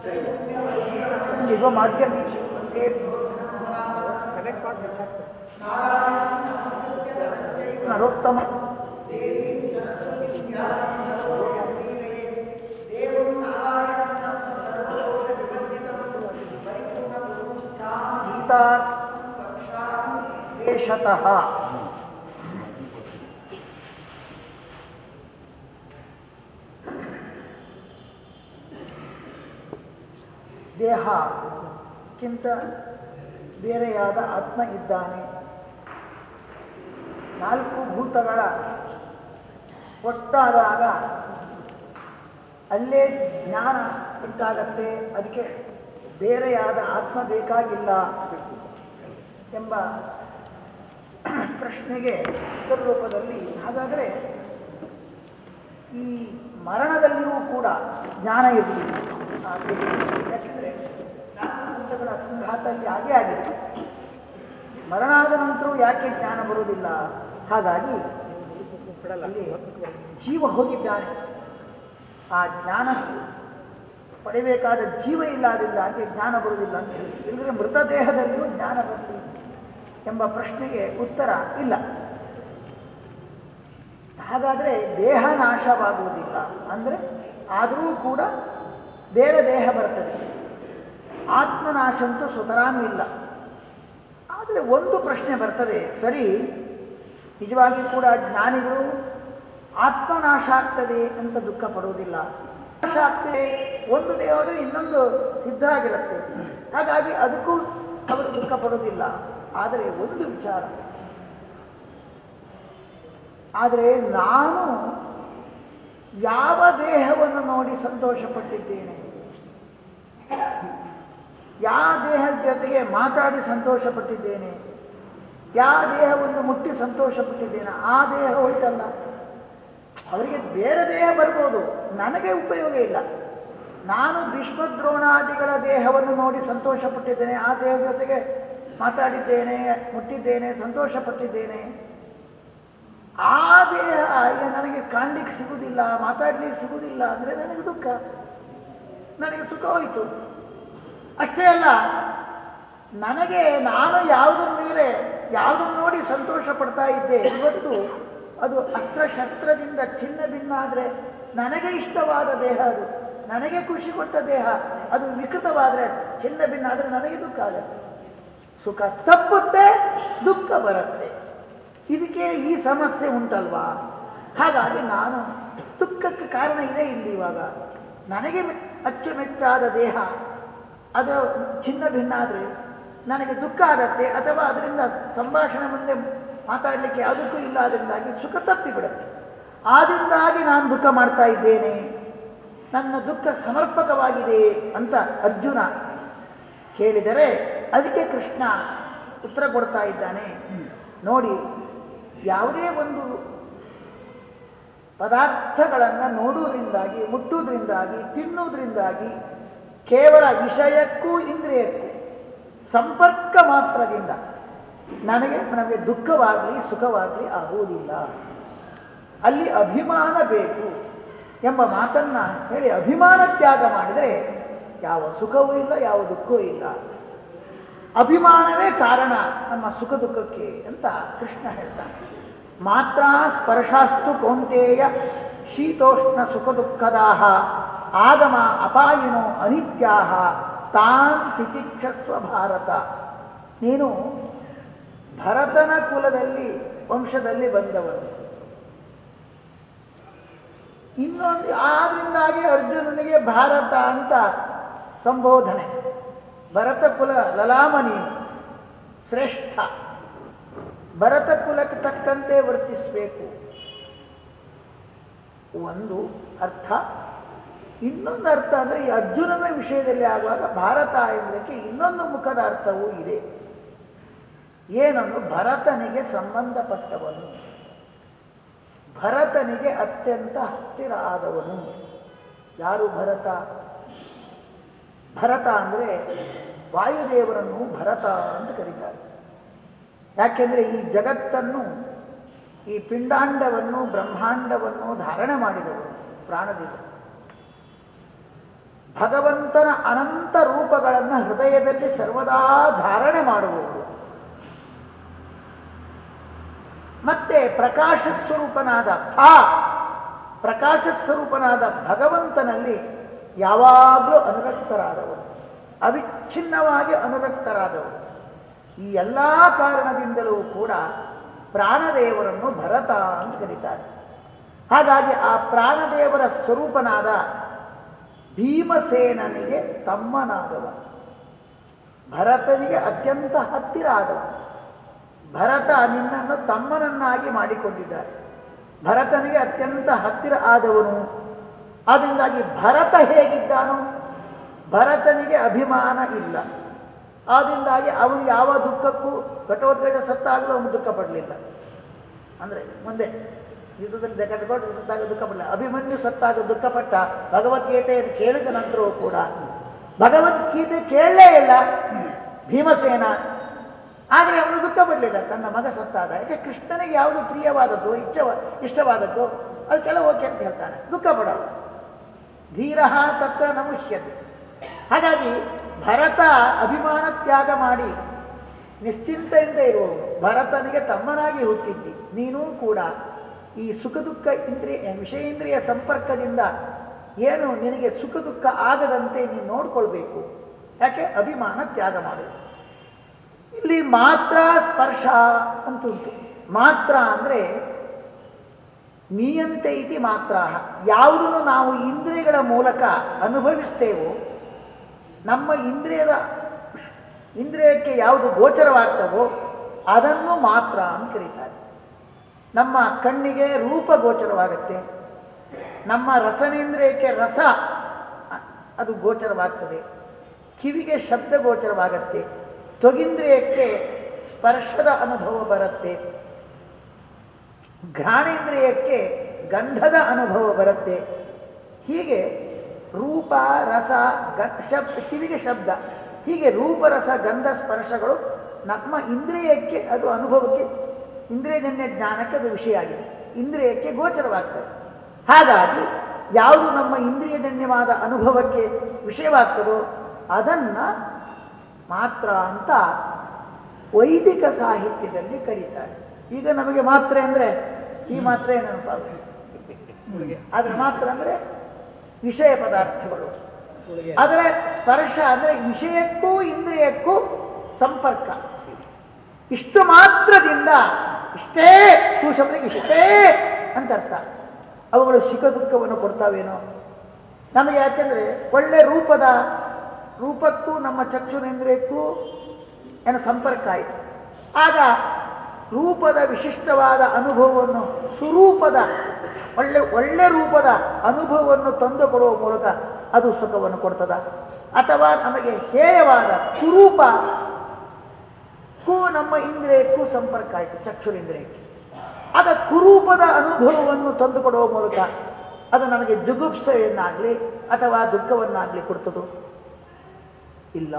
ಗುರುಂ ಜಗದೇ ಇವ ಮಾಧ್ಯಮ ನರೋತ್ತಮ ಗೀತಾ ದೇಶತಃ ದೇಹಕ್ಕಿಂತ ಬೇರೆಯಾದ ಆತ್ಮ ಇದ್ದಾನೆ. ನಾಲ್ಕು ಭೂತಗಳ ಒಟ್ಟಾದಾಗ ಅಲ್ಲೇ ಜ್ಞಾನ ಉಂಟಾಗತ್ತೆ. ಅದಕ್ಕೆ ಬೇರೆಯಾದ ಆತ್ಮ ಬೇಕಾಗಿಲ್ಲ ಎಂಬ ಪ್ರಶ್ನೆಗೆ ಉತ್ತರ ರೂಪದಲ್ಲಿ ಹಾಗಾದರೆ ಈ ಮರಣದಲ್ಲಿಯೂ ಕೂಡ ಜ್ಞಾನ ಇರಲಿಲ್ಲ ಯಾಕೆಂದರೆ ಸಂಘಾತಕ್ಕೆ ಹಾಗೆ ಆಗಿದೆ. ಮರಣಾದ ನಂತರವೂ ನಂತರ ಯಾಕೆ ಜ್ಞಾನ ಬರುವುದಿಲ್ಲ? ಹಾಗಾಗಿ ಅಲ್ಲಿ ಜೀವ ಹೋಗಿದ್ದಾನೆ. ಆ ಜ್ಞಾನ ಪಡೆಯಬೇಕಾದ ಜೀವ ಇಲ್ಲದಿದ್ದಾಗೆ ಜ್ಞಾನ ಬರುವುದಿಲ್ಲ ಅಂತ ಹೇಳಿ. ಇಲ್ಲದ್ರೆ ಮೃತದೇಹದಲ್ಲಿಯೂ ಜ್ಞಾನ ಬರಲಿ ಎಂಬ ಪ್ರಶ್ನೆಗೆ ಉತ್ತರ ಇಲ್ಲ. ಹಾಗಾದರೆ ದೇಹ ನಾಶವಾಗುವುದಿಲ್ಲ. ಅಂದರೆ ಆದರೂ ಕೂಡ ಬೇರೆ ದೇಹ ಬರ್ತದೆ. ಆತ್ಮನಾಶ ಅಂತೂ ಸುತರಾನೂ ಇಲ್ಲ. ಆದರೆ ಒಂದು ಪ್ರಶ್ನೆ ಬರ್ತದೆ, ಸರಿ, ನಿಜವಾಗಿ ಕೂಡ ಜ್ಞಾನಿಗಳು ಆತ್ಮನಾಶ ಆಗ್ತದೆ ಅಂತ ದುಃಖ ಪಡುವುದಿಲ್ಲ. ನಾಶ ಆಗ್ತದೆ, ಒಂದು ದೇವರು ಇನ್ನೊಂದು ಸಿದ್ಧ ಆಗಿರುತ್ತೆ ಹಾಗಾಗಿ ಅದಕ್ಕೂ ಅವರು ದುಃಖ ಪಡುವುದಿಲ್ಲ. ಆದರೆ ಒಂದು ವಿಚಾರ. ಆದರೆ ನಾನು ಯಾವ ದೇಹವನ್ನು ನೋಡಿ ಸಂತೋಷಪಟ್ಟಿದ್ದೇನೆ? ಯಾವ ದೇಹದ ಜೊತೆಗೆ ಮಾತಾಡಿ ಸಂತೋಷಪಟ್ಟಿದ್ದೇನೆ? ಯಾವ ದೇಹವನ್ನು ಮುಟ್ಟಿ ಸಂತೋಷಪಟ್ಟಿದ್ದೇನೆ? ಆ ದೇಹ ಹೋಯ್ತಲ್ಲ ಅವರಿಗೆ ಬೇರೆ ದೇಹ ಬರ್ಬೋದು. ನನಗೆ ಉಪಯೋಗ ಇಲ್ಲ. ನಾನು ಭೀಷ್ಮದ್ರೋಣಾದಿಗಳ ದೇಹವನ್ನು ನೋಡಿ ಸಂತೋಷಪಟ್ಟಿದ್ದೇನೆ. ಆ ದೇಹದ ಜೊತೆಗೆ ಮಾತಾಡಿದ್ದೇನೆ, ಮುಟ್ಟಿದ್ದೇನೆ, ಸಂತೋಷಪಟ್ಟಿದ್ದೇನೆ. ಆ ದೇಹ ನನಗೆ ಕಾಣ್ಲಿಕ್ಕೆ ಸಿಗುವುದಿಲ್ಲ ಮಾತಾಡ್ಲಿಕ್ಕೆ ಸಿಗುವುದಿಲ್ಲ ಅಂದ್ರೆ ನನಗೆ ದುಃಖ. ನನಗೆ ಸುಖ ಹೋಯಿತು. ಅಷ್ಟೇ ಅಲ್ಲ, ನನಗೆ ನಾನು ಯಾವುದರ ಮೇಲೆ, ಯಾವುದನ್ನು ನೋಡಿ ಸಂತೋಷ ಪಡ್ತಾ ಇದ್ದೆ, ಇವತ್ತು ಅದು ಅಸ್ತ್ರಶಸ್ತ್ರದಿಂದ ಚಿನ್ನ ಭಿನ್ನ ಆದರೆ ನನಗೆ ಇಷ್ಟವಾದ ದೇಹ ಅದು. ನನಗೆ ಖುಷಿ ಕೊಟ್ಟ ದೇಹ, ಅದು ವಿಕೃತವಾದರೆ ಚಿನ್ನ ಭಿನ್ನ ಆದರೆ ನನಗೆ ದುಃಖ ಆಗತ್ತೆ. ಸುಖ ತಪ್ಪುತ್ತೆ, ದುಃಖ ಬರುತ್ತೆ. ಇದಕ್ಕೆ ಈ ಸಮಸ್ಯೆ ಉಂಟಲ್ವಾ? ಹಾಗಾಗಿ ನಾನು ದುಃಖಕ್ಕೆ ಕಾರಣ ಇದೆ ಇಲ್ಲಿ ಇವಾಗ. ನನಗೆ ಅಚ್ಚುಮೆಚ್ಚಾದ ದೇಹ, ಅದು ಚಿನ್ನ ಭಿನ್ನ ಆದರೆ ನನಗೆ ದುಃಖ ಆಗತ್ತೆ, ಅಥವಾ ಅದರಿಂದ ಸಂಭಾಷಣೆ ಮುಂದೆ ಮಾತಾಡಲಿಕ್ಕೆ ಯಾವುದಕ್ಕೂ ಇಲ್ಲ, ಅದರಿಂದಾಗಿ ಸುಖ ತಪ್ಪಿ ಬಿಡುತ್ತೆ. ಆದ್ದರಿಂದಾಗಿ ನಾನು ದುಃಖ ಮಾಡ್ತಾ ಇದ್ದೇನೆ. ನನ್ನ ದುಃಖ ಸಮರ್ಪಕವಾಗಿದೆ ಅಂತ ಅರ್ಜುನ ಕೇಳಿದರೆ, ಅದಕ್ಕೆ ಕೃಷ್ಣ ಉತ್ತರ ಕೊಡ್ತಾ ಇದ್ದಾನೆ. ನೋಡಿ ಯಾವುದೇ ಒಂದು ಪದಾರ್ಥಗಳನ್ನು ನೋಡುವುದರಿಂದಾಗಿ, ಮುಟ್ಟುವುದರಿಂದಾಗಿ, ತಿನ್ನುವುದರಿಂದಾಗಿ ಕೇವಲ ವಿಷಯಕ್ಕೂ ಇಂದ್ರಿಯಕ್ಕೂ ಸಂಪರ್ಕ ಮಾತ್ರದಿಂದ ನನಗೆ ನಮಗೆ ದುಃಖವಾಗಲಿ, ಸುಖವಾಗಲಿ ಆಗುವುದಿಲ್ಲ. ಅಲ್ಲಿ ಅಭಿಮಾನ ಬೇಕು ಎಂಬ ಮಾತನ್ನ ಹೇಳಿ ಅಭಿಮಾನ ತ್ಯಾಗ ಮಾಡಿದರೆ ಯಾವ ಸುಖವೂ ಇಲ್ಲ, ಯಾವ ದುಃಖವೂ ಇಲ್ಲ. ಅಭಿಮಾನವೇ ಕಾರಣ ನಮ್ಮ ಸುಖ ದುಃಖಕ್ಕೆ ಅಂತ ಕೃಷ್ಣ ಹೇಳ್ತಾನೆ. ಮಾತ್ರ ಸ್ಪರ್ಶಾಸ್ತು ಕೌಂತೆಯ ಶೀತೋಷ್ಣ ಸುಖ ದುಃಖದಾಹ ಆಗಮ ಅಪಾಯಿನೋ ಅನಿತ್ಯಾಹ ತಾನ್ ತಿತಿಕ್ಷಸ್ವ ಭಾರತ. ನೀನು ಭರತನ ಕುಲದಲ್ಲಿ, ವಂಶದಲ್ಲಿ ಬಂದವನು. ಇನ್ನೊಂದು ಆದ್ರಿಂದಾಗಿ ಅರ್ಜುನನಿಗೆ ಭಾರತ ಅಂತ ಸಂಬೋಧನೆ. ಭರತ ಕುಲ ಲಲಾಮನಿ ಶ್ರೇಷ್ಠ. ಭರತ ಕುಲಕ್ಕೆ ತಕ್ಕಂತೆ ವರ್ತಿಸಬೇಕು. ಒಂದು ಅರ್ಥ. ಇನ್ನೊಂದು ಅರ್ಥ ಅಂದ್ರೆ ಈ ಅರ್ಜುನನ ವಿಷಯದಲ್ಲಿ ಆಗುವಾಗ ಭಾರತ ಎಂಬುದಕ್ಕೆ ಇನ್ನೊಂದು ಮುಖದ ಅರ್ಥವೂ ಇದೆ. ಏನನ್ನು ಭರತನಿಗೆ ಸಂಬಂಧಪಟ್ಟವನು. ಭರತನಿಗೆ ಅತ್ಯಂತ ಹತ್ತಿರ ಆದವನು. ಯಾರು ಭರತ? ಭರತ ಅಂದ್ರೆ ವಾಯುದೇವರನ್ನು ಭರತ ಅಂತ ಕರೀತಾರೆ. ಯಾಕೆಂದ್ರೆ ಈ ಜಗತ್ತನ್ನು, ಈ ಪಿಂಡಾಂಡವನ್ನು, ಬ್ರಹ್ಮಾಂಡವನ್ನು ಧಾರಣೆ ಮಾಡಿದವರು ಪ್ರಾಣದಿಂದ ಭಗವಂತನ ಅನಂತ ರೂಪಗಳನ್ನು ಹೃದಯದಲ್ಲಿ ಸರ್ವದಾ ಧಾರಣೆ ಮಾಡುವವರು. ಮತ್ತೆ ಪ್ರಕಾಶ ಸ್ವರೂಪನಾದ ಆ, ಪ್ರಕಾಶ ಸ್ವರೂಪನಾದ ಭಗವಂತನಲ್ಲಿ ಯಾವಾಗಲೂ ಅನುರಕ್ತರಾದವರು, ಅವಿಚ್ಛಿನ್ನವಾಗಿ ಅನುರಕ್ತರಾದವರು. ಈ ಎಲ್ಲ ಕಾರಣದಿಂದಲೂ ಕೂಡ ಪ್ರಾಣದೇವರನ್ನು ಭರತ ಅಂತ ಕರೀತಾರೆ. ಹಾಗಾಗಿ ಆ ಪ್ರಾಣದೇವರ ಸ್ವರೂಪನಾದ ಭೀಮಸೇನನಿಗೆ ತಮ್ಮನಾದವ. ಭರತನಿಗೆ ಅತ್ಯಂತ ಹತ್ತಿರ ಆದವ ಭರತ ನಿನ್ನನ್ನು ತಮ್ಮನನ್ನಾಗಿ ಮಾಡಿಕೊಂಡಿದ್ದಾರೆ. ಭರತನಿಗೆ ಅತ್ಯಂತ ಹತ್ತಿರ ಆದವನು. ಅದರಿಂದಾಗಿ ಭರತ ಹೇಗಿದ್ದಾನೋ ಭರತನಿಗೆ ಅಭಿಮಾನ ಇಲ್ಲ. ಆದ್ದರಿಂದಾಗಿ ಅವನು ಯಾವ ದುಃಖಕ್ಕೂ ಘಟೋದ್ಗಜ ಸತ್ತಾಗಲೂ ಅವನು ದುಃಖ ಪಡಲಿಲ್ಲ. ಅಂದ್ರೆ ಮುಂದೆ ಯುದ್ಧದಲ್ಲಿ ಘಟಕೋಟ ಸತ್ತಾಗ ದುಃಖ ಪಡಲಿಲ್ಲ. ಅಭಿಮನ್ಯು ಸತ್ತಾಗ ದುಃಖಪಟ್ಟ ಭಗವದ್ಗೀತೆಯನ್ನು ಕೇಳಿದ ನಂತರವೂ ಕೂಡ ಭಗವದ್ಗೀತೆ ಕೇಳಲೇ ಇಲ್ಲ ಭೀಮಸೇನ. ಆದರೆ ಅವನು ದುಃಖ ಪಡಲಿಲ್ಲ. ತನ್ನ ಮಗ ಸತ್ತಾದ. ಯಾಕೆ? ಕೃಷ್ಣನಿಗೆ ಯಾವುದು ಪ್ರಿಯವಾದದ್ದು ಇಷ್ಟವ ಇಷ್ಟವಾದದ್ದು, ಅದು ಓಕೆ ಅಂತ ಹೇಳ್ತಾನೆ. ದುಃಖ ಪಡೋದು. ಧೀರ ತತ್ರ ನಮುಷ್ಯತೆ. ಹಾಗಾಗಿ ಭರತ ಅಭಿಮಾನ ತ್ಯಾಗ ಮಾಡಿ ನಿಶ್ಚಿಂತೆಯಿಂದ ಇರುವವನು. ಭರತನಿಗೆ ತಮ್ಮನಾಗಿ ಹುಟ್ಟಿದ್ದಿ, ನೀನೂ ಕೂಡ. ಈ ಸುಖ ದುಃಖ ಇಂದ್ರಿಯ ವಿಷಯೇಂದ್ರಿಯ ಸಂಪರ್ಕದಿಂದ ಏನು ನಿನಗೆ ಸುಖ ದುಃಖ ಆಗದಂತೆ ನೀನು ನೋಡ್ಕೊಳ್ಬೇಕು. ಯಾಕೆ? ಅಭಿಮಾನ ತ್ಯಾಗ ಮಾಡು ಇಲ್ಲಿ ಮಾತ್ರ ಸ್ಪರ್ಶ ಅಂತುಂಟು. ಮಾತ್ರ ಅಂದ್ರೆ ನೀಯಂತೆ ಇತಿ ಮಾತ್ರ ಯಾವುದನ್ನು ನಾವು ಇಂದ್ರಿಯಗಳ ಮೂಲಕ ಅನುಭವಿಸ್ತೇವೋ ನಮ್ಮ ಇಂದ್ರಿಯದ ಇಂದ್ರಿಯಕ್ಕೆ ಯಾವುದು ಗೋಚರವಾಗ್ತವೋ ಅದನ್ನು ಮಾತ್ರ ಅಂತ ಕರೀತಾರೆ. ನಮ್ಮ ಕಣ್ಣಿಗೆ ರೂಪ ಗೋಚರವಾಗುತ್ತೆ. ನಮ್ಮ ರಸನೇಂದ್ರಿಯಕ್ಕೆ ರಸ ಅದು ಗೋಚರವಾಗ್ತದೆ. ಕಿವಿಗೆ ಶಬ್ದ ಗೋಚರವಾಗತ್ತೆ. ತ್ವಗಿಂದ್ರಿಯಕ್ಕೆ ಸ್ಪರ್ಶದ ಅನುಭವ ಬರುತ್ತೆ. ಘ್ರಾಣೇಂದ್ರಿಯಕ್ಕೆ ಗಂಧದ ಅನುಭವ ಬರುತ್ತೆ. ಹೀಗೆ ರೂಪ ರಸ ಶಬ್ದ ಕಿವಿಗೆ ಶಬ್ದ. ಹೀಗೆ ರೂಪ ರಸ ಗಂಧ ಸ್ಪರ್ಶಗಳು ನಮ್ಮ ಇಂದ್ರಿಯಕ್ಕೆ ಅದು ಅನುಭವಕ್ಕೆ ಇಂದ್ರಿಯಜನ್ಯ ಜ್ಞಾನಕ್ಕೆ ಅದು ವಿಷಯ ಆಗಿದೆ. ಇಂದ್ರಿಯಕ್ಕೆ ಗೋಚರವಾಗ್ತದೆ. ಹಾಗಾಗಿ ಯಾವುದು ನಮ್ಮ ಇಂದ್ರಿಯಜನ್ಯವಾದ ಅನುಭವಕ್ಕೆ ವಿಷಯವಾಗ್ತದೋ ಅದನ್ನ ಮಾತ್ರ ಅಂತ ವೈದಿಕ ಸಾಹಿತ್ಯದಲ್ಲಿ ಕರೀತಾರೆ. ಈಗ ನಮಗೆ ಮಾತ್ರೆ ಅಂದ್ರೆ ಈ ಮಾತ್ರೆ ನೆನಪಾಗುತ್ತೆ ಅದ್ರ ಮಾತ್ರ ಅಂದ್ರೆ ವಿಷಯ ಪದಾರ್ಥಗಳು. ಆದರೆ ಸ್ಪರ್ಶ ಅಂದ್ರೆ ವಿಷಯಕ್ಕೂ ಇಂದ್ರಿಯಕ್ಕೂ ಸಂಪರ್ಕ. ಇಷ್ಟು ಮಾತ್ರದಿಂದ ಇಷ್ಟೇ ಸೂಷಮನಿಗೆ ಇಷ್ಟೇ ಅಂತ ಅರ್ಥ. ಅವುಗಳು ಸುಖ ದುಃಖವನ್ನು ಕೊಡ್ತಾವೇನೋ. ನಮಗೆ ಯಾಕೆಂದ್ರೆ ಒಳ್ಳೆ ರೂಪದ, ರೂಪಕ್ಕೂ ನಮ್ಮ ಚಕ್ಷುರೇಂದ್ರಿಯಕ್ಕೂ ಏನೋ ಸಂಪರ್ಕ ಆಯಿತು ಆಗ ರೂಪದ ವಿಶಿಷ್ಟವಾದ ಅನುಭವವನ್ನು, ಸುರೂಪದ, ಒಳ್ಳೆ ಒಳ್ಳೆ ರೂಪದ ಅನುಭವವನ್ನು ತಂದುಕೊಡುವ ಮೂಲಕ ಅದು ಸುಖವನ್ನು ಕೊಡ್ತದ. ಅಥವಾ ನಮಗೆ ಹೇಯವಾದ ಕುರೂಪ ನಮ್ಮ ಇಂದ್ರಿಯಕ್ಕೂ ಸಂಪರ್ಕ ಆಯಿತು ಚಕ್ಷುರಿಂದ್ರಿಯಕ್ಕೆ ಅದ ಕುರೂಪದ ಅನುಭವವನ್ನು ತಂದುಕೊಡುವ ಮೂಲಕ ಅದು ನಮಗೆ ಜುಗುಪ್ಸೆಯನ್ನಾಗಲಿ ಅಥವಾ ದುಃಖವನ್ನಾಗಲಿ ಕೊಡ್ತದೆ. ಇಲ್ಲ.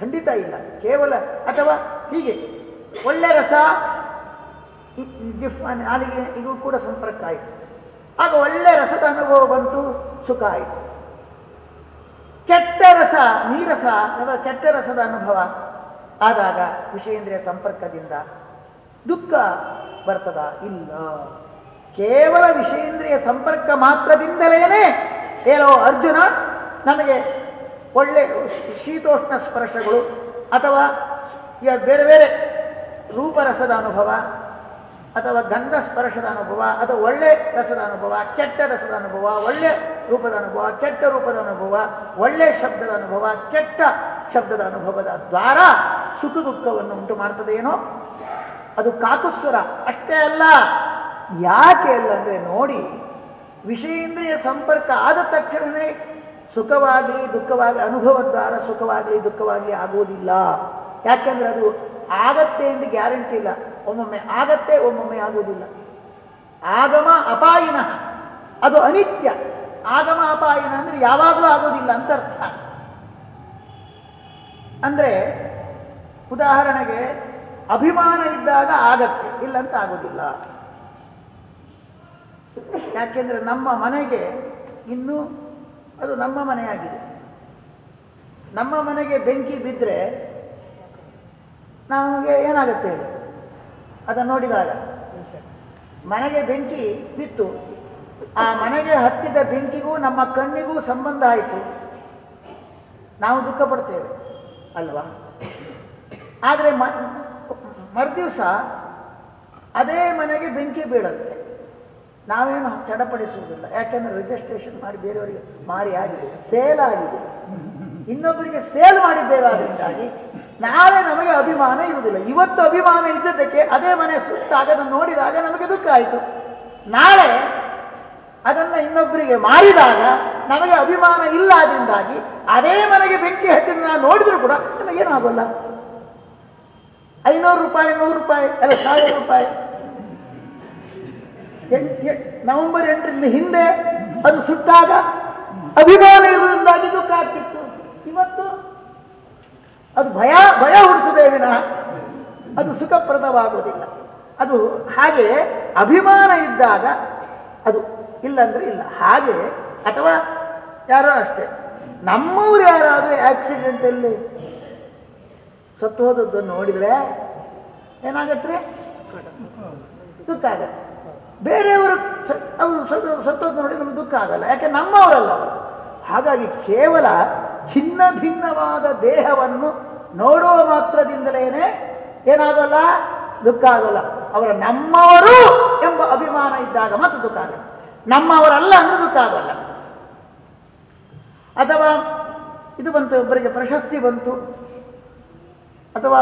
ಖಂಡಿತ ಇಲ್ಲ. ಕೇವಲ ಅಥವಾ ಹೀಗೆ ಒಳ್ಳೆ ರಸ ನಾಲಿಗೆ ಇದು ಕೂಡ ಸಂಪರ್ಕ ಆಯಿತು. ಆಗ ಒಳ್ಳೆ ರಸದ ಅನುಭವ ಬಂತು, ಸುಖ ಆಯಿತು. ಕೆಟ್ಟ ರಸ, ನೀರಸ, ಅಥವಾ ಕೆಟ್ಟ ರಸದ ಅನುಭವ ಆದಾಗ ವಿಷಯೇಂದ್ರಿಯ ಸಂಪರ್ಕದಿಂದ ದುಃಖ ಬರ್ತದ? ಇಲ್ಲ. ಕೇವಲ ವಿಷಯೇಂದ್ರಿಯ ಸಂಪರ್ಕ ಮಾತ್ರದಿಂದಲೇನೆ, ಹೇಳೋ ಅರ್ಜುನ ನಮಗೆ ಒಳ್ಳೆ ಶೀತೋಷ್ಣ ಸ್ಪರ್ಶಗಳು ಅಥವಾ ಬೇರೆ ಬೇರೆ ರೂಪರಸದ ಅನುಭವ, ಅಥವಾ ಗಂಧ ಸ್ಪರ್ಶದ ಅನುಭವ, ಅಥವಾ ಒಳ್ಳೆ ರಸದ ಅನುಭವ, ಕೆಟ್ಟ ರಸದ ಅನುಭವ, ಒಳ್ಳೆ ರೂಪದ ಅನುಭವ, ಕೆಟ್ಟ ರೂಪದ ಅನುಭವ, ಒಳ್ಳೆ ಶಬ್ದದ ಅನುಭವ, ಕೆಟ್ಟ ಶಬ್ದದ ಅನುಭವದ ದ್ವಾರ ಸುಖ ದುಃಖವನ್ನು ಉಂಟು ಮಾಡ್ತದೇನೋ ಅದು ಕಾಕುಸ್ವರ. ಅಷ್ಟೇ ಅಲ್ಲ, ಯಾಕೆ ಅಲ್ಲ ಅಂದ್ರೆ ನೋಡಿ, ವಿಷಯೇಂದ್ರಿಯ ಸಂಪರ್ಕ ಆದ ತಕ್ಷಣವೇ ಸುಖವಾಗಲಿ ದುಃಖವಾಗಲಿ ಅನುಭವ ದ್ವಾರ ಸುಖವಾಗಲಿ ದುಃಖವಾಗಲಿ ಆಗುವುದಿಲ್ಲ. ಯಾಕೆಂದ್ರೆ ಅದು ಆಗತ್ತೆ ಎಂದು ಗ್ಯಾರಂಟಿ ಇಲ್ಲ. ಒಮ್ಮೊಮ್ಮೆ ಆಗತ್ತೆ, ಒಮ್ಮೊಮ್ಮೆ ಆಗುವುದಿಲ್ಲ. ಆಗಮ ಅಪಾಯಿನ. ಅದು ಅನಿತ್ಯ. ಆಗಮ ಅಪಾಯನ ಅಂದ್ರೆ ಯಾವಾಗಲೂ ಆಗೋದಿಲ್ಲ ಅಂತ ಅರ್ಥ ಅಂದ್ರೆ ಉದಾಹರಣೆಗೆ ಅಭಿಮಾನ ಇದ್ದಾಗ ಆಗತ್ತೆ, ಇಲ್ಲಂತ ಆಗೋದಿಲ್ಲ ಯಾಕೆಂದ್ರೆ ನಮ್ಮ ಮನೆಗೆ ಇನ್ನೂ ಅದು ನಮ್ಮ ಮನೆಯಾಗಿದೆ. ನಮ್ಮ ಮನೆಗೆ ಬೆಂಕಿ ಬಿದ್ದರೆ ನಮಗೆ ಏನಾಗುತ್ತೆ ಹೇಳಿ? ಅದನ್ನು ನೋಡಿದಾಗ. ಮನೆಗೆ ಬೆಂಕಿ ಬಿತ್ತು. ಆ ಮನೆಗೆ ಹತ್ತಿದ ಬೆಂಕಿಗೂ ನಮ್ಮ ಕಣ್ಣಿಗೂ ಸಂಬಂಧ ಆಯಿತು. ನಾವು ದುಃಖ ಪಡ್ತೇವೆ, ಅಲ್ವಾ? ಆದರೆ ಮರುದಿವಸ ಅದೇ ಮನೆಗೆ ಬೆಂಕಿ ಬೀಳುತ್ತೆ. ನಾವೇನು ಚಡಪಡಿಸುವುದಿಲ್ಲ ಯಾಕೆಂದ್ರೆ ರಿಜಿಸ್ಟ್ರೇಷನ್ ಮಾಡಿ ಬೇರೆಯವರಿಗೆ ಮಾರಿ ಆಗಿದೆ ಸೇಲ್ ಆಗಿದೆ. ಇನ್ನೊಬ್ಬರಿಗೆ ಸೇಲ್ ಮಾಡಿದ್ದೇವೆ ಅದರಿಂದಾಗಿ ನಾಳೆ ನಮಗೆ ಅಭಿಮಾನ ಇರುವುದಿಲ್ಲ. ಇವತ್ತು ಅಭಿಮಾನ ಇದ್ದದಕ್ಕೆ ಅದೇ ಮನೆ ಸುತ್ತಾಗ ಅದನ್ನು ನೋಡಿದಾಗ ನಮಗೆ ದುಃಖ ಆಯಿತು. ನಾಳೆ ಅದನ್ನ ಇನ್ನೊಬ್ಬರಿಗೆ ಮಾರಿದಾಗ ನಮಗೆ ಅಭಿಮಾನ ಇಲ್ಲ ಅದರಿಂದಾಗಿ ಅದೇ ಮನೆಗೆ ಬೆಂಕಿ ಹಚ್ಚಿದ ನಾವು ನೋಡಿದ್ರು ಕೂಡ ನಮಗೇನಾಗಲ್ಲ ಐನೂರು ರೂಪಾಯಿ, ನೂರು ರೂಪಾಯಿ, ಅಲ್ಲ, ಸಾವಿರ ರೂಪಾಯಿ. ನವೆಂಬರ್ ಎಂಟರಿಂದ ಹಿಂದೆ ಅದು ಸುಟ್ಟಾಗ ಅಭಿಮಾನ ಇರುವುದರಿಂದಾಗಿ ದುಃಖ ಆಗ್ತಿತ್ತು. ಇವತ್ತು ಅದು ಭಯ ಭಯ ಹುಡುಕುದೇ ವಿನಃ. ಅದು ಸುಖಪ್ರದವಾಗುವುದಿಲ್ಲ. ಅದು ಹಾಗೆ ಅಭಿಮಾನ ಇದ್ದಾಗ ಅದು ಇಲ್ಲಂದ್ರೆ ಇಲ್ಲ. ಹಾಗೆ ಅಥವಾ ಯಾರೋ ಅಷ್ಟೇ. ನಮ್ಮವ್ರು ಯಾರಾದರೂ ಆಕ್ಸಿಡೆಂಟಲ್ಲಿ ಸತ್ತು ಹೋದದ್ದು ನೋಡಿದ್ರೆ ಏನಾಗತ್ತೆ? ದುಃಖ ಆಗತ್ತೆ. ಬೇರೆಯವರು ಅವರು ಸತ್ತೋದು ನೋಡಿ ನಮ್ಗೆ ದುಃಖ ಆಗಲ್ಲ. ಯಾಕೆ ನಮ್ಮವರಲ್ಲ ಅವರು? ಹಾಗಾಗಿ ಕೇವಲ ಚಿನ್ನ ಭಿನ್ನವಾದ ದೇಹವನ್ನು ನೋಡುವ ಮಾತ್ರದಿಂದಲೇನೆ ಏನಾಗಲ್ಲ? ದುಃಖ ಆಗಲ್ಲ ಅವರ ನಮ್ಮವರು ಎಂಬ ಅಭಿಮಾನ ಇದ್ದಾಗ ಮಾತ್ರ ದುಃಖ ಆಗಲ್ಲ ನಮ್ಮವರಲ್ಲ ಅಂದ್ರೆ ದುಃಖ ಆಗಲ್ಲ. ಅಥವಾ ಇದು ಬಂತು, ಒಬ್ಬರಿಗೆ ಪ್ರಶಸ್ತಿ ಬಂತು, ಅಥವಾ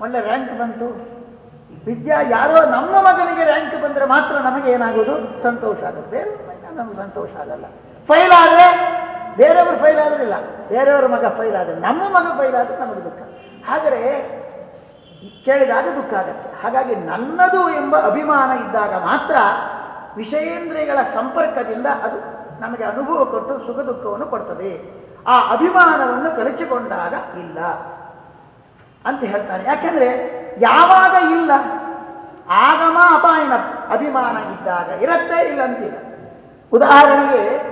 ಒಳ್ಳೆ ರ್ಯಾಂಕ್ ಬಂತು. ವಿದ್ಯಾ, ಯಾರೋ ನಮ್ಮ ಮಗನಿಗೆ ರ್ಯಾಂಕ್ ಬಂದರೆ ಮಾತ್ರ ನಮಗೆ ಏನಾಗೋದು? ಸಂತೋಷ ಆಗುತ್ತೆ. ನಮ್ಗೆ ಸಂತೋಷ ಆಗಲ್ಲ. ಫೈಲ್ ಆದರೆ ಬೇರೆಯವರು ಫೈಲ್ ಆದ್ರಿಲ್ಲ. ಬೇರೆಯವರ ಮಗ ಫೈಲ್ ನಮ್ಮ ಮಗ ಫೈಲ್ ನಮಗೆ ದುಃಖ. ಆದರೆ ಕೇಳಿದಾಗ ದುಃಖ ಆಗುತ್ತೆ. ಹಾಗಾಗಿ ನನ್ನದು ಎಂಬ ಅಭಿಮಾನ ಇದ್ದಾಗ ಮಾತ್ರ ವಿಷಯೇಂದ್ರಿಯಗಳ ಸಂಪರ್ಕದಿಂದ ಅದು ನಮಗೆ ಅನುಭವ ಕೊಟ್ಟು ಸುಖ ದುಃಖವನ್ನು ಕೊಡ್ತದೆ. ಆ ಅಭಿಮಾನವನ್ನು ಕಳಚಿಕೊಂಡಾಗ ಇಲ್ಲ ಅಂತ ಹೇಳ್ತಾನೆ. ಯಾಕೆಂದ್ರೆ ಯಾವಾಗ ಇಲ್ಲ ಆಗಮ ಅಪಾಯನ ಅಭಿಮಾನ ಇದ್ದಾಗ ಇರತ್ತೆ ಇಲ್ಲ ಅಂತಿಲ್ಲ ಉದಾಹರಣೆಗೆ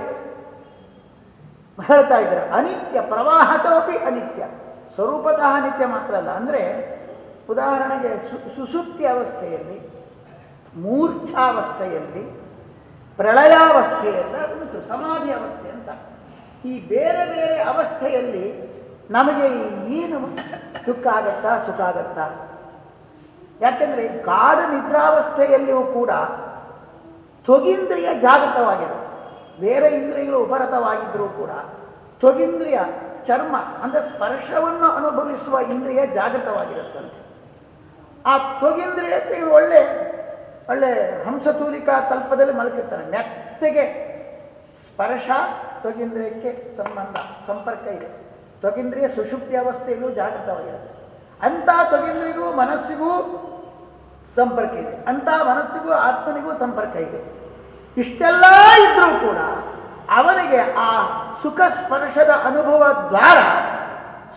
ಹೇಳ್ತಾ ಇದ್ದಾರೆ. ಅನಿತ್ಯ, ಪ್ರವಾಹತೋಪಿ ಅನಿತ್ಯ. ಸ್ವರೂಪತಃ ಅನಿತ್ಯ ಮಾತ್ರ ಅಲ್ಲ. ಅಂದ್ರೆ ಉದಾಹರಣೆಗೆ ಸುಸುಪ್ತಿ ಅವಸ್ಥೆಯಲ್ಲಿ, ಮೂರ್ಛಾವಸ್ಥೆಯಲ್ಲಿ, ಪ್ರಳಯಾವಸ್ಥೆಯಲ್ಲ ಉಂಟು, ಸಮಾಧಿ ಅವಸ್ಥೆ ಅಂತ. ಈ ಬೇರೆ ಬೇರೆ ಅವಸ್ಥೆಯಲ್ಲಿ ನಮಗೆ ಏನು ದುಃಖ ಆಗತ್ತಾ, ಸುಖ ಆಗತ್ತಾ? ಯಾಕೆಂದ್ರೆ ಗಾಢ ನಿದ್ರಾವಸ್ಥೆಯಲ್ಲಿಯೂ ಕೂಡ ತೊಗಿಂದ್ರಿಯ ಜಾಗೃತವಾಗಿರುತ್ತೆ. ಬೇರೆ ಇಂದ್ರಿಯಗಳು ಉಪರತವಾಗಿದ್ದರೂ ಕೂಡ ತ್ವಗಿಂದ್ರಿಯ ಚರ್ಮ, ಅಂದ್ರೆ ಸ್ಪರ್ಶವನ್ನು ಅನುಭವಿಸುವ ಇಂದ್ರಿಯ ಜಾಗೃತವಾಗಿರುತ್ತಂತೆ. ಆ ತ್ವಗಿಂದ್ರಿಯಕ್ಕೆ ಒಳ್ಳೆ ಒಳ್ಳೆ ಹಂಸತೂಲಿಕಾ ತಲ್ಪದಲ್ಲಿ ಮಲಗಿರ್ತಾರೆ. ಮೆತ್ತಗೆ ಸ್ಪರ್ಶ, ತ್ವಗಿಂದ್ರಿಯಕ್ಕೆ ಸಂಬಂಧ, ಸಂಪರ್ಕ ಇದೆ. ತ್ವಗಿಂದ್ರಿಯ ಸುಷುಪ್ತಿ ಅವಸ್ಥೆಯಲ್ಲೂ ಜಾಗೃತವಾಗಿರುತ್ತೆ. ಅಂತ ತ್ವಗಿಂದ್ರಿಗೂ ಮನಸ್ಸಿಗೂ ಸಂಪರ್ಕ ಇದೆ. ಅಂತ ಮನಸ್ಸಿಗೂ ಆತ್ಮನಿಗೂ ಸಂಪರ್ಕ ಇದೆ. ಇಷ್ಟೆಲ್ಲ ಇದ್ರೂ ಕೂಡ ಅವನಿಗೆ ಆ ಸುಖ ಸ್ಪರ್ಶದ ಅನುಭವ ದ್ವಾರ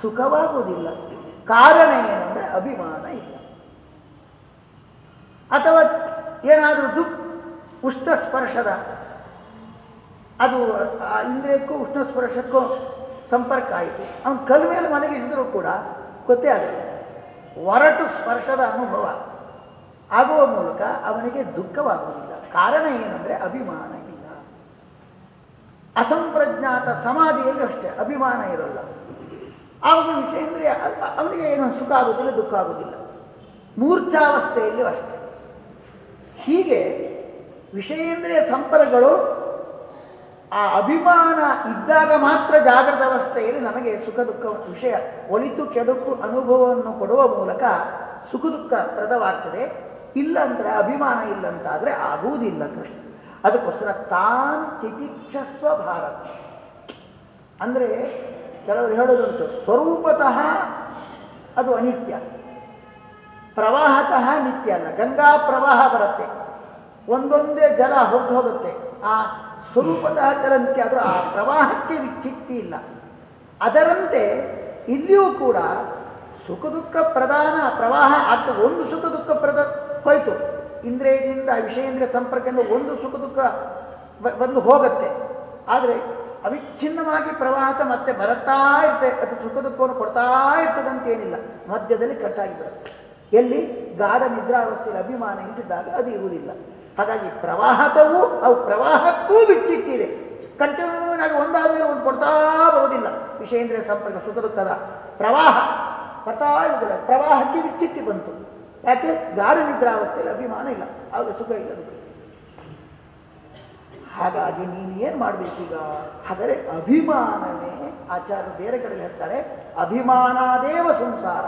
ಸುಖವಾಗುವುದಿಲ್ಲ. ಕಾರಣ ಏನಂದ್ರೆ ಅಭಿಮಾನ ಇಲ್ಲ. ಅಥವಾ ಏನಾದರೂ ದುಃಖ, ಉಷ್ಣ ಸ್ಪರ್ಶದ, ಅದು ಇಂದ್ರಿಯಕ್ಕೂ ಉಷ್ಣ ಸ್ಪರ್ಶಕ್ಕೂ ಸಂಪರ್ಕ ಆಯಿತು. ಅವನು ಕಲ್ ಮೇಲೆ ಮಲಗಿಸಿದ್ರು ಕೂಡ ಗೊತ್ತೇ ಆಗುತ್ತೆ ಒರಟು ಸ್ಪರ್ಶದ ಅನುಭವ ಆಗುವ ಮೂಲಕ ಅವನಿಗೆ ದುಃಖವಾಗುವುದಿಲ್ಲ. ಕಾರಣ ಏನಂದ್ರೆ ಅಭಿಮಾನ ಇಲ್ಲ. ಅಸಂಪ್ರಜ್ಞಾತ ಸಮಾಧಿಯಲ್ಲಿ ಅಷ್ಟೇ ಅಭಿಮಾನ ಇರಲ್ಲ. ಆವಾಗ ಅಂದ್ರೆ ಅವನಿಗೆ ಏನು ಸುಖ ಆಗುವುದಿಲ್ಲ ದುಃಖ ಆಗುವುದಿಲ್ಲ ಮೂರ್ಛಾವಸ್ಥೆಯಲ್ಲೂ ಅಷ್ಟೇ. ಹೀಗೆ ವಿಷಯೇಂದ್ರಿಯ ಸಂಪರ್ಕಗಳು, ಆ ಅಭಿಮಾನ ಇದ್ದಾಗ ಮಾತ್ರ ಜಾಗೃತ ಅವಸ್ಥೆಯಲ್ಲಿ ನಮಗೆ ಸುಖ ದುಃಖ ವಿಷಯ ಒಳಿತು ಕೆಡುಕು ಅನುಭವವನ್ನು ಕೊಡುವ ಮೂಲಕ ಸುಖ ದುಃಖ ಪ್ರದವಾಗ್ತದೆ. ಇಲ್ಲ ಅಂದ್ರೆ ಅಭಿಮಾನ ಇಲ್ಲ ಅಂತಾದ್ರೆ ಆಗುವುದಿಲ್ಲ ಕೃಷ್ಣ. ಅದಕ್ಕೋಸ್ಕರ ತಾನ್ ತಿತಿಕ್ಷಸ್ವ ಭಾರತ. ಅಂದ್ರೆ ಕೆಲವರು ಹೇಳೋದುಂಟು ಸ್ವರೂಪತಃ ಅದು ಅನಿತ್ಯ. ಪ್ರವಾಹತಃ ನಿತ್ಯ ಅಲ್ಲ, ಗಂಗಾ ಪ್ರವಾಹ ಬರುತ್ತೆ. ಒಂದೊಂದೇ ಜಲ ಹೊರಟು ಹೋಗುತ್ತೆ. ಆ ಸ್ವರೂಪತಃ ಜಲ ನಿತ್ಯ, ಆದರೂ ಆ ಪ್ರವಾಹಕ್ಕೆ ವಿಚ್ಛಿತ್ತಿ ಇಲ್ಲ. ಅದರಂತೆ ಇಲ್ಲಿಯೂ ಕೂಡ ಸುಖ ದುಃಖ ಪ್ರಧಾನ ಪ್ರವಾಹ ಆಗ್ತದೆ. ಒಂದು ಸುಖ ದುಃಖ ಪ್ರದ ಹೋಯ್ತು. ಇಂದ್ರಿಯದಿಂದ ವಿಷಯೇಂದ್ರಿಯ ಸಂಪರ್ಕದಿಂದ ಒಂದು ಸುಖ ದುಃಖ ಬಂದು ಹೋಗುತ್ತೆ. ಆದರೆ ಅವಿಚ್ಛಿನ್ನವಾಗಿ ಪ್ರವಾಹ ಮತ್ತೆ ಬರುತ್ತಾ ಇರ್ತದೆ ಅದು ಸುಖ ದುಃಖವನ್ನು ಕೊಡ್ತಾ ಇರ್ತದಂತೇನಿಲ್ಲ ಮಧ್ಯದಲ್ಲಿ ಕಟ್ಟಾಗಿ ಬರುತ್ತೆ ಎಲ್ಲಿ? ಗಾಢ ನಿದ್ರಾವಸ್ಥೆಯಲ್ಲಿ ಅಭಿಮಾನ ಇಟ್ಟಿದ್ದಾಗ ಅದು ಇರುವುದಿಲ್ಲ. ಹಾಗಾಗಿ ಪ್ರವಾಹದವು ಅವು ಪ್ರವಾಹಕ್ಕೂ ಬಿಚ್ಚಿಟ್ಟಿದೆ ಕಂಟಿನ್ಯೂನಾಗಿ ಆಗಿ ಒಂದು ಕೊಡ್ತಾ ಬರುವುದಿಲ್ಲ. ವಿಷಯೇಂದ್ರಿಯ ಸಂಪರ್ಕ, ಸುಖ ದುಃಖದ ಪ್ರವಾಹ ಬರ್ತಾ ಇರುವುದಿಲ್ಲ. ಪ್ರವಾಹಕ್ಕೆ ಬಿಚ್ಚಿಟ್ಟಿ ಬಂತು. ಯಾಕೆ? ಗಾಢ ನಿದ್ರಾವಸ್ಥೆಯಲ್ಲಿ ಅಭಿಮಾನ ಇಲ್ಲ. ಆಗ ಸುಖ ಇಲ್ಲ. ಹಾಗಾಗಿ ನೀನು ಏನ್ ಮಾಡ್ಬೇಕೀಗ? ಆದರೆ ಅಭಿಮಾನವೇ ಆಚಾರ್ಯರು ಬೇರೆ ಕಡೆ ಹೇಳ್ತಾರೆ, ಅಭಿಮಾನಾದೇವ ಸಂಸಾರ.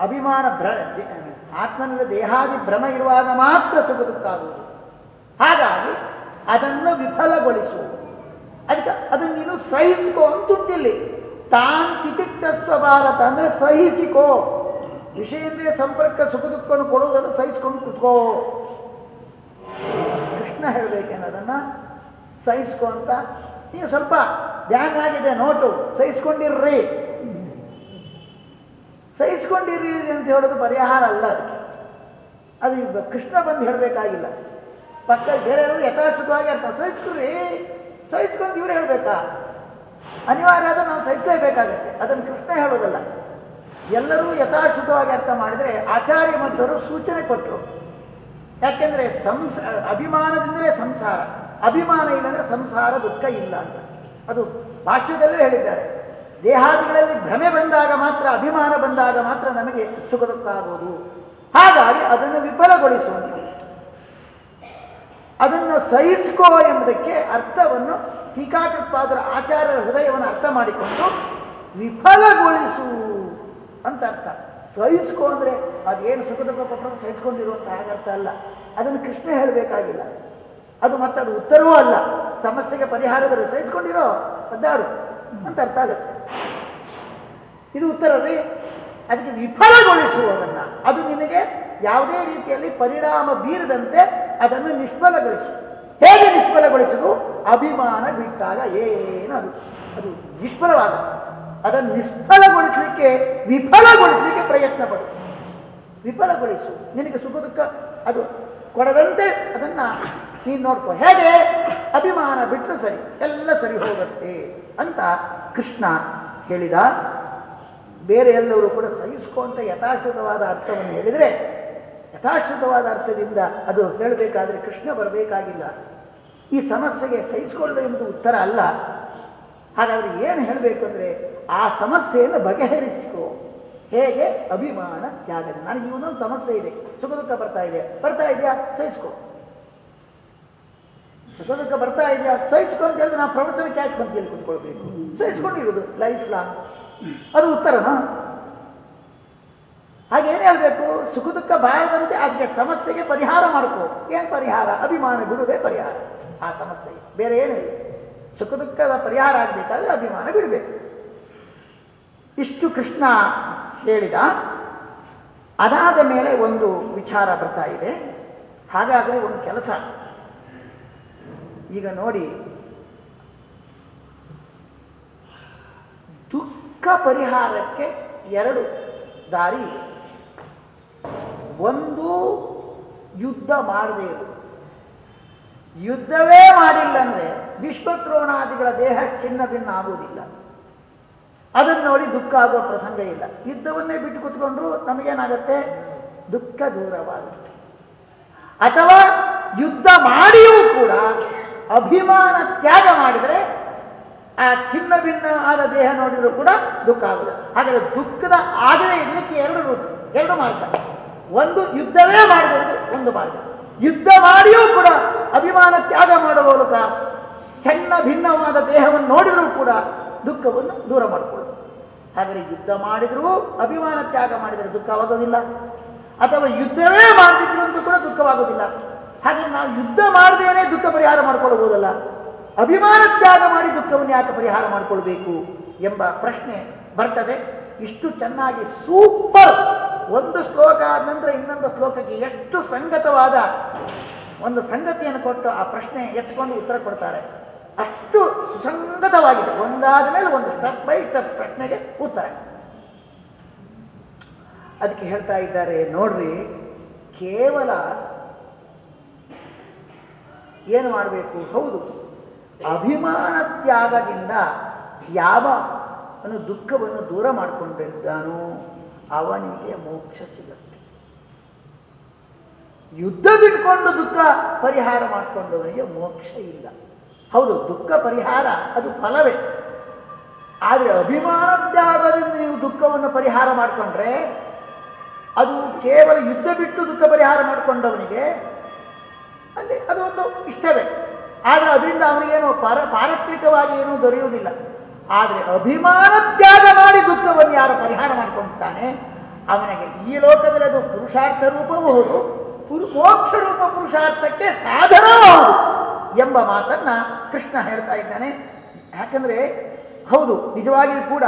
ಅಭಿಮಾನ ಭ್ರ ಆತ್ಮನಿಂದ ದೇಹಾದಿ ಭ್ರಮ ಇರುವಾಗ ಮಾತ್ರ ಸುಖ ಹಾಗಾಗಿ ಅದನ್ನು ವಿಫಲಗೊಳಿಸು. ಅದಕ್ಕೆ ಅದನ್ನು ನೀನು ಸಹಿಸಿಕೋ ತುಟ್ಟಿಲ್ಲ ತಾನ್ ತಿತಿಕ್ತಸ್ವ ಭಾರತ ಅಂದ್ರೆ ಸಹಿಸಿಕೋ. ವಿಷಯೇಂದ್ರಿಯ ಸಂಪರ್ಕ ಸುಖ ದುಃಖವನ್ನು ಕೊಡುವುದನ್ನು ಸಹಿಸ್ಕೊಂಡು ಕುತ್ಕೋ. ಕೃಷ್ಣ ಹೇಳಬೇಕೇನದನ್ನ ಸಹಿಸ್ಕೊ ಅಂತ ನೀವು ಸ್ವಲ್ಪ ಧ್ಯಾನ ಆಗಿದೆ ನೋಟು, ಸಹಿಸ್ಕೊಂಡಿರ್ರಿ. ಸಹಿಸ್ಕೊಂಡಿರ್ರಿ ಅಂತ ಹೇಳೋದು ಪರಿಹಾರ ಅಲ್ಲ ಅದು ಈಗ ಕೃಷ್ಣ ಬಂದು ಹೇಳಬೇಕಾಗಿಲ್ಲ. ಪಕ್ಕ ಬೇರೆಯವರು ಯಥಾರ್ಥವಾಗಿ ಅರ್ಥ. ಸಹಿಸ್ಕೊಳ್ರಿ ಸಹಿಸ್ಕೊಂಡು ಇವ್ರು ಹೇಳಬೇಕಾ? ಅನಿವಾರ್ಯ ಆದ ನಾವು ಸಹಿಸಲೇಬೇಕಾಗತ್ತೆ. ಅದನ್ನು ಕೃಷ್ಣ ಹೇಳೋದಲ್ಲ. ಎಲ್ಲರೂ ಯಥಾಶುದ್ಧವಾಗಿ ಅರ್ಥ ಮಾಡಿದರೆ ಆಚಾರ್ಯ ಮಧ್ವರು ಸೂಚನೆ ಕೊಟ್ಟರು ಯಾಕೆಂದ್ರೆ ಸಂಸ, ಅಭಿಮಾನದಿಂದಲೇ ಸಂಸಾರ. ಅಭಿಮಾನ ಇಲ್ಲಂದ್ರೆ ಸಂಸಾರ ದುಃಖ ಇಲ್ಲ ಅಂತ. ಅದು ಭಾಷ್ಯದಲ್ಲೂ ಹೇಳಿದ್ದಾರೆ. ದೇಹಾದಿಗಳಲ್ಲಿ ಭ್ರಮೆ ಬಂದಾಗ ಮಾತ್ರ, ಅಭಿಮಾನ ಬಂದಾಗ ಮಾತ್ರ ನಮಗೆ ಸುಖ ದುಃಖ ಆಗೋದು. ಹಾಗಾಗಿ ಅದನ್ನು ವಿಫಲಗೊಳಿಸುವಂತ. ಅದನ್ನು ಸಹಿಸ್ಕೋ ಎಂಬುದಕ್ಕೆ ಅರ್ಥವನ್ನು ಟೀಕಾಕೃತ್ವಾದರ ಆಚಾರ್ಯರ ಹೃದಯವನ್ನು ಅರ್ಥ ಮಾಡಿಕೊಂಡು ವಿಫಲಗೊಳಿಸು. ಅಂತ ಅರ್ಥ. ಸಹಿಸ್ಕೊಂಡ್ರೆ ಅದೇನು ಸುಖ ದುಃಖ ಕೊಟ್ಟರು ಸಹಿಸ್ಕೊಂಡಿರುವಂತ ಅರ್ಥ ಅಲ್ಲ. ಅದನ್ನು ಕೃಷ್ಣ ಹೇಳಬೇಕಾಗಿಲ್ಲ. ಅದು ಮತ್ತೆ ಅದು ಉತ್ತರವೂ ಅಲ್ಲ. ಸಮಸ್ಯೆಗೆ ಪರಿಹಾರ ಬರೋ ಸಹಿಸ್ಕೊಂಡಿರೋ ಅಂತ ಅರ್ಥ ಆಗುತ್ತೆ. ಇದು ಉತ್ತರ ರೀ ಅದಕ್ಕೆ ವಿಫಲಗೊಳಿಸುವುದನ್ನ ಅದು ನಿಮಗೆ ಯಾವುದೇ ರೀತಿಯಲ್ಲಿ ಪರಿಣಾಮ ಬೀರದಂತೆ ಅದನ್ನು ನಿಷ್ಫಲಗೊಳಿಸು. ಹೇಗೆ ನಿಷ್ಫಲಗೊಳಿಸುವುದು ಅಭಿಮಾನ ಬಿಟ್ಟಾಗ ಏನು ಅದು? ಅದು ನಿಷ್ಫಲವಾದ ಅದನ್ನು ನಿಷ್ಫಲಗೊಳಿಸಲಿಕ್ಕೆ, ವಿಫಲಗೊಳಿಸಲಿಕ್ಕೆ ಪ್ರಯತ್ನ ಪಡು. ವಿಫಲಗೊಳಿಸು. ನಿನಗೆ ಸುಖ ದುಃಖ, ಅದು ಕೊಡದಂತೆ ಅದನ್ನ ನೀನು ನೋಡ್ಕೋ. ಹೇಗೆ? ಅಭಿಮಾನ ಬಿಟ್ಟರೆ ಸರಿ, ಎಲ್ಲ ಸರಿ ಹೋಗುತ್ತೆ ಅಂತ ಕೃಷ್ಣ ಹೇಳಿದ. ಬೇರೆ ಎಲ್ಲರೂ ಕೂಡ ಸಹಿಸ್ಕೊಂತ ಯಥಾಶ್ರುತವಾದ ಅರ್ಥವನ್ನು ಹೇಳಿದರೆ, ಯಥಾಶ್ರುತವಾದ ಅರ್ಥದಿಂದ ಅದು ಹೇಳಬೇಕಾದ್ರೆ ಕೃಷ್ಣ ಬರಬೇಕಾಗಿಲ್ಲ. ಈ ಸಮಸ್ಯೆಗೆ ಸಹಿಸಿಕೊಳ್ಳದೆ ಎಂಬುದು ಉತ್ತರ ಅಲ್ಲ. ಹಾಗಾದ್ರೆ ಏನು ಹೇಳಬೇಕು ಅಂದ್ರೆ ಆ ಸಮಸ್ಯೆಯನ್ನು ಬಗೆಹರಿಸಿಕೋ. ಹೇಗೆ? ಅಭಿಮಾನ, ತ್ಯಾಗ. ನನಗೆ ಇವನೊಂದು ಸಮಸ್ಯೆ ಇದೆ. ಸುಖ ದುಃಖ ಬರ್ತಾ ಇದೆ. ಬರ್ತಾ ಇದೆಯಾ? ಸಹಿಸ್ಕೋ. ಸುಖ ದುಃಖ ಬರ್ತಾ ಇದೆಯಾ? ಸಹಿಸ್ಕೊ ಅಂತ ಹೇಳಿದ್ರೆ ನಾವು ಪ್ರವಚನಕ್ಕೆ ಯಾಕೆ ಬಂತಿಯಲ್ಲಿ ಕುತ್ಕೊಳ್ಬೇಕು ಸಹಿಸ್ಕೊಂಡಿರೋದು ಲೈಫ್ ಲಾಂಗ್ ಅದು ಉತ್ತರನಾ? ಹಾಗೇನು ಹೇಳ್ಬೇಕು? ಸುಖ ದುಃಖ ಬಾರದಂತೆ ಅದಕ್ಕೆ ಸಮಸ್ಯೆಗೆ ಪರಿಹಾರ ಮಾಡ್ಕೋ. ಏನ್ ಪರಿಹಾರ? ಅಭಿಮಾನ ಬಿಡುವುದೇ ಪರಿಹಾರ. ಆ ಸಮಸ್ಯೆಗೆ ಬೇರೆ ಏನಿಲ್ಲ. ಸುಖ ದುಃಖದ ಪರಿಹಾರ ಆಗಬೇಕಾದ್ರೆ ಅಭಿಮಾನ ಬಿಡಬೇಕು ಇಷ್ಟು ಕೃಷ್ಣ ಹೇಳಿದ. ಅದಾದ ಮೇಲೆ ಒಂದು ವಿಚಾರ ಬರ್ತಾ ಇದೆ. ಹಾಗಾದರೆ ಒಂದು ಕೆಲಸ. ಈಗ ನೋಡಿ. ದುಃಖ ಪರಿಹಾರಕ್ಕೆ ಎರಡು ದಾರಿ. ಒಂದು ಯುದ್ಧ ಮಾಡದೇ ಯುದ್ಧವೇ ಮಾಡಿಲ್ಲ ಅಂದ್ರೆ ವಿಶ್ವದ್ರೋಣಾದಿಗಳ ದೇಹ ಚಿನ್ನ ಭಿನ್ನ ಆಗುವುದಿಲ್ಲ ಅದನ್ನು ನೋಡಿ ದುಃಖ ಆಗೋ ಪ್ರಸಂಗ ಇಲ್ಲ. ಯುದ್ಧವನ್ನೇ ಬಿಟ್ಟು ಕುತ್ಕೊಂಡ್ರು ನಮಗೇನಾಗತ್ತೆ? ದುಃಖ ದೂರವಾಗುತ್ತೆ. ಅಥವಾ ಯುದ್ಧ ಮಾಡಿಯೂ ಕೂಡ ಅಭಿಮಾನ ತ್ಯಾಗ ಮಾಡಿದರೆ ಆ ಚಿನ್ನ ಭಿನ್ನ ಆದ ದೇಹ ನೋಡಿದ್ರು ಕೂಡ ದುಃಖ ಆಗುದು ಹಾಗಾದ್ರೆ ದುಃಖದ ಆಗದೆ ಇರಲಿಕ್ಕೆ ಎರಡು ರೂಪ, ಎರಡು ಮಾರ್ಗ. ಒಂದು ಯುದ್ಧವೇ ಮಾಡಬೇಕು ಒಂದು ಮಾರ್ಗ. ಯುದ್ಧ ಮಾಡಿಯೂ ಕೂಡ ಅಭಿಮಾನ ತ್ಯಾಗ ಮಾಡುವ ಮೂಲಕ ಚೆನ್ನ ಭಿನ್ನವಾದ ದೇಹವನ್ನು ನೋಡಿದರೂ ಕೂಡ ದುಃಖವನ್ನು ದೂರ ಮಾಡಿಕೊಳ್ಳುದು ಹಾಗಾದ್ರೆ ಯುದ್ಧ ಮಾಡಿದರೂ, ಅಭಿಮಾನ ತ್ಯಾಗ ಮಾಡಿದರೆ ದುಃಖವಾಗೋದಿಲ್ಲ ಅಥವಾ ಯುದ್ಧವೇ ಮಾಡಿದ್ರು ಅಂತೂ ಕೂಡ ದುಃಖವಾಗೋದಿಲ್ಲ ಹಾಗೆ ನಾವು ಯುದ್ಧ ಮಾಡದೇನೆ ದುಃಖ ಪರಿಹಾರ ಮಾಡ್ಕೊಳ್ಬಹುದಲ್ಲ ಅಭಿಮಾನ ತ್ಯಾಗ ಮಾಡಿ ದುಃಖವನ್ನು ಯಾಕೆ ಪರಿಹಾರ ಮಾಡಿಕೊಳ್ಬೇಕು ಎಂಬ ಪ್ರಶ್ನೆ ಬರ್ತದೆ. ಇಷ್ಟು ಚೆನ್ನಾಗಿ ಸೂಪರ್ ಒಂದು ಶ್ಲೋಕ ಆದ ನಂತರ ಇನ್ನೊಂದು ಶ್ಲೋಕಕ್ಕೆ ಎಷ್ಟು ಸಂಗತವಾದ ಒಂದು ಸಂಗತಿಯನ್ನು ಕೊಟ್ಟು ಆ ಪ್ರಶ್ನೆ ಎತ್ಕೊಂಡು ಉತ್ತರ ಕೊಡ್ತಾರೆ. ಅಷ್ಟು ಸುಸಂಗತವಾಗಿದೆ. ಒಂದಾದ ಮೇಲೆ ಒಂದು ಸ್ಟೆಪ್ ಬೈ ಸ್ಟೆಪ್ ಪ್ರಶ್ನೆಗೆ ಉತ್ತರ. ಅದಕ್ಕೆ ಹೇಳ್ತಾ ಇದ್ದಾರೆ, ನೋಡ್ರಿ, ಕೇವಲ ಏನು ಮಾಡಬೇಕು? ಹೌದು, ಅಭಿಮಾನ ತ್ಯಾಗದಿಂದ ಯಾವ ದುಃಖವನ್ನು ದೂರ ಮಾಡಿಕೊಂಡಿದ್ದಾನೋ ಅವನಿಗೆ ಮೋಕ್ಷ ಸಿಗುತ್ತೆ. ಯುದ್ಧ ಬಿಟ್ಕೊಂಡು ದುಃಖ ಪರಿಹಾರ ಮಾಡಿಕೊಂಡವನಿಗೆ ಮೋಕ್ಷ ಇಲ್ಲ. ಹೌದು, ದುಃಖ ಪರಿಹಾರ, ಅದು ಫಲವೇ. ಆದರೆ ಅಭಿಮಾನ ತ್ಯಾಗದಿಂದ ನೀವು ದುಃಖವನ್ನು ಪರಿಹಾರ ಮಾಡಿಕೊಂಡ್ರೆ, ಅದು ಕೇವಲ ಯುದ್ಧ ಬಿಟ್ಟು ದುಃಖ ಪರಿಹಾರ ಮಾಡಿಕೊಂಡವನಿಗೆ ಅಲ್ಲಿ ಅದೊಂದು ಇಷ್ಟವೇ. ಆದರೆ ಅದರಿಂದ ಅವನಿಗೇನು ಪಾರ, ಪಾರತ್ರಿಕವಾಗಿ ಏನೂ ದೊರೆಯುವುದಿಲ್ಲ. ಆದರೆ ಅಭಿಮಾನ ತ್ಯಾಗ ಮಾಡಿ ದುಃಖವನ್ನು ಯಾರು ಪರಿಹಾರ ಮಾಡಿಕೊಳ್ತಾನೆ ಅವನಿಗೆ ಈ ಲೋಕದಲ್ಲಿ ಅದು ಪುರುಷಾರ್ಥ ರೂಪವೂ ಹೌದು. ಪುರು- ಮೋಕ್ಷ ರೂಪ ಪುರುಷಾರ್ಥಕ್ಕೆ ಸಾಧನವೂ ಹೌದು. ಎಂಬ ಮಾತನ್ನ ಕೃಷ್ಣ ಹೇಳ್ತಾ ಇದ್ದಾನೆ. ಯಾಕಂದ್ರೆ, ಹೌದು, ನಿಜವಾಗಿಯೂ ಕೂಡ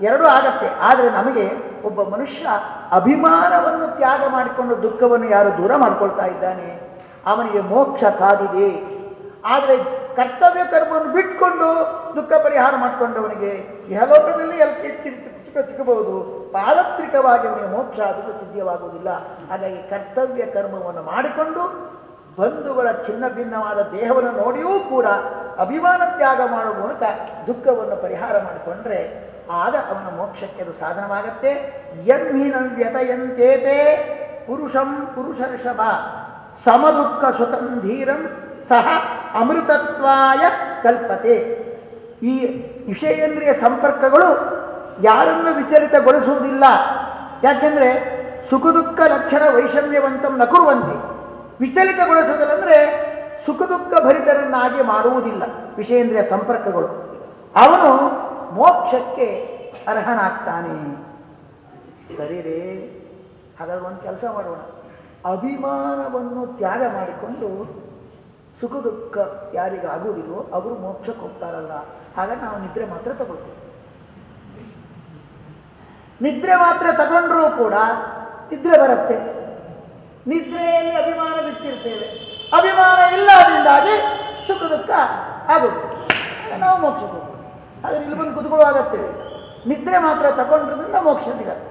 ಎರಡೂ ಆಗತ್ತೆ. ಆದರೆ ನಮಗೆ ಒಬ್ಬ ಮನುಷ್ಯ ಅಭಿಮಾನವನ್ನು ತ್ಯಾಗ ಮಾಡಿಕೊಂಡು ದುಃಖವನ್ನು ಯಾರು ದೂರ ಮಾಡ್ಕೊಳ್ತಾ ಇದ್ದಾನೆ? ಅವನಿಗೆ ಮೋಕ್ಷ ಕಾದಿದೆ. ಆದರೆ ಕರ್ತವ್ಯ ಕರ್ಮವನ್ನು ಬಿಟ್ಕೊಂಡು ದುಃಖ ಪರಿಹಾರ ಮಾಡಿಕೊಂಡವನಿಗೆ ಯಹಲೋಕದಲ್ಲಿ ಎಲ್ ಸುಖ ಸಿಗಬಹುದು. ಪಾರತ್ರಿಕವಾಗಿ ಅವನಿಗೆ ಮೋಕ್ಷ ಅದು ಸಿದ್ಧವಾಗುವುದಿಲ್ಲ. ಹಾಗಾಗಿ ಕರ್ತವ್ಯ ಕರ್ಮವನ್ನು ಮಾಡಿಕೊಂಡು ಬಂಧುಗಳ ಚಿನ್ನ ಭಿನ್ನವಾದ ದೇಹವನ್ನು ನೋಡಿಯೂ ಕೂಡ ಅಭಿಮಾನ ತ್ಯಾಗ ಮಾಡುವ ಮೂಲಕ ದುಃಖವನ್ನು ಪರಿಹಾರ ಮಾಡಿಕೊಂಡ್ರೆ ಆಗ ಅವನ ಮೋಕ್ಷಕ್ಕೆ ಅದು ಸಾಧನವಾಗತ್ತೆ. ಯನ್ಹೀನ ವ್ಯತಯಂತೇತೆ ಪುರುಷಂ ಪುರುಷರ್ಷಭ ಸಮದುಃಖ ಸ್ವತಂಧೀರಂ ಧೀರಂ ಸಹ ಅಮೃತತ್ವಾಯ ಕಲ್ಪತೆ. ಈ ವಿಷಯೇಂದ್ರಿಯ ಸಂಪರ್ಕಗಳು ಯಾರನ್ನು ವಿಚಲಿತಗೊಳಿಸುವುದಿಲ್ಲ. ಯಾಕೆಂದ್ರೆ ಸುಖ ದುಃಖ ಲಕ್ಷಣ ವೈಷಮ್ಯವಂತಂ ನ ಕುರುವಂತೆ ವಿಚಲಿತಗೊಳಿಸುವುದಿಲ್ಲಂದ್ರೆ ಸುಖ ದುಃಖ ಭರಿತರನ್ನಾಗಿ ಮಾಡುವುದಿಲ್ಲ. ವಿಷಯೇಂದ್ರಿಯ ಸಂಪರ್ಕಗಳು. ಅವನು ಮೋಕ್ಷಕ್ಕೆ ಅರ್ಹನಾಗ್ತಾನೆ. ಸರಿ ರೇ, ಹಾಗಾದ್ರೆ ಒಂದು ಕೆಲಸ ಮಾಡೋಣ. ಅಭಿಮಾನವನ್ನು ತ್ಯಾಗ ಮಾಡಿಕೊಂಡು ಸುಖ ದುಃಖ ಯಾರಿಗಾಗುವುದಿಲ್ಲೋ ಅವರು ಮೋಕ್ಷಕ್ಕೆ ಹೋಗ್ತಾರಲ್ಲ. ಹಾಗಾಗಿ ನಾವು ನಿದ್ರೆ ಮಾತ್ರ ತಗೊಳ್ತೇವೆ. ನಿದ್ರೆ ಮಾತ್ರ ತಗೊಂಡ್ರೂ ಕೂಡ ನಿದ್ರೆ ಬರುತ್ತೆ. ನಿದ್ರೆಯಲ್ಲಿ ಅಭಿಮಾನ ಬಿಟ್ಟಿರ್ತೇವೆ. ಅಭಿಮಾನ ಇಲ್ಲದಿಂದಾಗಿ ಸುಖ ದುಃಖ ಆಗುತ್ತೆ. ಆಗ ನಾವು ಮೋಕ್ಷ ಹೋಗ್ತೀವಿ ಹಾಗೆ ಇಲ್ಲಿ ಬಂದು ಕುತ್ಕೊಳ್ಳುವಾಗತ್ತೇವೆ ನಿದ್ರೆ ಮಾತ್ರ ತಗೊಂಡ್ರಿಂದ ಮೋಕ್ಷ ಸಿಗತ್ತೆ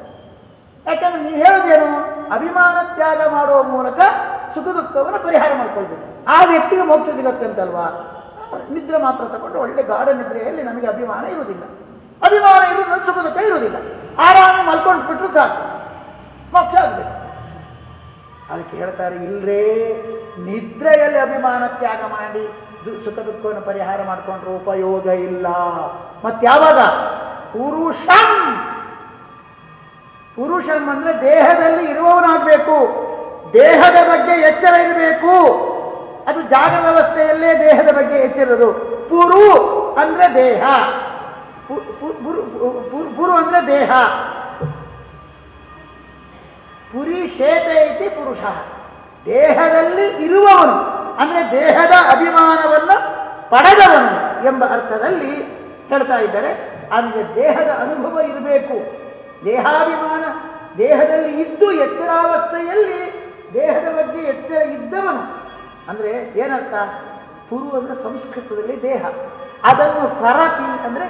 ಯಾಕಂದ್ರೆ ನೀವು ಹೇಳೋದೇನು? ಅಭಿಮಾನ ತ್ಯಾಗ ಮಾಡುವ ಮೂಲಕ ಸುಖ ದುಃಖವನ್ನು ಪರಿಹಾರ ಮಾಡ್ಕೊಳ್ಬೇಕು. ಆ ವ್ಯಕ್ತಿಗೆ ಮೋಕ್ಷ ಸಿಗತ್ತೆ ಅಂತಲ್ವಾ? ನಿದ್ರೆ ಮಾತ್ರ ತಗೊಂಡು ಒಳ್ಳೆ ಗಾಢ ನಿದ್ರೆಯಲ್ಲಿ ನಮಗೆ ಅಭಿಮಾನ ಇರುವುದಿಲ್ಲ. ಅಭಿಮಾನ ಇರುವುದು ಸುಖ ದುಃಖ ಇರುವುದಿಲ್ಲ. ಆರಾಮ ಮಲ್ಕೊಂಡು ಬಿಟ್ಟರು ಸಾಕು. ಮೋಕ್ಷ ಆಗಬೇಕು. ಅದಕ್ಕೆ ಹೇಳ್ತಾರೆ, ಇಲ್ರೇ ನಿದ್ರೆಯಲ್ಲಿ ಅಭಿಮಾನ ತ್ಯಾಗ ಮಾಡಿ ಸುಖ ದುಃಖವನ್ನು ಪರಿಹಾರ ಮಾಡಿಕೊಂಡ್ರೆ ಉಪಯೋಗ ಇಲ್ಲ. ಮತ್ತಾವಾಗ ಪುರುಷಂ. ಪುರುಷಂ ಅಂದ್ರೆ ದೇಹದಲ್ಲಿ ಇರುವವನಾಗಬೇಕು. ದೇಹದ ಬಗ್ಗೆ ಎಚ್ಚರ ಇರಬೇಕು. ಅದು ಜಾಗ ವ್ಯವಸ್ಥೆಯಲ್ಲೇ ದೇಹದ ಬಗ್ಗೆ ಎಚ್ಚರದು. ಪುರು ಅಂದ್ರೆ ದೇಹ. ಪುರು ಅಂದ್ರೆ ದೇಹ. ಪುರಿ ಶೇತ ಇತಿ ಪುರುಷ. ದೇಹದಲ್ಲಿ ಇರುವವನು, ಅಂದರೆ ದೇಹದ ಅಭಿಮಾನವನ್ನು ಪಡೆದವನು ಎಂಬ ಅರ್ಥದಲ್ಲಿ ಹೇಳ್ತಾ ಇದ್ದಾರೆ. ಅಂದ್ರೆ ದೇಹದ ಅನುಭವ ಇರಬೇಕು. ದೇಹಾಭಿಮಾನ, ದೇಹದಲ್ಲಿ ಇದ್ದು ಎತ್ತರಾವಸ್ಥೆಯಲ್ಲಿ ದೇಹದ ಬಗ್ಗೆ ಎತ್ತರ ಇದ್ದವನು. ಅಂದ್ರೆ ಏನರ್ಥ? ಪುರು ಅಂದ್ರೆ ಸಂಸ್ಕೃತದಲ್ಲಿ ದೇಹ. ಅದನ್ನು ಸರತಿ ಅಂದ್ರೆ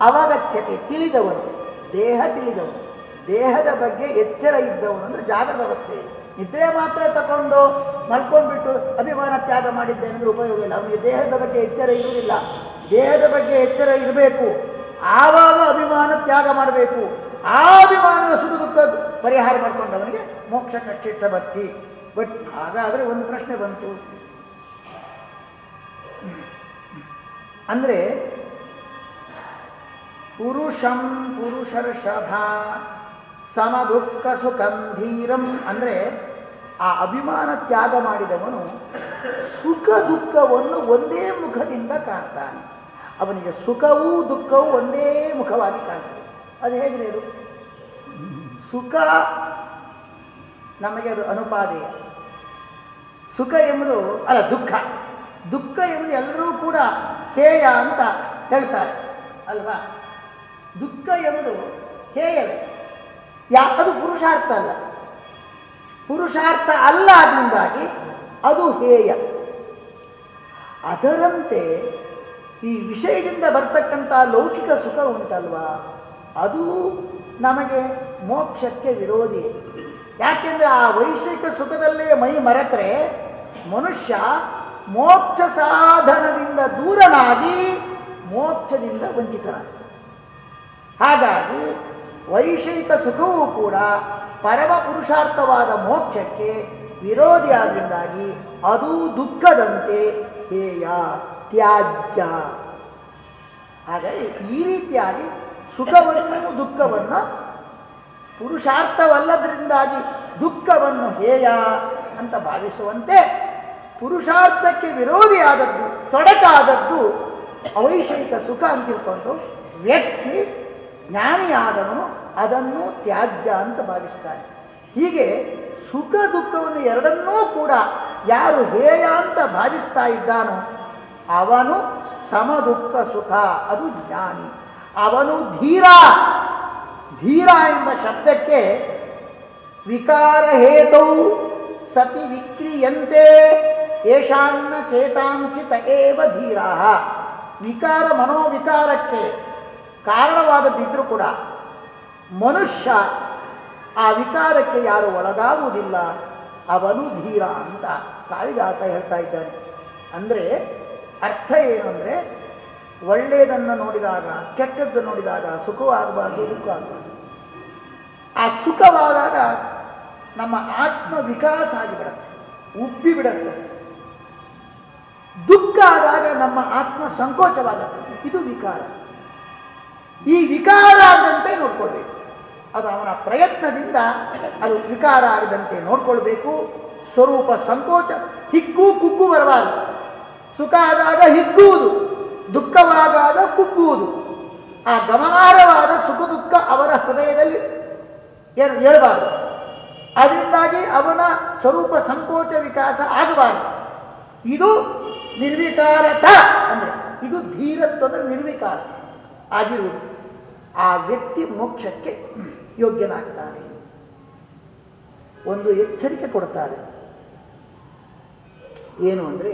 ಅವಗತ್ಯತೆ, ತಿಳಿದವನು. ದೇಹ ತಿಳಿದವನು. ದೇಹದ ಬಗ್ಗೆ ಎಚ್ಚರ ಇದ್ದವನು ಅಂದ್ರೆ ಜಾಗೃತ ಅವಸ್ಥೆ. ನಿದ್ರೆ ಮಾತ್ರ ತಕೊಂಡು ಮಲ್ಕೊಂಡ್ಬಿಟ್ಟು ಅಭಿಮಾನ ತ್ಯಾಗ ಮಾಡಿದ್ದೆ ಅಂದ್ರೆ ಉಪಯೋಗ ಇಲ್ಲ. ಅವನಿಗೆ ದೇಹದ ಬಗ್ಗೆ ಎಚ್ಚರ ಇರುವುದಿಲ್ಲ. ದೇಹದ ಬಗ್ಗೆ ಎಚ್ಚರ ಇರಬೇಕು. ಆವಾಗ ಅಭಿಮಾನ ತ್ಯಾಗ ಮಾಡಬೇಕು. ಆ ಅಭಿಮಾನದ ದುಃಖ ಪರಿಹಾರ ಮಾಡಿಕೊಂಡವನಿಗೆ ಮೋಕ್ಷ ಕಟ್ಟಿಟ್ಟ ಬಟ್ ಹಾಗಾದ್ರೆ ಒಂದು ಪ್ರಶ್ನೆ ಬಂತು. ಅಂದ್ರೆ ಪುರುಷಂ ಪುರುಷರ್ಷಭ ಸಮ ದುಃಖ ಸುಖಂ ಧೀರಂ ಅಂದ್ರೆ ಆ ಅಭಿಮಾನ ತ್ಯಾಗ ಮಾಡಿದವನು ಸುಖ ದುಃಖವನ್ನು ಒಂದೇ ಮುಖದಿಂದ ಕಾಣ್ತಾನೆ. ಅವನಿಗೆ ಸುಖವೂ ದುಃಖವೂ ಒಂದೇ ಮುಖವಾಗಿ ಕಾಣ್ತದೆ. ಅದು ಹೇಗೆ ಅದು ಸುಖ ನಮಗೆ ಅದು ಅನುಪಾದೇಯ ಸುಖ ಎಂಬುದು ಅಲ್ಲ, ದುಃಖ. ದುಃಖ ಎಂಬುದು ಎಲ್ಲರೂ ಕೂಡ ಹೇಯ ಅಂತ ಹೇಳ್ತಾರೆ. ಅಲ್ವಾ? ದುಃಖ ಎಂಬುದು ಹೇಯವೇ ಯಾ ಅದು ಪುರುಷಾರ್ಥ ಅಲ್ಲ. ಪುರುಷಾರ್ಥ ಅಲ್ಲ ಅದರಿಂದಾಗಿ ಅದು ಹೇಯ. ಅದರಂತೆ ಈ ವಿಷಯದಿಂದ ಬರ್ತಕ್ಕಂಥ ಲೌಕಿಕ ಸುಖ ಉಂಟಲ್ವಾ? ಅದು ನಮಗೆ ಮೋಕ್ಷಕ್ಕೆ ವಿರೋಧಿ. ಯಾಕೆಂದ್ರೆ ಆ ವೈಶ್ವಿಕ ಸುಖದಲ್ಲೇ ಮೈ ಮರೆತರೆ, ಮನುಷ್ಯ ಮೋಕ್ಷ ಸಾಧನದಿಂದ ದೂರನಾಗಿ ಮೋಕ್ಷದಿಂದ ವಂಚಿತರಾಗ್ತದೆ ಹಾಗಾಗಿ ವೈಷಯಿಕ ಸುಖವೂ ಕೂಡ ಪರಮ ಪುರುಷಾರ್ಥವಾದ ಮೋಕ್ಷಕ್ಕೆ ವಿರೋಧಿಯಾದ್ರಿಂದಾಗಿ ಅದು ದುಃಖದಂತೆ ಹೇಯ, ತ್ಯಾಜ್ಯ. ಹಾಗಾಗಿ ಈ ರೀತಿಯಾಗಿ ಸುಖವನ್ನು, ದುಃಖವನ್ನು, ಪುರುಷಾರ್ಥವಲ್ಲದರಿಂದಾಗಿ ದುಃಖವನ್ನು ಹೇಯ ಅಂತ ಭಾವಿಸುವಂತೆ ಪುರುಷಾರ್ಥಕ್ಕೆ ವಿರೋಧಿಯಾದದ್ದು, ತೊಡಕಾದದ್ದು ಅವೈಷಯಿಕ ಸುಖ ಅಂತ ತಿಳ್ಕೊಂಡು ವ್ಯಕ್ತಿ ಜ್ಞಾನಿಯಾದವನು ಅದನ್ನು ತ್ಯಾಜ್ಯ ಅಂತ ಭಾವಿಸ್ತಾನೆ. ಹೀಗೆ ಸುಖ ದುಃಖವನ್ನು ಎರಡನ್ನೂ ಕೂಡ ಯಾರು ಹೇಯ ಅಂತ ಭಾವಿಸ್ತಾ ಇದ್ದಾನೋ ಅವನು ಸಮ ದುಃಖ ಸುಖ, ಅದು ಜ್ಞಾನಿ. ಅವನು ಧೀರ ಧೀರ ಎಂಬ ಶಬ್ದಕ್ಕೆ ವಿಕಾರ ಹೇತೌ ಸತಿ ವಿಕ್ರಿಯಂತೆ ಏಷಾನ್ನ ಚೇತಾಂಶಿತ ಏವ ಧೀರ ವಿಕಾರ ಮನೋವಿಕಾರಕ್ಕೆ ಕಾರಣವಾದದ್ದಿದ್ರೂ ಕೂಡ ಮನುಷ್ಯ ಆ ವಿಕಾರಕ್ಕೆ ಯಾರು ಒಳಗಾಗುವುದಿಲ್ಲ, ಅವನು ಧೀರ ಅಂತ ಕಾಳಿದಾಸ ಹೇಳ್ತಾ ಇದ್ದಾನೆ. ಅಂದರೆ ಅರ್ಥ ಏನು ಅಂದರೆ ಒಳ್ಳೆಯದನ್ನು ನೋಡಿದಾಗ, ಕೆಟ್ಟದ್ದು ನೋಡಿದಾಗ ಸುಖವಾಗಬಾರ್ದು ದುಃಖ ಆಗಬಾರ್ದು ಆ ಸುಖವಾದಾಗ ನಮ್ಮ ಆತ್ಮ ವಿಕಾಸ ಆಗಿಬಿಡತ್ತೆ, ಉಬ್ಬಿ ಬಿಡುತ್ತೆ. ದುಃಖ ಆದಾಗ ನಮ್ಮ ಆತ್ಮ ಸಂಕೋಚವಾಗುತ್ತೆ. ಇದು ವಿಕಾರ. ಈ ವಿಕಾರ ಆಗದಂತೆ ನೋಡ್ಕೊಳ್ಬೇಕು. ಅದು ಅವನ ಪ್ರಯತ್ನದಿಂದ ಅದು ವಿಕಾರ ಆಗದಂತೆ ನೋಡ್ಕೊಳ್ಬೇಕು. ಸ್ವರೂಪ ಸಂಕೋಚ ಹಿಕ್ಕು ಕುಕ್ಕು ಬರಬಾರದು. ಸುಖ ಆದಾಗ ಹಿಗ್ಗುವುದು, ದುಃಖವಾದಾಗ ಕುಕ್ಕುವುದು ಆ ಗಮನಾರ್ಹವಾದ ಸುಖ ದುಃಖ ಅವರ ಹೃದಯದಲ್ಲಿ ಏನು ಹೇಳಬಾರದು ಅದರಿಂದಾಗಿ ಅವನ ಸ್ವರೂಪ ಸಂಕೋಚ ವಿಕಾಸ ಆಗಬಾರದು. ಇದು ನಿರ್ವಿಕಾರತ ಅಂದರೆ, ಇದು ಧೀರತ್ವದ ನಿರ್ವಿಕಾರ. ಆಗಿರುವುದು. ಆ ವ್ಯಕ್ತಿ ಮೋಕ್ಷಕ್ಕೆ ಯೋಗ್ಯನಾಗ್ತಾನೆ. ಒಂದು ಎಚ್ಚರಿಕೆ ಕೊಡ್ತಾರೆ. ಏನು ಅಂದರೆ,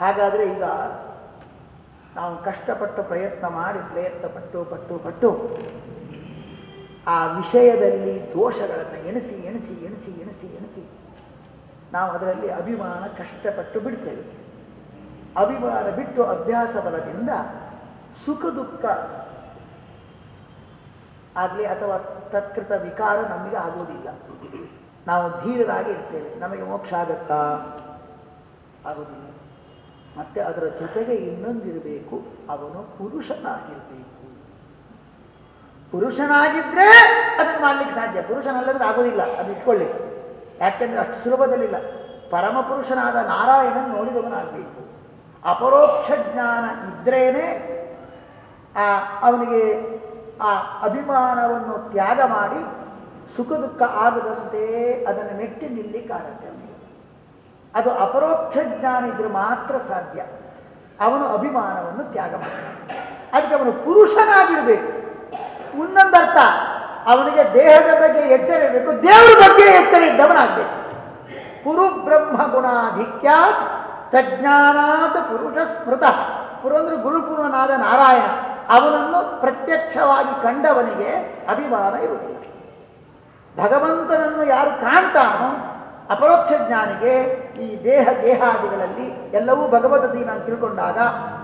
ಹಾಗಾದರೆ ಈಗ ನಾವು ಕಷ್ಟಪಟ್ಟು ಪ್ರಯತ್ನ ಮಾಡಿ, ಪ್ರಯತ್ನ ಪಟ್ಟು ಪಟ್ಟು ಪಟ್ಟು, ಆ ವಿಷಯದಲ್ಲಿ ದೋಷಗಳನ್ನು ಎಣಿಸಿ ಎಣಿಸಿ ಎಣಿಸಿ ಎಣಿಸಿ ಎಣಿಸಿ ನಾವು ಅದರಲ್ಲಿ ಅಭಿಮಾನ ಕಷ್ಟಪಟ್ಟು ಬಿಡ್ತೇವೆ. ಅಭಿಮಾನ ಬಿಟ್ಟು ಅಭ್ಯಾಸ ಬಲದಿಂದ ಸುಖ, ದುಃಖ ಆಗಲಿ ಅಥವಾ ತತ್ಕೃತ ವಿಕಾರ ನಮಗೆ ಆಗುವುದಿಲ್ಲ. ನಾವು ಧೀರರಾಗಿ ಇರ್ತೇವೆ. ನಮಗೆ ಮೋಕ್ಷ ಆಗತ್ತಾ? ಆಗುವುದಿಲ್ಲ. ಮತ್ತೆ ಅದರ ಜೊತೆಗೆ ಇನ್ನೊಂದಿರಬೇಕು. ಅವನು ಪುರುಷನಾಗಿರ್ಬೇಕು. ಪುರುಷನಾಗಿದ್ರೆ ಅದನ್ನು ಮಾಡ್ಲಿಕ್ಕೆ ಸಾಧ್ಯ. ಪುರುಷನಲ್ಲದ್ರೆ ಆಗೋದಿಲ್ಲ ಅದು ಇಟ್ಕೊಳ್ಳಿ. ಯಾಕೆಂದ್ರೆ ಅಷ್ಟು ಸುಲಭದಲ್ಲಿಲ್ಲ. ಪರಮ ಪುರುಷನಾದ ನಾರಾಯಣನ್ ನೋಡಿದವನಾಗಬೇಕು. ಅಪರೋಕ್ಷ ಜ್ಞಾನ ಇದ್ರೇನೆ ಅವನಿಗೆ ಆ ಅಭಿಮಾನವನ್ನು ತ್ಯಾಗ ಮಾಡಿ ಸುಖ ದುಃಖ ಆಗದಂತೆ ಅದನ್ನು ಮೆಟ್ಟಿ ನಿಲ್ಲಿಕ್ಕಾಗತ್ತೆ ಅದು ಅಪರೋಕ್ಷ ಜ್ಞಾನ ಇದ್ರೆ ಮಾತ್ರ ಸಾಧ್ಯ. ಅವನು ಅಭಿಮಾನವನ್ನು ತ್ಯಾಗ ಮಾಡ್ತಾನೆ ಅದಕ್ಕೆ ಅವನು ಪುರುಷನಾಗಿರ್ಬೇಕು. ಇನ್ನೊಂದರ್ಥ, ಅವನಿಗೆ ದೇಹದ ಬಗ್ಗೆ ಎಚ್ಚರ ಇರಬೇಕು ದೇವರ ಬಗ್ಗೆ ಎಚ್ಚರ ಇದ್ದವನಾಗಬೇಕು ಪುರು ಬ್ರಹ್ಮ ಗುಣಾಧಿಕ್ಯ ತಜ್ಞಾನಾತ್ ಪುರುಷ ಸ್ಮೃತ ಪುರು ಅಂದ್ರೆ ಗುರುಪೂರ್ಣನಾದ ನಾರಾಯಣ. ಅವನನ್ನು ಪ್ರತ್ಯಕ್ಷವಾಗಿ ಕಂಡವನಿಗೆ ಅಭಿಮಾನ ಇರುವುದಿಲ್ಲ ಭಗವಂತನನ್ನು ಯಾರು ಕಾಣ್ತಾನೋ ಅಪರೋಕ್ಷ ಜ್ಞಾನಿಗೆ ಈ ದೇಹ ದೇಹಾದಿಗಳಲ್ಲಿ ಎಲ್ಲವೂ ನಾನು ತಿಳ್ಕೊಂಡಾಗ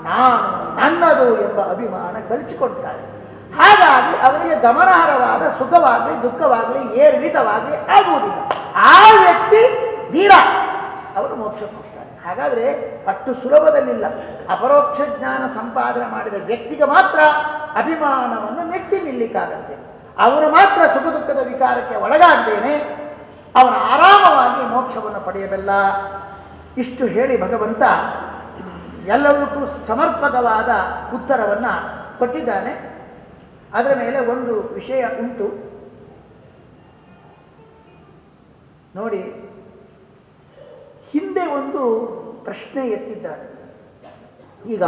ನಾನು ನನ್ನದು ಎಂಬ ಅಭಿಮಾನ ಕಲಿಸಿಕೊಳ್ತಾರೆ ಹಾಗಾಗಿ ಅವನಿಗೆ ಗಮನಾರ್ಹವಾದ ಸುಖವಾಗಲಿ ದುಃಖವಾಗಲಿ ಏರಿಳಿತವಾಗಲಿ ಆಗುವುದಿಲ್ಲ. ಆ ವ್ಯಕ್ತಿ ಧೀರ ಹೋಗ್ತಾರೆ ಹಾಗಾದ್ರೆ ಅಷ್ಟು ಸುಲಭದಲ್ಲಿಲ್ಲ. ಅಪರೋಕ್ಷ ಜ್ಞಾನ ಸಂಪಾದನೆ ಮಾಡಿದ ವ್ಯಕ್ತಿಗೆ ಮಾತ್ರ ಅಭಿಮಾನವನ್ನು ಮೆಟ್ಟಿ ನಿಲ್ಲಿಕ್ಕಾಗತ್ತೆ. ಅವನು ಮಾತ್ರ ಸುಖ ದುಃಖದ ವಿಕಾರಕ್ಕೆ ಒಳಗಾಗ್ದೇನೆ ಅವನು ಆರಾಮವಾಗಿ ಮೋಕ್ಷವನ್ನು ಪಡೆಯಬಲ್ಲ. ಇಷ್ಟು ಹೇಳಿ ಭಗವಂತ ಎಲ್ಲದಕ್ಕೂ ಸಮರ್ಪಕವಾದ ಉತ್ತರವನ್ನು ಕೊಟ್ಟಿದ್ದಾನೆ. ಅದರ ಮೇಲೆ ಒಂದು ವಿಷಯ ಉಂಟು. ನೋಡಿ ಹಿಂದೆ ಒಂದು ಪ್ರಶ್ನೆ ಎತ್ತಿದ್ದಾರೆ. ಈಗ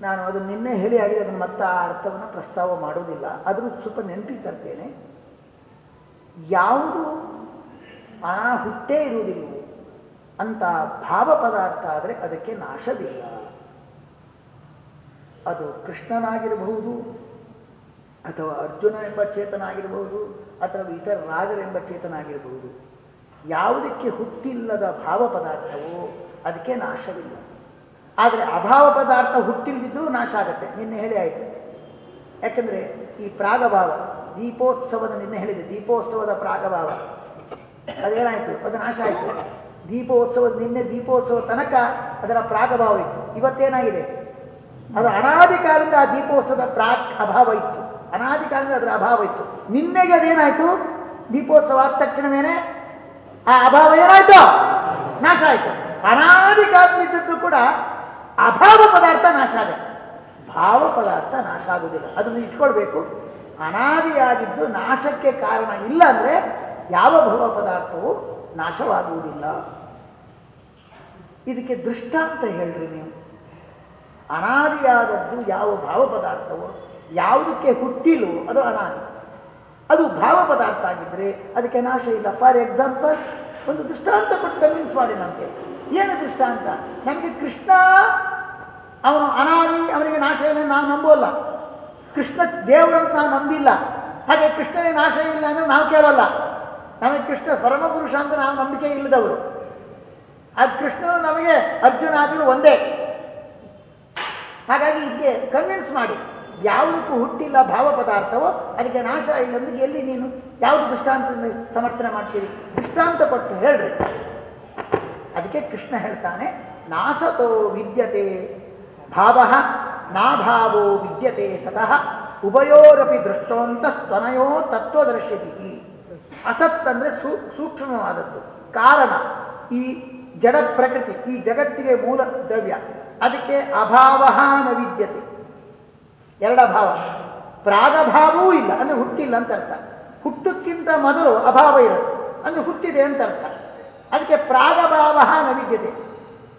ನಾನು ಅದು ನಿನ್ನೆ ಹೇಳಿ ಆಗಿದೆ ಅದನ್ನು ಮತ್ತೆ ಆ ಅರ್ಥವನ್ನು ಪ್ರಸ್ತಾವ ಮಾಡುವುದಿಲ್ಲ. ಅದ್ರ ಸ್ವಲ್ಪ ನೆನಪಿಗೆ ತರ್ತೇನೆ ಯಾವುದು ಆ ಹುಟ್ಟೇ ಇರುವುದಿಲ್ಲ ಅಂತ ಭಾವ ಪದಾರ್ಥ ಆದರೆ ಅದಕ್ಕೆ ನಾಶವಿಲ್ಲ. ಅದು ಕೃಷ್ಣನಾಗಿರಬಹುದು ಅಥವಾ ಅರ್ಜುನ ಎಂಬ ಚೇತನ ಆಗಿರಬಹುದು ಅಥವಾ ಇತರ ರಾಜರೆಂಬ ಚೇತನ ಆಗಿರಬಹುದು. ಯಾವುದಕ್ಕೆ ಹುಟ್ಟಿಲ್ಲದ ಭಾವ ಪದಾರ್ಥವೋ ಅದಕ್ಕೆ ನಾಶವಿಲ್ಲ. ಆದರೆ ಅಭಾವ ಪದಾರ್ಥ ಹುಟ್ಟಿಲ್ದಿದ್ರೂ ನಾಶ ಆಗುತ್ತೆ. ನಿನ್ನೆ ಹೇಳಿ ಆಯಿತು. ಯಾಕಂದರೆ ಈ ಪ್ರಾಗಭಾವ, ದೀಪೋತ್ಸವದ ನಿನ್ನೆ ಹೇಳಿದೆ, ದೀಪೋತ್ಸವದ ಪ್ರಾಗಭಾವ. ಅದೇನಾಯಿತು? ಅದು ನಾಶ ಆಯಿತು. ದೀಪೋತ್ಸವದ ನಿನ್ನೆ ದೀಪೋತ್ಸವ ತನಕ ಅದರ ಪ್ರಾಗಭಾವ ಇತ್ತು. ಇವತ್ತೇನಾಗಿದೆ? ಅದು ಅನಾದಿ ಕಾಲದಿಂದ ಆ ದೀಪೋತ್ಸವದ ಪ್ರಾಕ್ ಅಭಾವ ಇತ್ತು. ಅನಾದಿ ಕಾಲದಿಂದ ಅದರ ಅಭಾವ ಇತ್ತು. ನಿನ್ನೆಗೆ ಅದೇನಾಯಿತು? ದೀಪೋತ್ಸವ ಆದ ತಕ್ಷಣವೇನೆ ಆ, ಅಭಾವ ಏನಾಯ್ತು? ನಾಶ ಆಯ್ತು ಅನಾದಿ ಕೂಡ ಅಭಾವ ಪದಾರ್ಥ ನಾಶ ಆಗುತ್ತೆ ಭಾವ ಪದಾರ್ಥ ನಾಶ ಆಗುವುದಿಲ್ಲ. ಅದನ್ನು ಇಟ್ಕೊಳ್ಬೇಕು. ಅನಾದಿಯಾಗಿದ್ದು ನಾಶಕ್ಕೆ ಕಾರಣ ಇಲ್ಲ ಅಂದ್ರೆ ಯಾವ ಭಾವ ಪದಾರ್ಥವು ನಾಶವಾಗುವುದಿಲ್ಲ. ಇದಕ್ಕೆ ದೃಷ್ಟಾಂತ ಹೇಳ್ರಿ ನೀವು. ಅನಾದಿಯಾದದ್ದು ಯಾವ ಭಾವ ಪದಾರ್ಥವೋ, ಯಾವುದಕ್ಕೆ ಹುಟ್ಟಿಲು, ಅದು ಅನಾದಿ. ಅದು ಭಾವ ಪದಾರ್ಥ ಆಗಿದ್ರೆ ಅದಕ್ಕೆ ನಾಶ ಇಲ್ಲ. ಫಾರ್ ಎಕ್ಸಾಂಪಲ್ ಒಂದು ದೃಷ್ಟಾಂತ ಕೊಟ್ಟು ಕನ್ವಿನ್ಸ್ ಮಾಡಿ ನಮಗೆ ಏನು ದೃಷ್ಟಾಂತ? ನಮಗೆ ಕೃಷ್ಣ, ಅವನು ಅನಾದಿ, ಅವನಿಗೆ ನಾಶ ಇಲ್ಲ ನಾವು ನಂಬೋಲ್ಲ ಕೃಷ್ಣ ದೇವರಂತ ನಾವು ನಂಬಿಲ್ಲ. ಹಾಗೆ ಕೃಷ್ಣನಿಗೆ ನಾಶ ಇಲ್ಲ ಅಂದ್ರೆ ನಾವು ಕೇಳಲ್ಲ. ನಮಗೆ ಕೃಷ್ಣ ಪರಮಪುರುಷ ಅಂತ ನಾವು ನಂಬಿಕೆ ಇಲ್ಲದವರು. ಆ ಕೃಷ್ಣನು ನಮಗೆ ಅರ್ಜುನ ಆದರೂ ಒಂದೇ. ಹಾಗಾಗಿ ಇದಕ್ಕೆ ಕನ್ವಿನ್ಸ್ ಮಾಡಿ. ಯಾವುದಕ್ಕೂ ಹುಟ್ಟಿಲ್ಲ ಭಾವ ಪದಾರ್ಥವೋ, ಅದಕ್ಕೆ ನಾಶ ಇಲ್ಲಂದ್ರೆ ಎಲ್ಲಿ ನೀನು? ಯಾವುದು ದೃಷ್ಟಾಂತ ಸಮರ್ಥನೆ ಮಾಡ್ತೀರಿ? ದೃಷ್ಟಾಂತ ಕೊಟ್ಟು ಹೇಳ್ರಿ. ಅದಕ್ಕೆ ಕೃಷ್ಣ ಹೇಳ್ತಾನೆ, ನಾಸತೋ ವಿದ್ಯತೆ, ಭಾವ ನಾಭಾವೋ ವಿದ್ಯತೆ ಸತಃ, ಉಭಯೋರಪಿ ದೃಷ್ಟೋಂತ ಸ್ತನಯೋ ತತ್ವದರ್ಶಿತಿ. ಅಸತ್ ಅಂದ್ರೆ ಸೂ, ಸೂಕ್ಷ್ಮವಾದದ್ದು. ಕಾರಣ, ಈ ಜಡ ಪ್ರಕೃತಿ, ಈ ಜಗತ್ತಿಗೆ ಮೂಲ ದ್ರವ್ಯ. ಅದಕ್ಕೆ ಅಭಾವ ನ ವಿದ್ಯತೆ. ಎರಡ ಭಾವ ಪ್ರಾಗಭಾವವೂ ಇಲ್ಲ. ಅಂದ್ರೆ ಹುಟ್ಟಿಲ್ಲ ಅಂತ ಅರ್ಥ. ಹುಟ್ಟಕ್ಕಿಂತ ಮೊದಲು ಅಭಾವ ಇರುತ್ತೆ ಅಂದ್ರೆ ಹುಟ್ಟಿದೆ ಅಂತ ಅರ್ಥ. ಅದಕ್ಕೆ ಪ್ರಾಗಭಾವ ನವಿದ್ಯತೆ ವಿದ್ಯತೆ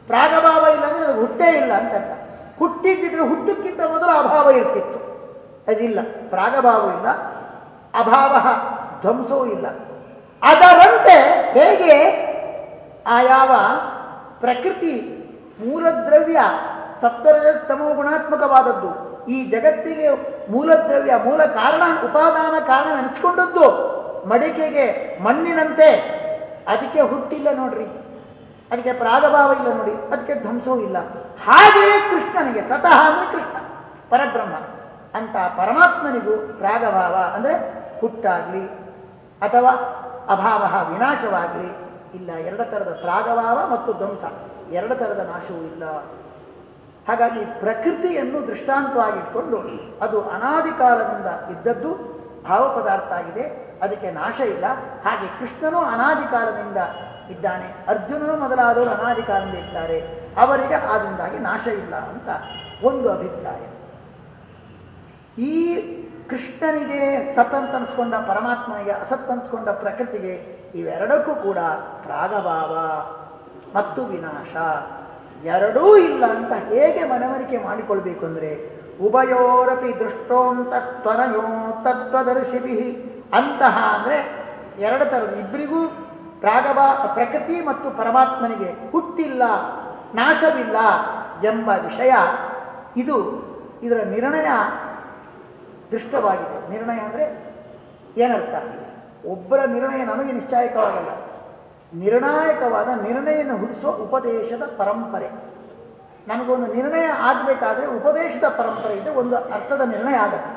ಪ್ರಾಗಭಾವ ಇಲ್ಲ ಅಂದ್ರೆ ಅದು ಹುಟ್ಟೇ ಇಲ್ಲ ಅಂತ ಅರ್ಥ. ಹುಟ್ಟಿದ್ದಿದ್ರೆ ಹುಟ್ಟಕ್ಕಿಂತ ಮೊದಲು ಅಭಾವ ಇರ್ತಿತ್ತು. ಅದಿಲ್ಲ. ಪ್ರಾಗಭಾವ ಇಲ್ಲ. ಅಭಾವ ಧ್ವಂಸವೂ ಇಲ್ಲ. ಅದರಂತೆ ಹೇಗೆ ಆ ಯಾವ ಪ್ರಕೃತಿ ಮೂಲದ್ರವ್ಯ ಸತ್ವರಜ ತಮೋ ಗುಣಾತ್ಮಕವಾದದ್ದು? ಈ ಜಗತ್ತಿಗೆ ಮೂಲದ್ರವ್ಯ ಮೂಲ ಕಾರಣ, ಉಪಾದಾನ ಕಾರಣ ನೆನೆಸ್ಕೊಂಡದ್ದು ಮಡಿಕೆಗೆ ಮಣ್ಣಿನಂತೆ. ಅದಕ್ಕೆ ಹುಟ್ಟಿಲ್ಲ ನೋಡ್ರಿ. ಅದಕ್ಕೆ ಪ್ರಾಗಭಾವ ಇಲ್ಲ ನೋಡಿ. ಅದಕ್ಕೆ ಧ್ವಂಸವೂ ಇಲ್ಲ. ಹಾಗೆಯೇ ಕೃಷ್ಣನಿಗೆ ಸತಃ ಅಂದ್ರೆ ಕೃಷ್ಣ, ಪರಬ್ರಹ್ಮ ಅಂತ ಪರಮಾತ್ಮನಿಗೂ ಪ್ರಾಗಭಾವ ಅಂದ್ರೆ ಹುಟ್ಟಾಗ್ಲಿ ಅಥವಾ ಅಭಾವ ವಿನಾಶವಾಗಲಿ ಇಲ್ಲ. ಎರಡು ಥರದ ಪ್ರಾಗಭಾವ ಮತ್ತು ಧ್ವಂಸ. ಎರಡು ಥರದ ನಾಶವೂ ಇಲ್ಲ. ಹಾಗಾಗಿ ಪ್ರಕೃತಿಯನ್ನು ದೃಷ್ಟಾಂತವಾಗಿಟ್ಕೊಂಡು ಅದು ಅನಾದಿ ಕಾಲದಿಂದ ಇದ್ದದ್ದು ಭಾವ ಪದಾರ್ಥ ಆಗಿದೆ, ಅದಕ್ಕೆ ನಾಶ ಇಲ್ಲ. ಹಾಗೆ ಕೃಷ್ಣನು ಅನಾದಿ ಕಾಲದಿಂದ ಇದ್ದಾನೆ, ಅರ್ಜುನನು ಮೊದಲಾದವರು ಅನಾದಿ ಕಾಲದಿಂದ ಇದ್ದಾರೆ, ಅವರಿಗೆ ಆದಿಂದಾಗಿ ನಾಶ ಇಲ್ಲ ಅಂತ ಒಂದು ಅಭಿಪ್ರಾಯ. ಈ ಕೃಷ್ಣನಿಗೆ ಸತಂತ ಅನ್ಸ್ಕೊಂಡ ಪರಮಾತ್ಮನಿಗೆ, ಅಸತ್ ಅನ್ಸ್ಕೊಂಡ ಪ್ರಕೃತಿಗೆ ಇವೆರಡಕ್ಕೂ ಕೂಡ ಪ್ರಾಗಭಾವ ಮತ್ತು ವಿನಾಶ. ಎರಡೂ ಇಲ್ಲ ಅಂತ ಹೇಗೆ ಮನವರಿಕೆ ಮಾಡಿಕೊಳ್ಬೇಕು ಅಂದ್ರೆ ಉಭಯೋರಪಿ ದೃಷ್ಟೋಂತ ಸ್ತನಯೋ ತತ್ವದರ್ಶಿಭಿ ಅಂತಹ ಅಂದ್ರೆ ಎರಡು ಥರದ ಇಬ್ಬರಿಗೂ ಪ್ರಾಗಭಾ ಪ್ರಕೃತಿ ಮತ್ತು ಪರಮಾತ್ಮನಿಗೆ ಹುಟ್ಟಿಲ್ಲ, ನಾಶವಿಲ್ಲ ಎಂಬ ವಿಷಯ ಇದು ಇದರ ನಿರ್ಣಯ ದೃಷ್ಟವಾಗಿದೆ. ನಿರ್ಣಯ ಅಂದ್ರೆ ಏನರ್ಥ? ಒಬ್ಬರ ನಿರ್ಣಯ ನಮಗೆ ನಿಶ್ಚಾಯಕವಾಗಲ್ಲ. ನಿರ್ಣಾಯಕವಾದ ನಿರ್ಣಯನ ಹುಟ್ಟಿಸುವ ಉಪದೇಶದ ಪರಂಪರೆ. ನಮಗೊಂದು ನಿರ್ಣಯ ಆಗಬೇಕಾದ್ರೆ ಉಪದೇಶದ ಪರಂಪರೆ ಇದೆ, ಒಂದು ಅರ್ಥದ ನಿರ್ಣಯ ಆಗುತ್ತೆ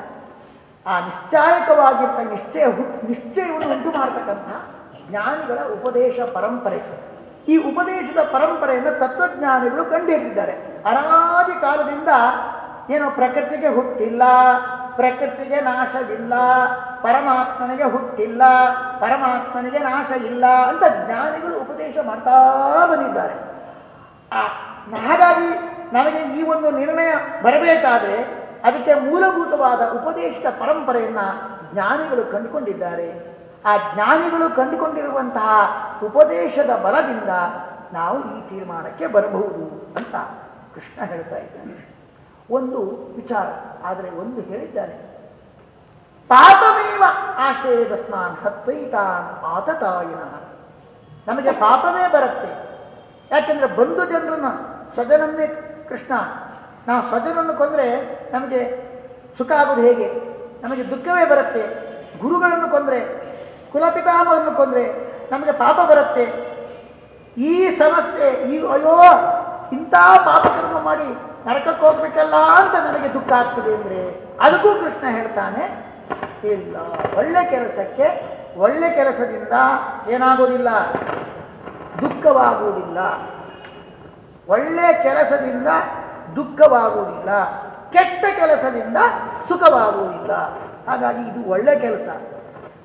ಆ ನಿಶ್ಚಾಯಕವಾಗಿರ್ತ ನಿಶ್ಚಯ ಹುಟ್ ನಿಶ್ಚಯವನ್ನು ಉಂಟು ಮಾಡ್ತಕ್ಕಂಥ ಜ್ಞಾನಿಗಳ ಉಪದೇಶ ಪರಂಪರೆ. ಈ ಉಪದೇಶದ ಪರಂಪರೆಯನ್ನು ತತ್ವಜ್ಞಾನಿಗಳು ಕಂಡುಹಿಡಿದಿದ್ದಾರೆ ಅನಾದಿ ಕಾಲದಿಂದ ಏನು ಪ್ರಕೃತಿಗೆ ಹುಟ್ಟಿಲ್ಲ ಪ್ರಕೃತಿಗೆ ನಾಶವಿಲ್ಲ, ಪರಮಾತ್ಮನಿಗೆ ಹುಟ್ಟಿಲ್ಲ, ಪರಮಾತ್ಮನಿಗೆ ನಾಶ ಇಲ್ಲ ಅಂತ ಜ್ಞಾನಿಗಳು ಉಪದೇಶ ಮಾಡ್ತಾ ಬಂದಿದ್ದಾರೆ. ಆ, ಹಾಗಾಗಿ ನನಗೆ ಈ ಒಂದು ನಿರ್ಣಯ ಬರಬೇಕಾದ್ರೆ ಅದಕ್ಕೆ ಮೂಲಭೂತವಾದ ಉಪದೇಶದ ಪರಂಪರೆಯನ್ನ ಜ್ಞಾನಿಗಳು ಕಂಡುಕೊಂಡಿದ್ದಾರೆ. ಆ ಜ್ಞಾನಿಗಳು ಕಂಡುಕೊಂಡಿರುವಂತಹ ಉಪದೇಶದ ಬಲದಿಂದ ನಾವು ಈ ತೀರ್ಮಾನಕ್ಕೆ ಬರಬಹುದು ಅಂತ ಕೃಷ್ಣ ಹೇಳ್ತಾ ಇದ್ದಾನೆ. ಒಂದು ವಿಚಾರ. ಆದರೆ ಒಂದು ಹೇಳಿದ್ದಾನೆ. ಪಾಪಮೇವ ಆಶಯದಸ್ಮಾನ್ ಹತ್ವೈತಾನ್ ಆತತಾಯಿನ. ನಮಗೆ ಪಾಪವೇ ಬರುತ್ತೆ. ಯಾಕೆಂದ್ರೆ ಬಂಧು ಜನರನ್ನ ಸ್ವಜನನ್ನೇ ಕೃಷ್ಣ, ನಾವು ಸ್ವಜನನ್ನು ಕೊಂದ್ರೆ ನಮಗೆ ಸುಖ ಆಗೋದು ಹೇಗೆ? ನಮಗೆ ದುಃಖವೇ ಬರುತ್ತೆ. ಗುರುಗಳನ್ನು ಕೊಂದ್ರೆ ಕುಲಪಿತಾಮವನ್ನು ಕೊಂದ್ರೆ ನಮಗೆ ಪಾಪ ಬರುತ್ತೆ. ಈ ಸಮಸ್ಯೆ, ಈ ಅಯ್ಯೋ ಇಂಥ ಪಾಪಕರ್ಮ ಮಾಡಿ ನರಕಕ್ಕೆ ಹೋಗ್ಬೇಕಲ್ಲ ಅಂತ ನನಗೆ ದುಃಖ ಆಗ್ತದೆ ಅಂದ್ರೆ ಅದಕ್ಕೂ ಕೃಷ್ಣ ಹೇಳ್ತಾನೆ, ಇಲ್ಲ, ಒಳ್ಳೆ ಕೆಲಸಕ್ಕೆ, ಒಳ್ಳೆ ಕೆಲಸದಿಂದ ಏನಾಗೋದಿಲ್ಲ, ದುಃಖವಾಗುವುದಿಲ್ಲ. ಒಳ್ಳೆ ಕೆಲಸದಿಂದ ದುಃಖವಾಗುವುದಿಲ್ಲ, ಕೆಟ್ಟ ಕೆಲಸದಿಂದ ಸುಖವಾಗುವುದಿಲ್ಲ. ಹಾಗಾಗಿ ಇದು ಒಳ್ಳೆ ಕೆಲಸ.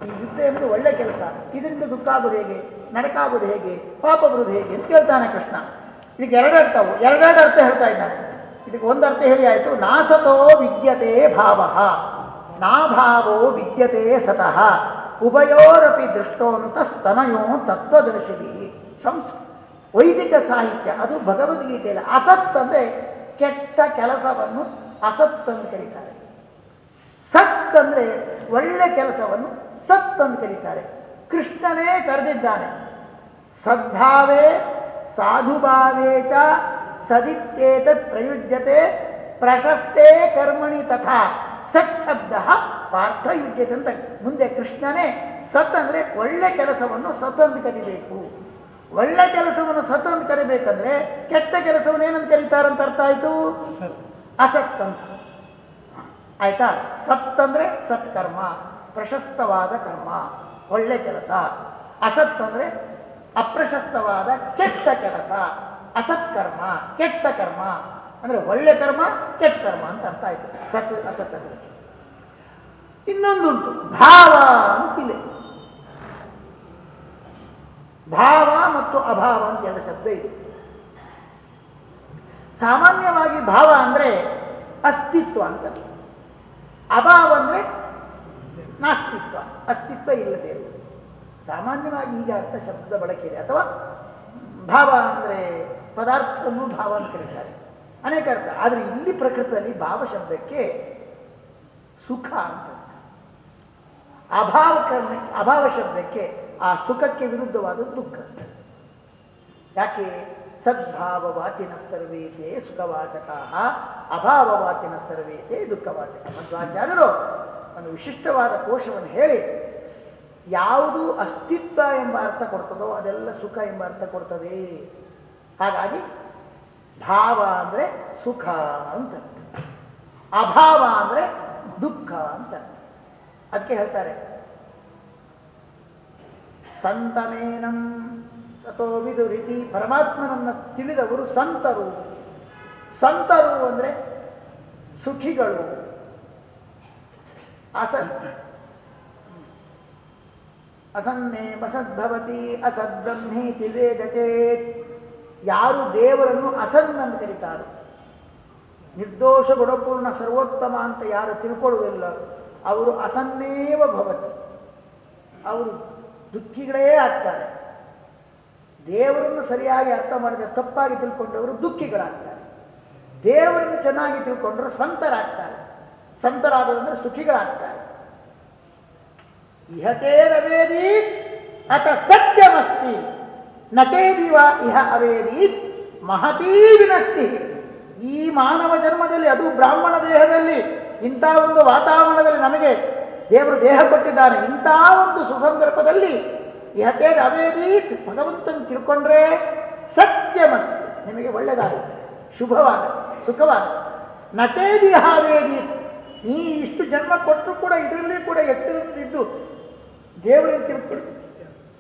ಈ ಯುದ್ಧ ಎಂಬುದು ಒಳ್ಳೆ ಕೆಲಸ. ಇದರಿಂದ ದುಃಖ ಆಗೋದು ಹೇಗೆ? ನರಕ ಆಗೋದು ಹೇಗೆ? ಪಾಪ ಬರುವುದು ಹೇಗೆ? ಅಂತ ಕೇಳ್ತಾನೆ ಕೃಷ್ಣ. ಇದಕ್ಕೆ ಎರಡು ಅರ್ಥವು ಎರಡೆರಡು ಅರ್ಥ ಹೇಳ್ತಾ ಇದ್ದಾನೆ ಇದಕ್ಕೆ ಒಂದು ಅರ್ಥ ಹೇಳಿ ಆಯಿತು. ನಾಸತೋ ವಿದ್ಯತೆ ಭಾವ. ನಾಭಾವೋ ವಿದ್ಯತೆ ಸತಃ. ಉಭಯೋರಪಿ ದೃಷ್ಟೋಂತ ಸ್ತನಯೋ ತತ್ವದರ್ಶಿ ಸಂಸ್, ವೈದಿಕ ಸಾಹಿತ್ಯ, ಅದು ಭಗವದ್ಗೀತೆಯಲ್ಲಿ ಅಸತ್ ಅಂದರೆ ಕೆಟ್ಟ ಕೆಲಸವನ್ನು ಅಸತ್ ಅಂತ ಕರೀತಾರೆ. ಸತ್ ಅಂದ್ರೆ ಒಳ್ಳೆ ಕೆಲಸವನ್ನು ಸತ್ ಅಂತ ಕರೀತಾರೆ. ಕೃಷ್ಣನೇ ಕರೆದಿದ್ದಾನೆ. ಸದ್ಭಾವೇ ಸಾಧುಭಾವೇ ಚ ಸದಿತ್ಯೇತತ್ ಪ್ರಯುಜ್ಯತೆ ಪ್ರಶಸ್ತೆ ಕರ್ಮಣಿ ತಥಾ ಸತ್ ಶಬ್ದ ಪಾರ್ಥ ಯುಜ್ಯತೆ ಅಂತ ಮುಂದೆ ಕೃಷ್ಣನೇ ಸತ್ ಅಂದ್ರೆ ಒಳ್ಳೆ ಕೆಲಸವನ್ನು ಸತ್ ಅಂತ ಕರಿಬೇಕು. ಒಳ್ಳೆ ಕೆಲಸವನ್ನು ಸತ್ ಅಂತ ಕರಿಬೇಕಂದ್ರೆ ಕೆಟ್ಟ ಕೆಲಸವನ್ನು ಏನಂತ ಕರೀತಾರಂತ ಅರ್ಥ ಆಯ್ತು? ಅಸತ್ ಅಂತ. ಆಯ್ತಾ? ಸತ್ ಅಂದ್ರೆ ಸತ್ಕರ್ಮ ಪ್ರಶಸ್ತವಾದ ಕರ್ಮ ಒಳ್ಳೆ ಕೆಲಸ. ಅಸತ್ ಅಂದ್ರೆ ಅಪ್ರಶಸ್ತವಾದ ಕೆಟ್ಟ ಕೆಲಸ, ಅಸತ್ಕರ್ಮ, ಕೆಟ್ಟ ಕರ್ಮ. ಅಂದ್ರೆ ಒಳ್ಳೆ ಕರ್ಮ, ಕೆಟ್ಟ ಕರ್ಮ ಅಂತ ಅರ್ಥ ಆಯ್ತು. ಸತ್, ಅಸತ್ ಇನ್ನೊಂದುಂಟು, ಭಾವ ಅಂತಿಲ್ಲ ಭಾವ ಮತ್ತು ಅಭಾವ ಅಂತ ಎರಡು ಶಬ್ದ ಇದೆ. ಸಾಮಾನ್ಯವಾಗಿ ಭಾವ ಅಂದ್ರೆ ಅಸ್ತಿತ್ವ ಅಂತ ಅಭಾವ ಅಂದ್ರೆ ನಾಸ್ತಿತ್ವ, ಅಸ್ತಿತ್ವ ಇಲ್ಲದೆ ಇರುವುದು. ಸಾಮಾನ್ಯವಾಗಿ ಈಗ ಅರ್ಥ ಶಬ್ದದ ಬಳಕೆ ಇದೆ ಅಥವಾ ಭಾವ ಅಂದ್ರೆ ಪದಾರ್ಥವನ್ನು ಭಾವ ಅಂತ ಕರೀತಾರೆ. ಅನೇಕ ಅರ್ಥ. ಆದರೆ ಇಲ್ಲಿ ಪ್ರಕೃತದಲ್ಲಿ ಭಾವ ಶಬ್ದಕ್ಕೆ ಸುಖ ಅಂತ ಅಭಾವ ಅಭಾವ ಶಬ್ದಕ್ಕೆ ಆ ಸುಖಕ್ಕೆ ವಿರುದ್ಧವಾದ ದುಃಖ ಯಾಕೆ? ಸದ್ಭಾವವಾತಿನ ಸರ್ವೇತೆ ಸುಖವಾಚಕ, ಅಭಾವವಾತಿನ ಸರ್ವೇತೆ ದುಃಖವಾಚಕ. ಮಧ್ವಾಚಾರ್ಯರು ಒಂದು ವಿಶಿಷ್ಟವಾದ ಕೋಶವನ್ನು ಹೇಳಿ ಯಾವುದು ಅಸ್ತಿತ್ವ ಎಂಬ ಅರ್ಥ ಕೊಡ್ತದೋ ಅದೆಲ್ಲ ಸುಖ ಎಂಬ ಅರ್ಥ ಕೊಡ್ತದೆ. ಹಾಗಾಗಿ ಭಾವ ಅಂದ್ರೆ ಸುಖ ಅಂತ ಅಭಾವ ಅಂದ್ರೆ ದುಃಖ ಅಂತ ಅದಕ್ಕೆ ಹೇಳ್ತಾರೆ, ಸಂತಮೇನಂ ತಥೋ ವಿದುರಿತಿ ಪರಮಾತ್ಮನನ್ನ ತಿಳಿದವರು ಸಂತರು. ಸಂತರು ಅಂದ್ರೆ ಸುಖಿಗಳು. ಅಸನ್ ಅಸನ್ನೇ ಅಸದ್ಭವತಿ ಅಸದ್ಬ್ರಹ್ಮೇತಿ ವೇದತೆ. ಯಾರು ದೇವರನ್ನು ಅಸನ್ ಅಂತ ಕರೀತಾರೆ? ನಿರ್ದೋಷ ಗುಣಪೂರ್ಣ ಸರ್ವೋತ್ತಮ ಅಂತ ಯಾರು ತಿಳ್ಕೊಳ್ಳುವುದಿಲ್ಲ. ಅವರು ಅಸನ್ನೇವ ಭವತಿ. ಅವರು ದುಃಖಿಗಳೇ ಆಗ್ತಾರೆ. ದೇವರನ್ನು ಸರಿಯಾಗಿ ಅರ್ಥ ಮಾಡಿದ್ರೆ ತಪ್ಪಾಗಿ ತಿಳ್ಕೊಂಡವರು ದುಃಖಿಗಳಾಗ್ತಾರೆ. ದೇವರನ್ನು ಚೆನ್ನಾಗಿ ತಿಳ್ಕೊಂಡ್ರು ಸಂತರಾಗ್ತಾರೆ. ಸಂತರಾದರಂದ್ರೆ ಸುಖಿಗಳಾಗ್ತಾರೆ. ಇಹತೇ ಅಥ ಸತ್ಯಮಸ್ತಿ. ನಟೇದಿವ ಇಹ ಅವೇದೀತ್ ಮಹತೀ ವಿನಷ್ಟಿ ಈ ಮಾನವ ಜನ್ಮದಲ್ಲಿ, ಅದು ಬ್ರಾಹ್ಮಣ ದೇಹದಲ್ಲಿ, ಇಂಥ ಒಂದು ವಾತಾವರಣದಲ್ಲಿ ನಮಗೆ ದೇವರು ದೇಹ ಕೊಟ್ಟಿದ್ದಾನೆ. ಇಂಥ ಒಂದು ಸುಸಂದರ್ಭದಲ್ಲಿ ಇಹತೇರ್ ಅವೇದೀತ್ ಭಗವಂತನ ತಿಳ್ಕೊಂಡ್ರೆ ಸತ್ಯಮಸ್ತಿ. ನಿಮಗೆ ಒಳ್ಳೆಯದಾಗುತ್ತೆ ಶುಭವಾದ ಸುಖವಾದ ನಟೇದಿ ಹಾವೇದಿ ನೀ ಇಷ್ಟು ಜನ್ಮ ಕೊಟ್ಟರು ಕೂಡ ಇದರಲ್ಲಿ ಕೂಡ ಎತ್ತರದಿದ್ದು ದೇವರಿಗೆ ತಿಳ್ಕೊಳ್ಳಿ.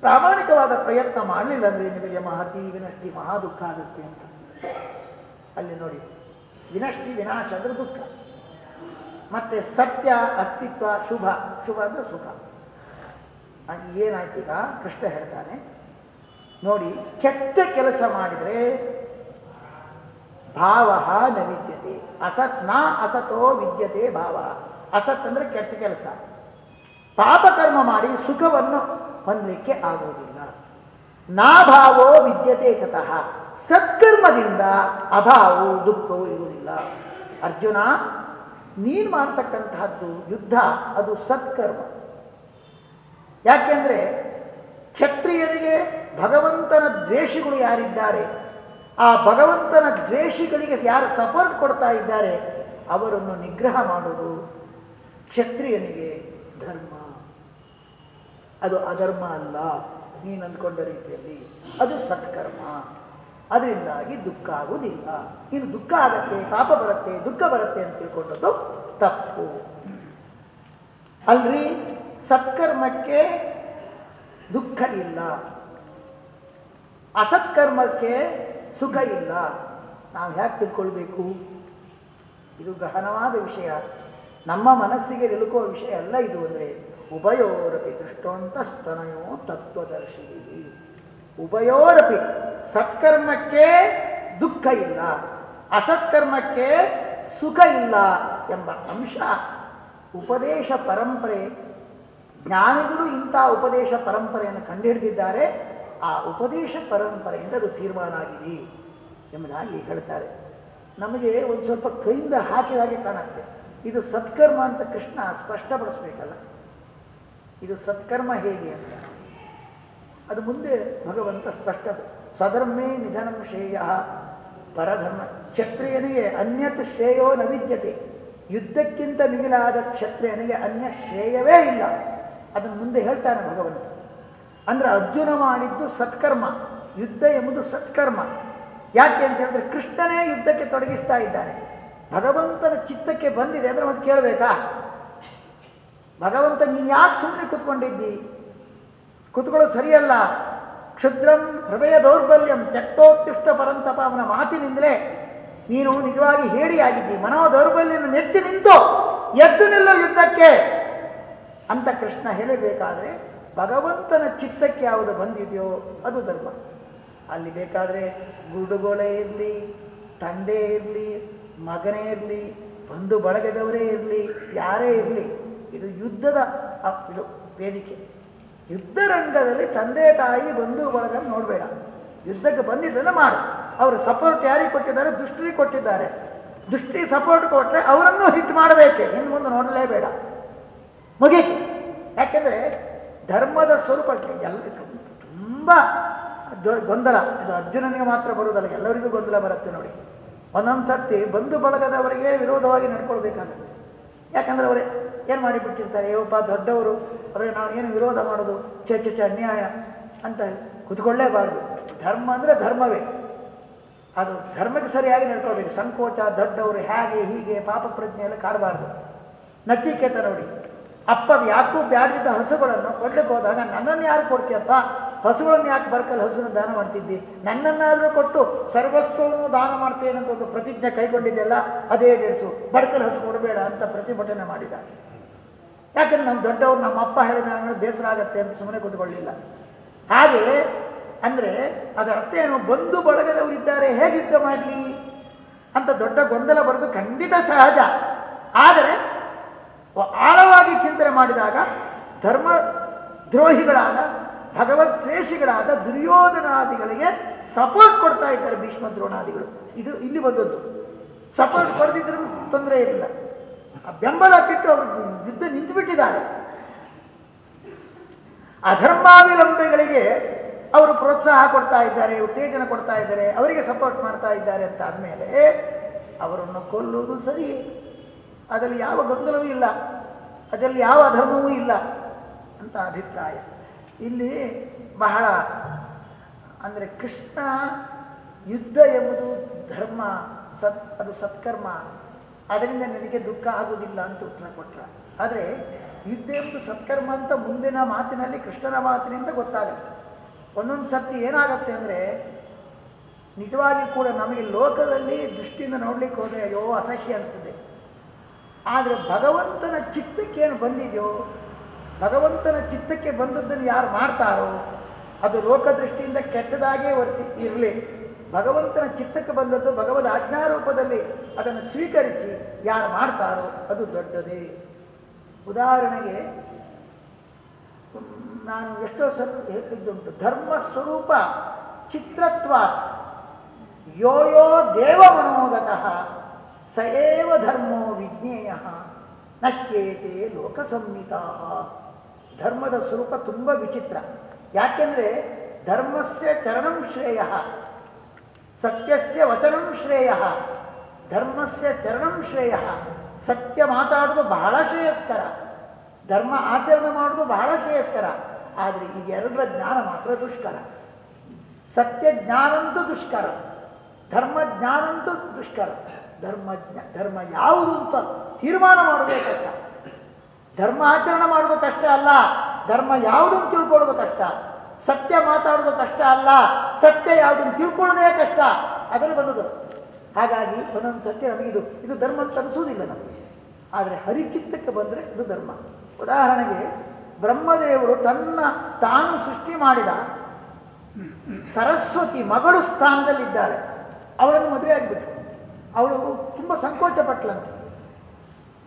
ಪ್ರಾಮಾಣಿಕವಾದ ಪ್ರಯತ್ನ ಮಾಡಲಿಲ್ಲ ಅಂದ್ರೆ ನಿಮಗೆ ಮಹತಿ ವಿನಷ್ಟಿ ಮಹಾ ದುಃಖ ಆಗುತ್ತೆ ಅಂತ. ಅಲ್ಲಿ ನೋಡಿ, ವಿನಷ್ಟಿ, ವಿನಾಶ ಅಂದ್ರೆ ದುಃಖ. ಮತ್ತೆ ಸತ್ಯ, ಅಸ್ತಿತ್ವ, ಶುಭ. ಶುಭ ಅಂದ್ರೆ ಸುಖ. ಏನಾಯ್ತೀಗ ಕೃಷ್ಣ ಹೇಳ್ತಾನೆ, ನೋಡಿ, ಕೆಟ್ಟ ಕೆಲಸ ಮಾಡಿದ್ರೆ ಭಾವ ನ ವಿದ್ಯತೆ ಅಸತ್ ನಾ ಅಸತೋ ವಿದ್ಯತೆ ಭಾವ. ಅಸತ್ ಅಂದ್ರೆ ಕೆಟ್ಟ ಕೆಲಸ. ಪಾಪಕರ್ಮ ಮಾಡಿ ಸುಖವನ್ನು ಹೊಂದಲಿಕ್ಕೆ ಆಗುವುದಿಲ್ಲ. ನಾಭಾವೋ ವಿದ್ಯತೆ ತತಃ ಸತ್ಕರ್ಮದಿಂದ ಅಭಾವವು ದುಃಖವು ಇರುವುದಿಲ್ಲ. ಅರ್ಜುನ, ನೀನು ಮಾಡ್ತಕ್ಕಂತಹದ್ದು ಯುದ್ಧ, ಅದು ಸತ್ಕರ್ಮ. ಯಾಕೆಂದ್ರೆ ಕ್ಷತ್ರಿಯರಿಗೆ ಭಗವಂತನ ದ್ವೇಷಿಗಳು ಯಾರಿದ್ದಾರೆ? ಆ ಭಗವಂತನ ದ್ವೇಷಿಗಳಿಗೆ ಯಾರು ಸಪೋರ್ಟ್ ಕೊಡ್ತಾ ಇದ್ದಾರೆ? ಅವರನ್ನು ನಿಗ್ರಹ ಮಾಡುವುದು ಕ್ಷತ್ರಿಯನಿಗೆ ಧರ್ಮ. ಅದು ಅಧರ್ಮ ಅಲ್ಲ, ನೀನು ಅಂದ್ಕೊಂಡ ರೀತಿಯಲ್ಲಿ ಅದು ಸತ್ಕರ್ಮ. ಅದರಿಂದಾಗಿ ದುಃಖ ಆಗುವುದಿಲ್ಲ. ಇನ್ನು ದುಃಖ ಆಗತ್ತೆ, ಪಾಪ ಬರುತ್ತೆ, ದುಃಖ ಬರುತ್ತೆ ಅಂತ ತಿಳ್ಕೊಂಡದ್ದು ತಪ್ಪು. ಅಲ್ರಿ? ಸತ್ಕರ್ಮಕ್ಕೆ ದುಃಖ ಇಲ್ಲ. ಅಸತ್ಕರ್ಮಕ್ಕೆ ಸುಖ ಇಲ್ಲ. ನಾವು ಯಾಕೆ ತಿಳ್ಕೊಳ್ಬೇಕು? ಇದು ಗಹನವಾದ ವಿಷಯ. ನಮ್ಮ ಮನಸ್ಸಿಗೆ ನಿಲುಕುವ ವಿಷಯ ಅಲ್ಲ ಇದು ಅಂದರೆ. ಉಭಯೋರಪಿ ದೃಷ್ಟೋಂತಸ್ತನಯೋ ತತ್ವದರ್ಶಿ ಉಭಯೋರಪಿ ಸತ್ಕರ್ಮಕ್ಕೆ ದುಃಖ ಇಲ್ಲ, ಅಸತ್ಕರ್ಮಕ್ಕೆ ಸುಖ ಇಲ್ಲ ಎಂಬ ಅಂಶ ಉಪದೇಶ ಪರಂಪರೆ, ಜ್ಞಾನಿಗಳು ಇಂಥ ಉಪದೇಶ ಪರಂಪರೆಯನ್ನು ಕಂಡುಹಿಡಿದಿದ್ದಾರೆ. ಆ ಉಪದೇಶ ಪರಂಪರೆಯಿಂದ ಅದು ತೀರ್ಮಾನ ಆಗಿದೆ ಎಂಬುದಾಗಿ ಹೇಳ್ತಾರೆ. ನಮಗೆ ಒಂದು ಸ್ವಲ್ಪ ಕೈಯಿಂದ ಹಾಕಿದಾಗೆ ಕಾಣುತ್ತೆ. ಇದು ಸತ್ಕರ್ಮ ಅಂತ ಕೃಷ್ಣ ಸ್ಪಷ್ಟಪಡಿಸ್ಬೇಕಲ್ಲ. ಇದು ಸತ್ಕರ್ಮ ಹೇಗೆ ಅಂತ. ಅದು ಮುಂದೆ ಭಗವಂತ ಸ್ಪಷ್ಟ ಸ್ವಧರ್ಮೇ ನಿಧನಂ ಶ್ರೇಯ ಪರಧರ್ಮ. ಕ್ಷತ್ರಿಯನಿಗೆ ಅನ್ಯತ್ ಶ್ರೇಯೋ ನ ವಿದ್ಯತೆ. ಯುದ್ಧಕ್ಕಿಂತ ಮಿಗಿಲಾದ ಕ್ಷತ್ರಿಯನಿಗೆ ಅನ್ಯ ಶ್ರೇಯವೇ ಇಲ್ಲ. ಅದನ್ನು ಮುಂದೆ ಹೇಳ್ತಾನೆ ಭಗವಂತ. ಅಂದ್ರೆ ಅರ್ಜುನ ಮಾಡಿದ್ದು ಸತ್ಕರ್ಮ. ಯುದ್ಧ ಎಂಬುದು ಸತ್ಕರ್ಮ. ಯಾಕೆ ಅಂತ ಹೇಳಿದ್ರೆ ಕೃಷ್ಣನೇ ಯುದ್ಧಕ್ಕೆ ತೊಡಗಿಸ್ತಾ ಇದ್ದಾನೆ. ಭಗವಂತನ ಚಿತ್ತಕ್ಕೆ ಬಂದಿದೆ. ಅಂದ್ರೆ ಮತ್ತೆ ಕೇಳಬೇಕಾ? ಭಗವಂತ ನೀನು ಯಾಕೆ ಸುಮ್ಮನೆ ಕುತ್ಕೊಂಡಿದ್ದಿ? ಕುತ್ಕೊಳ್ಳೋದು ಸರಿಯಲ್ಲ. ಕ್ಷುದ್ರಂ ಹೃದಯ ದೌರ್ಬಲ್ಯಂ ತ್ಯಕ್ತೋತ್ಕೃಷ್ಟ ಪರಂತಪ ಅವನ ಮಾತಿನಿಂದಲೇ ನೀನು ನಿಜವಾಗಿ ಹೇಡಿಯಾಗಿದ್ದಿ ಮನೋ ದೌರ್ಬಲ್ಯನ ನೆತ್ತಿ ನಿಂತು ಎದ್ದು ನಿಲ್ಲೋ ಯುದ್ಧಕ್ಕೆ. ಅಂತ ಕೃಷ್ಣ ಹೇಳಬೇಕಾದ್ರೆ ಭಗವಂತನ ಚಿತ್ತಕ್ಕೆ ಯಾವುದು ಬಂದಿದೆಯೋ ಅದು ಧರ್ಮ. ಅಲ್ಲಿ ಬೇಕಾದ್ರೆ ಗುರುಡುಗೋಳೆ ಇರಲಿ, ತಂದೆ ಇರಲಿ, ಮಗನೇ ಇರಲಿ, ಬಂಧು ಬಳಗದವರೇ ಇರಲಿ, ಯಾರೇ ಇರಲಿ ಇದು ಯುದ್ಧದ ಇದು ವೇದಿಕೆ. ಯುದ್ಧ ರಂಗದಲ್ಲಿ ತಂದೆ ತಾಯಿ ಬಂಧು ಬಳಗ ನೋಡಬೇಡ. ಯುದ್ಧಕ್ಕೆ ಬಂದಿದ್ದನ್ನು ಮಾಡು. ಅವರು ಸಪೋರ್ಟ್ ಯಾರಿಗೆ ಕೊಟ್ಟಿದ್ದಾರೆ? ದೃಷ್ಟಿ ಕೊಟ್ಟಿದ್ದಾರೆ. ದುಷ್ಟಿ ಸಪೋರ್ಟ್ ಕೊಟ್ಟರೆ ಅವರನ್ನು ಹಿಟ್ ಮಾಡಬೇಕೆ? ಇನ್ನು ಮುಂದೆ ನೋಡಲೇಬೇಡ. ಮುಗೀತು. ಯಾಕೆಂದ್ರೆ ಧರ್ಮದ ಸ್ವರೂಪಕ್ಕೆ ಎಲ್ಲ, ತುಂಬ ಗೊಂದಲ. ಇದು ಅರ್ಜುನನಿಗೆ ಮಾತ್ರ ಬರುವುದಲ್ಲ, ಎಲ್ಲರಿಗೂ ಗೊಂದಲ ಬರುತ್ತೆ ನೋಡಿ. ಒಂದೊಂದು ಸರ್ತಿ ಬಂಧು ಬಳಗದವರಿಗೆ ವಿರೋಧವಾಗಿ ನಡ್ಕೊಳ್ಬೇಕಾಗುತ್ತೆ. ಯಾಕಂದ್ರೆ ಅವರೇ ಏನು ಮಾಡಿಬಿಟ್ಟಿರ್ತಾರೆ? ಒಬ್ಬ ದೊಡ್ಡವರು ಅವರೇ ನಾವು ಏನು ವಿರೋಧ ಮಾಡೋದು? ಚೆ ಚೆ ಚೆ ಅನ್ಯಾಯ ಅಂತ ಕುತ್ಕೊಳ್ಳೇಬಾರ್ದು. ಧರ್ಮ ಅಂದ್ರೆ ಧರ್ಮವೇ. ಅದು ಧರ್ಮಕ್ಕೆ ಸರಿಯಾಗಿ ನಡ್ಕೊಳ್ಬೇಕು ಸಂಕೋಚ, ದೊಡ್ಡವರು ಹೇಗೆ, ಹೀಗೆ, ಪಾಪ ಪ್ರಜ್ಞೆ ಎಲ್ಲ ಕಾಡಬಾರ್ದು. ನಚಿಕೇತ ನೋಡಿ. ಅಪ್ಪ ಯಾಕೂ ಬ್ಯಾಡ್ದಿದ್ದ ಹಸುಗಳನ್ನು ಕೊಡ್ಲಿಕ್ಕೆ ಹೋದಾಗ ನನ್ನನ್ನು ಯಾರು ಕೊಡ್ತೀಯಪ್ಪ ಹಸುಗಳನ್ನು ಯಾಕೆ ಬರ್ಕಲ್ಲಿ ಹಸುವನ್ನು ದಾನ ಮಾಡ್ತಿದ್ದಿ? ನನ್ನನ್ನಾದರೂ ಕೊಟ್ಟು ಸರ್ವಸ್ವವನ್ನು ದಾನ ಮಾಡ್ತೇನೆ ಅಂತ ಒಂದು ಪ್ರತಿಜ್ಞೆ ಕೈಗೊಂಡಿದ್ದೆಲ್ಲ ಅದೇ ಡೇಟ್ಸು ಬಡ್ಕಲ್ ಹಸು ಕೊಡಬೇಡ ಅಂತ ಪ್ರತಿಭಟನೆ ಮಾಡಿದ. ಯಾಕಂದ್ರೆ ನಮ್ಮ ದೊಡ್ಡವರು ನಮ್ಮ ಅಪ್ಪ ಹೇಳಿದ ಬೇಸರ ಆಗತ್ತೆ ಅಂತ ಸುಮ್ಮನೆ ಕೂತ್ಕೊಳ್ಳಿಲ್ಲ. ಹಾಗೆ ಅಂದರೆ ಅದರ ಅರ್ಥ ಏನು? ಬಂಧು ಬಳಗದವರು ಇದ್ದಾರೆ ಹೇಗೆ ಯುದ್ಧ ಮಾಡಲಿ? ಅಂತ ದೊಡ್ಡ ಗೊಂದಲ ಬರೆದು ಖಂಡಿತ ಸಹಜ. ಆದರೆ ಆಳವಾಗಿ ಚಿಂತನೆ ಮಾಡಿದಾಗ ಧರ್ಮ ದ್ರೋಹಿಗಳಾದ ಭಗವದ್ವೇಷಿಗಳಾದ ದುರ್ಯೋಧನಾದಿಗಳಿಗೆ ಸಪೋರ್ಟ್ ಕೊಡ್ತಾ ಇದ್ದಾರೆ ಭೀಷ್ಮ ದ್ರೋಣಾದಿಗಳು. ಇದು ಇಲ್ಲಿ ಬಂದದ್ದು. ಸಪೋರ್ಟ್ ಕೊಡದಿದ್ರೂ ತೊಂದರೆ ಆ ಬೆಂಬಲ ಬಿಟ್ಟು ಅವರು ಯುದ್ಧ ನಿಂತು ಬಿಟ್ಟಿದ್ದಾರೆ ಅಧರ್ಮಾವಿಲಂಬೆಗಳಿಗೆ ಅವರು ಪ್ರೋತ್ಸಾಹ ಕೊಡ್ತಾ ಇದ್ದಾರೆ, ಉತ್ತೇಜನ ಕೊಡ್ತಾ ಇದ್ದಾರೆ, ಅವರಿಗೆ ಸಪೋರ್ಟ್ ಮಾಡ್ತಾ ಇದ್ದಾರೆ ಅಂತ ಆದ್ಮೇಲೆ ಅವರನ್ನು ಕೊಲ್ಲುವುದು ಸರಿ ಅದರಲ್ಲಿ ಯಾವ ಗೊಂದಲವೂ ಇಲ್ಲ. ಅದರಲ್ಲಿ ಯಾವ ಅಧರ್ಮವೂ ಇಲ್ಲ ಅಂತ ಅಭಿಪ್ರಾಯ. ಇಲ್ಲಿ ಬಹಳ, ಅಂದರೆ ಕೃಷ್ಣ ಯುದ್ಧ ಎಂಬುದು ಧರ್ಮ, ಸತ್, ಅದು ಸತ್ಕರ್ಮ. ಅದರಿಂದ ನನಗೆ ದುಃಖ ಆಗುವುದಿಲ್ಲ ಅಂತ ಉತ್ತರ ಕೊಟ್ಟ ಆದರೆ ಯುದ್ಧ ಎಂಬುದು ಸತ್ಕರ್ಮ ಅಂತ ಮುಂದಿನ ಮಾತಿನಲ್ಲಿ ಕೃಷ್ಣನ ಮಾತಿನಿಂದ ಗೊತ್ತಾಗುತ್ತೆ. ಒಂದೊಂದು ಸರ್ತಿ ಏನಾಗುತ್ತೆ ಅಂದರೆ ನಿಜವಾಗಿ ಕೂಡ ನಮಗೆ ಲೋಕದಲ್ಲಿ ದೃಷ್ಟಿಯಿಂದ ನೋಡ್ಲಿಕ್ಕೆ ಹೋದರೆ ಅಯ್ಯೋ ಅಸಹ್ಯ ಅನಿಸ್ತದೆ ಆದರೆ ಭಗವಂತನ ಚಿತ್ತಕ್ಕೆ ಏನು ಬಂದಿದೆಯೋ, ಭಗವಂತನ ಚಿತ್ತಕ್ಕೆ ಬಂದದ್ದನ್ನು ಯಾರು ಮಾಡ್ತಾರೋ, ಅದು ಲೋಕದೃಷ್ಟಿಯಿಂದ ಕೆಟ್ಟದಾಗೇ ವರ್ತಿ, ಇರಲಿ. ಭಗವಂತನ ಚಿತ್ತಕ್ಕೆ ಬಂದದ್ದು ಭಗವದ್ ಆಜ್ಞಾರೂಪದಲ್ಲಿ ಅದನ್ನು ಸ್ವೀಕರಿಸಿ ಯಾರು ಮಾಡ್ತಾರೋ ಅದು ದೊಡ್ಡದೇ. ಉದಾಹರಣೆಗೆ, ನಾನು ಎಷ್ಟೋ ಸಲ ಹೇಳಿದ್ದುಂಟು ಧರ್ಮ ಸ್ವರೂಪ ಚಿತ್ರತ್ವ ಯೋಯೋ ದೇವ ಮನೋಗತಃ. ಸ ಧರ್ಮೋ ವಿಜ್ಞೇಯ ನಶ್ಯೇತೆ ಲೋಕಸಂಹಿತಾ ಧರ್ಮದ ಸ್ವರೂಪ ತುಂಬ ವಿಚಿತ್ರ. ಯಾಕೆಂದ್ರೆ ಧರ್ಮಸ್ಯ ಚರಣಂ ಶ್ರೇಯ, ಸತ್ಯಸ್ಯ ವಚನಂ ಶ್ರೇಯ, ಧರ್ಮಸ್ಯ ಚರಣಂ ಶ್ರೇಯ. ಸತ್ಯ ಮಾತಾಡೋದು ಬಹಳ ಶ್ರೇಯಸ್ಕರ. ಧರ್ಮ ಆಚರಣೆ ಮಾಡೋದು ಬಹಳ ಶ್ರೇಯಸ್ಕರ. ಆದರೆ ಎರಡರ ಜ್ಞಾನ ಮಾತ್ರ ದುಷ್ಕರ. ಸತ್ಯ ಜ್ಞಾನಂತೂ ದುಷ್ಕರ. ಧರ್ಮ ಜ್ಞಾನಂತೂ ದುಷ್ಕರ. ಧರ್ಮ ಧರ್ಮ ಯಾವುದು ಅಂತ ತೀರ್ಮಾನ ಮಾಡಬೇಕಷ್ಟ. ಧರ್ಮ ಆಚರಣೆ ಮಾಡೋದು ಕಷ್ಟ ಅಲ್ಲ, ಧರ್ಮ ಯಾವುದನ್ನು ತಿಳ್ಕೊಳ್ಳೋದು ಕಷ್ಟ ಸತ್ಯ ಮಾತಾಡೋದು ಕಷ್ಟ ಅಲ್ಲ, ಸತ್ಯ ಯಾವುದನ್ನು ತಿಳ್ಕೊಳ್ಳೋದೇ ಕಷ್ಟ ಅದರಲ್ಲಿ ಬಂದದು ಹಾಗಾಗಿ ಒಂದೊಂದು ಸತ್ಯ ನಮಗೆ ಇದು ಇದು ಧರ್ಮ ಅಂತ ನಮಗೆ. ಆದರೆ ಹರಿಚಿತ್ತಕ್ಕೆ ಬಂದರೆ ಇದು ಧರ್ಮ. ಉದಾಹರಣೆಗೆ ಬ್ರಹ್ಮದೇವರು ತನ್ನ ತಾನು ಸೃಷ್ಟಿ ಮಾಡಿದ ಸರಸ್ವತಿ ಮಗಳು ಸ್ಥಾನದಲ್ಲಿದ್ದಾಳೆ ಅವಳನ್ನು ಮದುವೆ ಆಗಿಬಿಟ್ರು ಅವಳು ತುಂಬ ಸಂಕೋಚ ಪಟ್ಲಂತೆ